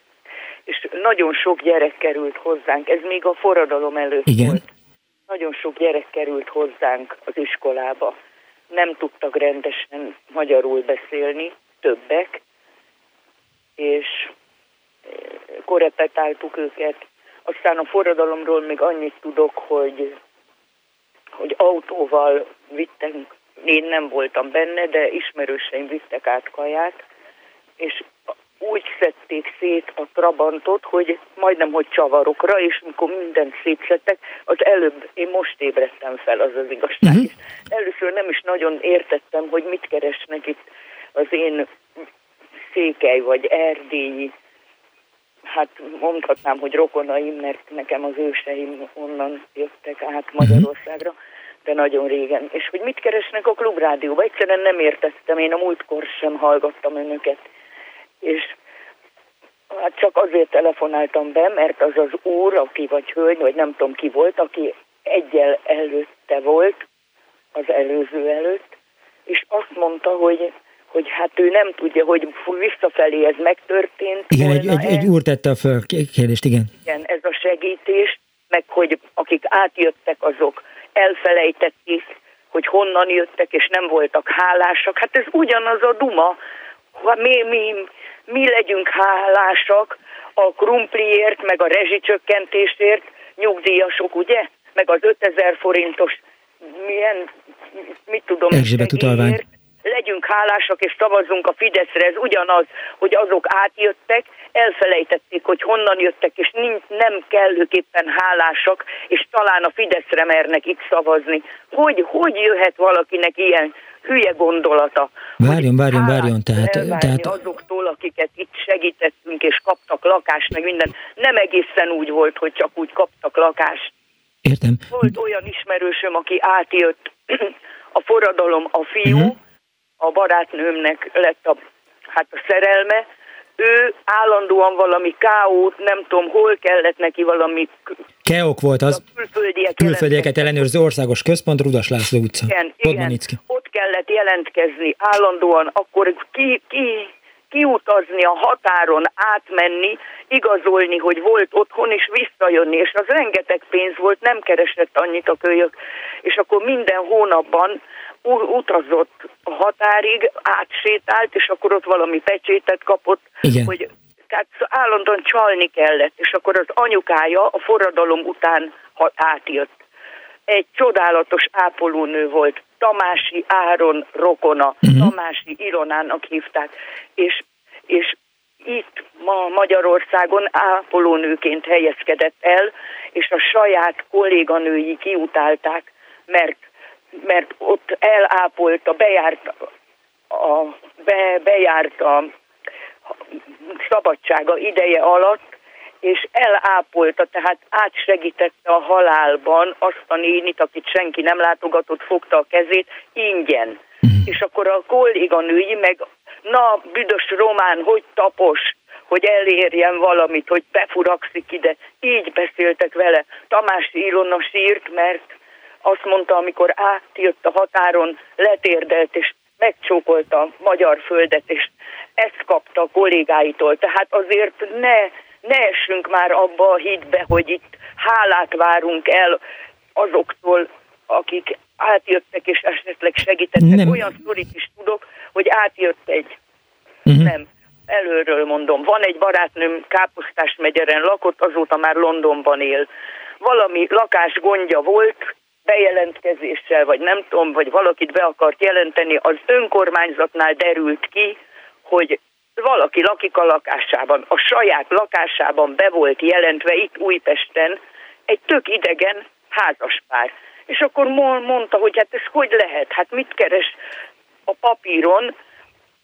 És nagyon sok gyerek került hozzánk, ez még a forradalom előtt Igen. volt. Nagyon sok gyerek került hozzánk az iskolába. Nem tudtak rendesen magyarul beszélni, többek, és eh, korepetáltuk őket. Aztán a forradalomról még annyit tudok, hogy hogy autóval vittünk, én nem voltam benne, de ismerőseim vittek át kaját, és úgy szedték szét a trabantot, hogy majdnem, hogy csavarokra, és amikor mindent szétszettek, az előbb, én most ébredtem fel, az az igazság. Uh-huh. Először nem is nagyon értettem, hogy mit keresnek itt az én székely vagy erdélyi, hát mondhatnám, hogy rokonaim, mert nekem az őseim onnan jöttek át Magyarországra. De nagyon régen. És hogy mit keresnek a klubrádióba? Egyszerűen nem értettem, én a múltkor sem hallgattam önöket. És hát csak azért telefonáltam be, mert az az úr, aki vagy hölgy, vagy nem tudom ki volt, aki egyel előtte volt, az előző előtt, és azt mondta, hogy hogy hát ő nem tudja, hogy visszafelé ez megtörtént. Igen, egy, egy, egy úr tette a föl kérdést, igen. Igen, ez a segítés, meg hogy akik átjöttek, azok elfelejtették, hogy honnan jöttek, és nem voltak hálásak. Hát ez ugyanaz a duma, mi, mi, mi legyünk hálásak a krumpliért, meg a rezsicsökkentésért, nyugdíjasok, ugye? Meg az 5000 forintos, milyen, mit tudom, Erzsébet utalvány legyünk hálásak és szavazzunk a Fideszre, ez ugyanaz, hogy azok átjöttek, elfelejtették, hogy honnan jöttek, és nem kellőképpen hálásak, és talán a Fideszre mernek itt szavazni. Hogy, hogy jöhet valakinek ilyen hülye gondolata? Várjon, várjon, várjon. Tehát, tehát... azoktól, akiket itt segítettünk, és kaptak lakást, meg minden. Nem egészen úgy volt, hogy csak úgy kaptak lakást. Értem. Volt olyan ismerősöm, aki átjött a forradalom a fiú, uh-huh a barátnőmnek lett a, hát a szerelme, ő állandóan valami káót, nem tudom, hol kellett neki valami... Keok volt az, külföldiek külföldieket ellenőrző országos központ, Rudas László utca. Igen, igen, ott kellett jelentkezni állandóan, akkor ki, ki, kiutazni a határon, átmenni, igazolni, hogy volt otthon, és visszajönni, és az rengeteg pénz volt, nem keresett annyit a kölyök, és akkor minden hónapban utazott a határig, átsétált, és akkor ott valami pecsétet kapott, Igen. hogy tehát állandóan csalni kellett, és akkor az anyukája a forradalom után átjött. Egy csodálatos ápolónő volt, Tamási Áron rokona, uh-huh. Tamási Ilonának hívták, és, és itt ma Magyarországon ápolónőként helyezkedett el, és a saját kolléganői kiutálták, mert mert ott elápolta, bejárt a, be, bejárt a szabadsága ideje alatt, és elápolta, tehát átsegítette a halálban azt a nénit, akit senki nem látogatott, fogta a kezét, ingyen. Mm. És akkor a kolléganői meg, na, büdös román, hogy tapos, hogy elérjen valamit, hogy befurakszik ide. Így beszéltek vele. Tamás Ilona sírt, mert azt mondta, amikor átjött a határon, letérdelt és megcsókolta a magyar földet, és ezt kapta a kollégáitól. Tehát azért ne, ne essünk már abba a hitbe, hogy itt hálát várunk el azoktól, akik átjöttek és esetleg segítettek. Nem. Olyan sztorit is tudok, hogy átjött egy, uh-huh. nem, előről mondom, van egy barátnőm Káposztás megyeren lakott, azóta már Londonban él. Valami lakás gondja volt, bejelentkezéssel, vagy nem tudom, vagy valakit be akart jelenteni, az önkormányzatnál derült ki, hogy valaki lakik a lakásában, a saját lakásában be volt jelentve itt Újpesten egy tök idegen házaspár. És akkor mondta, hogy hát ez hogy lehet, hát mit keres a papíron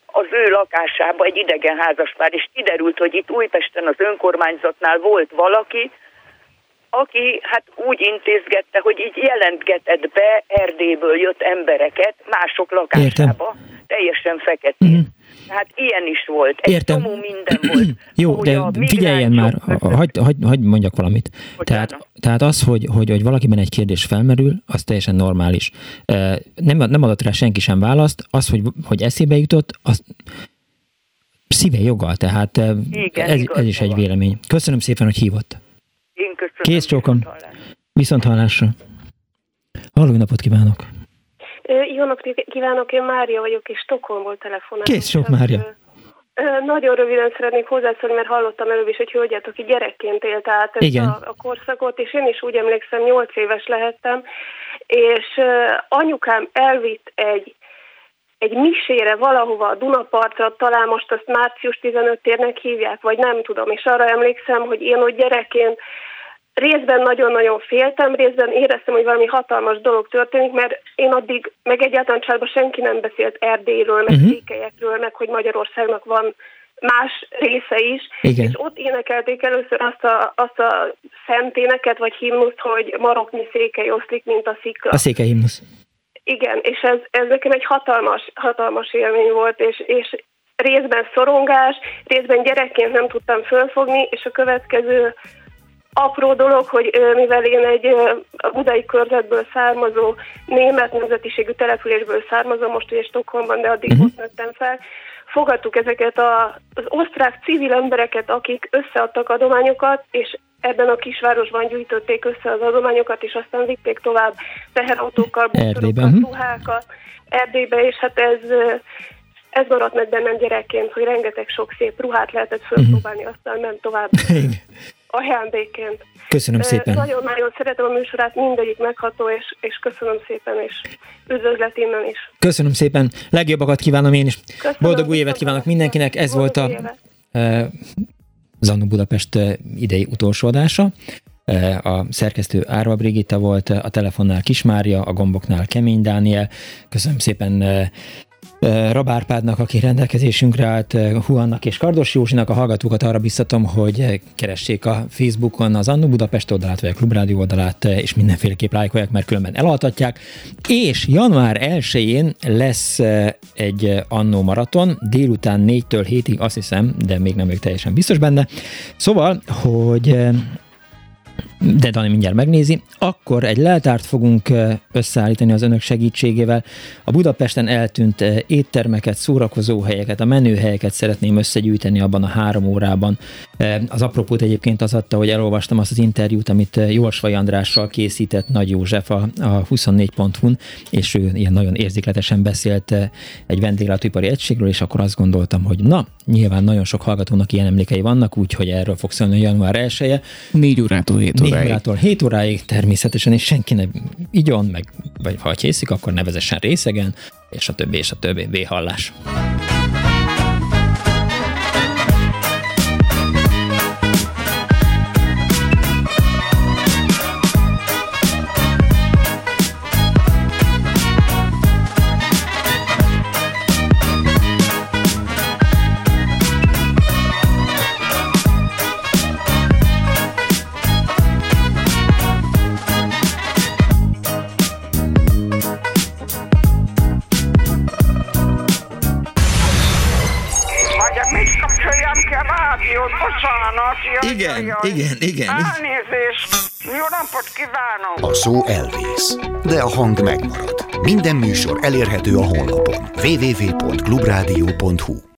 az ő lakásába egy idegen házaspár, és kiderült, hogy itt Újpesten az önkormányzatnál volt valaki, aki hát úgy intézgette, hogy így jelentgetett be Erdélyből jött embereket mások lakásába, Értem. teljesen feketén. Mm. Hát ilyen is volt. Egy Értem. csomó minden volt. Jó, de figyeljen már, hagyd hagy, hagy mondjak valamit. Tehát, tehát az, hogy, hogy, hogy valakiben egy kérdés felmerül, az teljesen normális. Nem, nem adott rá senki sem választ, az, hogy, hogy eszébe jutott, az szíve joga, tehát Igen, ez, ez is egy vélemény. Köszönöm szépen, hogy hívott. Én köszönöm. Kész csókom. Viszont hallásra. Halló, napot kívánok. Jó napot kívánok, én Mária vagyok, és Stockholmból telefonálok. Kész sok Mária. Nagyon röviden szeretnék hozzászólni, mert hallottam előbb is, hogy hölgyet, aki gyerekként élt át ezt Igen. a, a korszakot, és én is úgy emlékszem, 8 éves lehettem, és anyukám elvitt egy egy misére valahova a Dunapartra, talán most azt március 15-érnek hívják, vagy nem tudom, és arra emlékszem, hogy én ott gyerekként részben nagyon-nagyon féltem, részben éreztem, hogy valami hatalmas dolog történik, mert én addig, meg egyáltalán családban senki nem beszélt Erdélyről, meg uh-huh. székelyekről, meg hogy Magyarországnak van más része is, Igen. és ott énekelték először azt a, azt a szenténeket, vagy himnuszt, hogy maroknyi székely oszlik, mint a szikla. A székely himnusz. Igen, és ez, ez nekem egy hatalmas, hatalmas élmény volt, és, és részben szorongás, részben gyerekként nem tudtam fölfogni, és a következő apró dolog, hogy mivel én egy a budai körzetből származó, német nemzetiségű településből származom, most ugye Stockholmban, de addig uh-huh. ott nőttem fel, fogadtuk ezeket a, az osztrák civil embereket, akik összeadtak adományokat, és ebben a kisvárosban gyűjtötték össze az adományokat, és aztán vitték tovább teherautókkal, bútorokat, ruhákat Erdélybe, és hát ez ez maradt meg bennem gyerekként, hogy rengeteg sok szép ruhát lehetett fölpróbálni, aztán nem tovább ajándékként. Köszönöm szépen. Nagyon-nagyon szeretem a műsorát, mindegyik megható, és, és köszönöm szépen, és üdvözlet innen is. Köszönöm szépen, legjobbakat kívánom én is. Köszönöm, Boldog új évet kívánok mindenkinek, ez volt a uh, Zannu Budapest idei utolsó adása. A szerkesztő Árva Brigitta volt, a telefonnál Kismária, a gomboknál Kemény Dániel. Köszönöm szépen Rabárpádnak, aki rendelkezésünkre állt, Huannak és Kardos Józsinak a hallgatókat arra biztatom, hogy keressék a Facebookon az Annu Budapest oldalát, vagy a Klubrádió oldalát, és mindenféleképp lájkolják, mert különben elaltatják. És január 1-én lesz egy Annó maraton, délután 4-től 7-ig, azt hiszem, de még nem vagyok teljesen biztos benne. Szóval, hogy de Dani mindjárt megnézi, akkor egy leltárt fogunk összeállítani az önök segítségével. A Budapesten eltűnt éttermeket, szórakozóhelyeket, a menőhelyeket szeretném összegyűjteni abban a három órában. Az apropót egyébként az adta, hogy elolvastam azt az interjút, amit Jósvai Andrással készített Nagy József a, a 24.hu-n, és ő ilyen nagyon érzékletesen beszélt egy vendéglátóipari egységről, és akkor azt gondoltam, hogy na, nyilván nagyon sok hallgatónak ilyen emlékei vannak, úgyhogy erről fog szólni január 1 -e. 4 órától 7 óráig. 4 órától 7 óráig természetesen, és senki ne igyon, meg, vagy ha készik, akkor nevezessen részegen, és a többi, és a többi. V-hallás. Igen, igen, igen. Elnézést! Jó napot kívánok! A szó elvész, de a hang megmarad. Minden műsor elérhető a honlapon www.clubradio.hu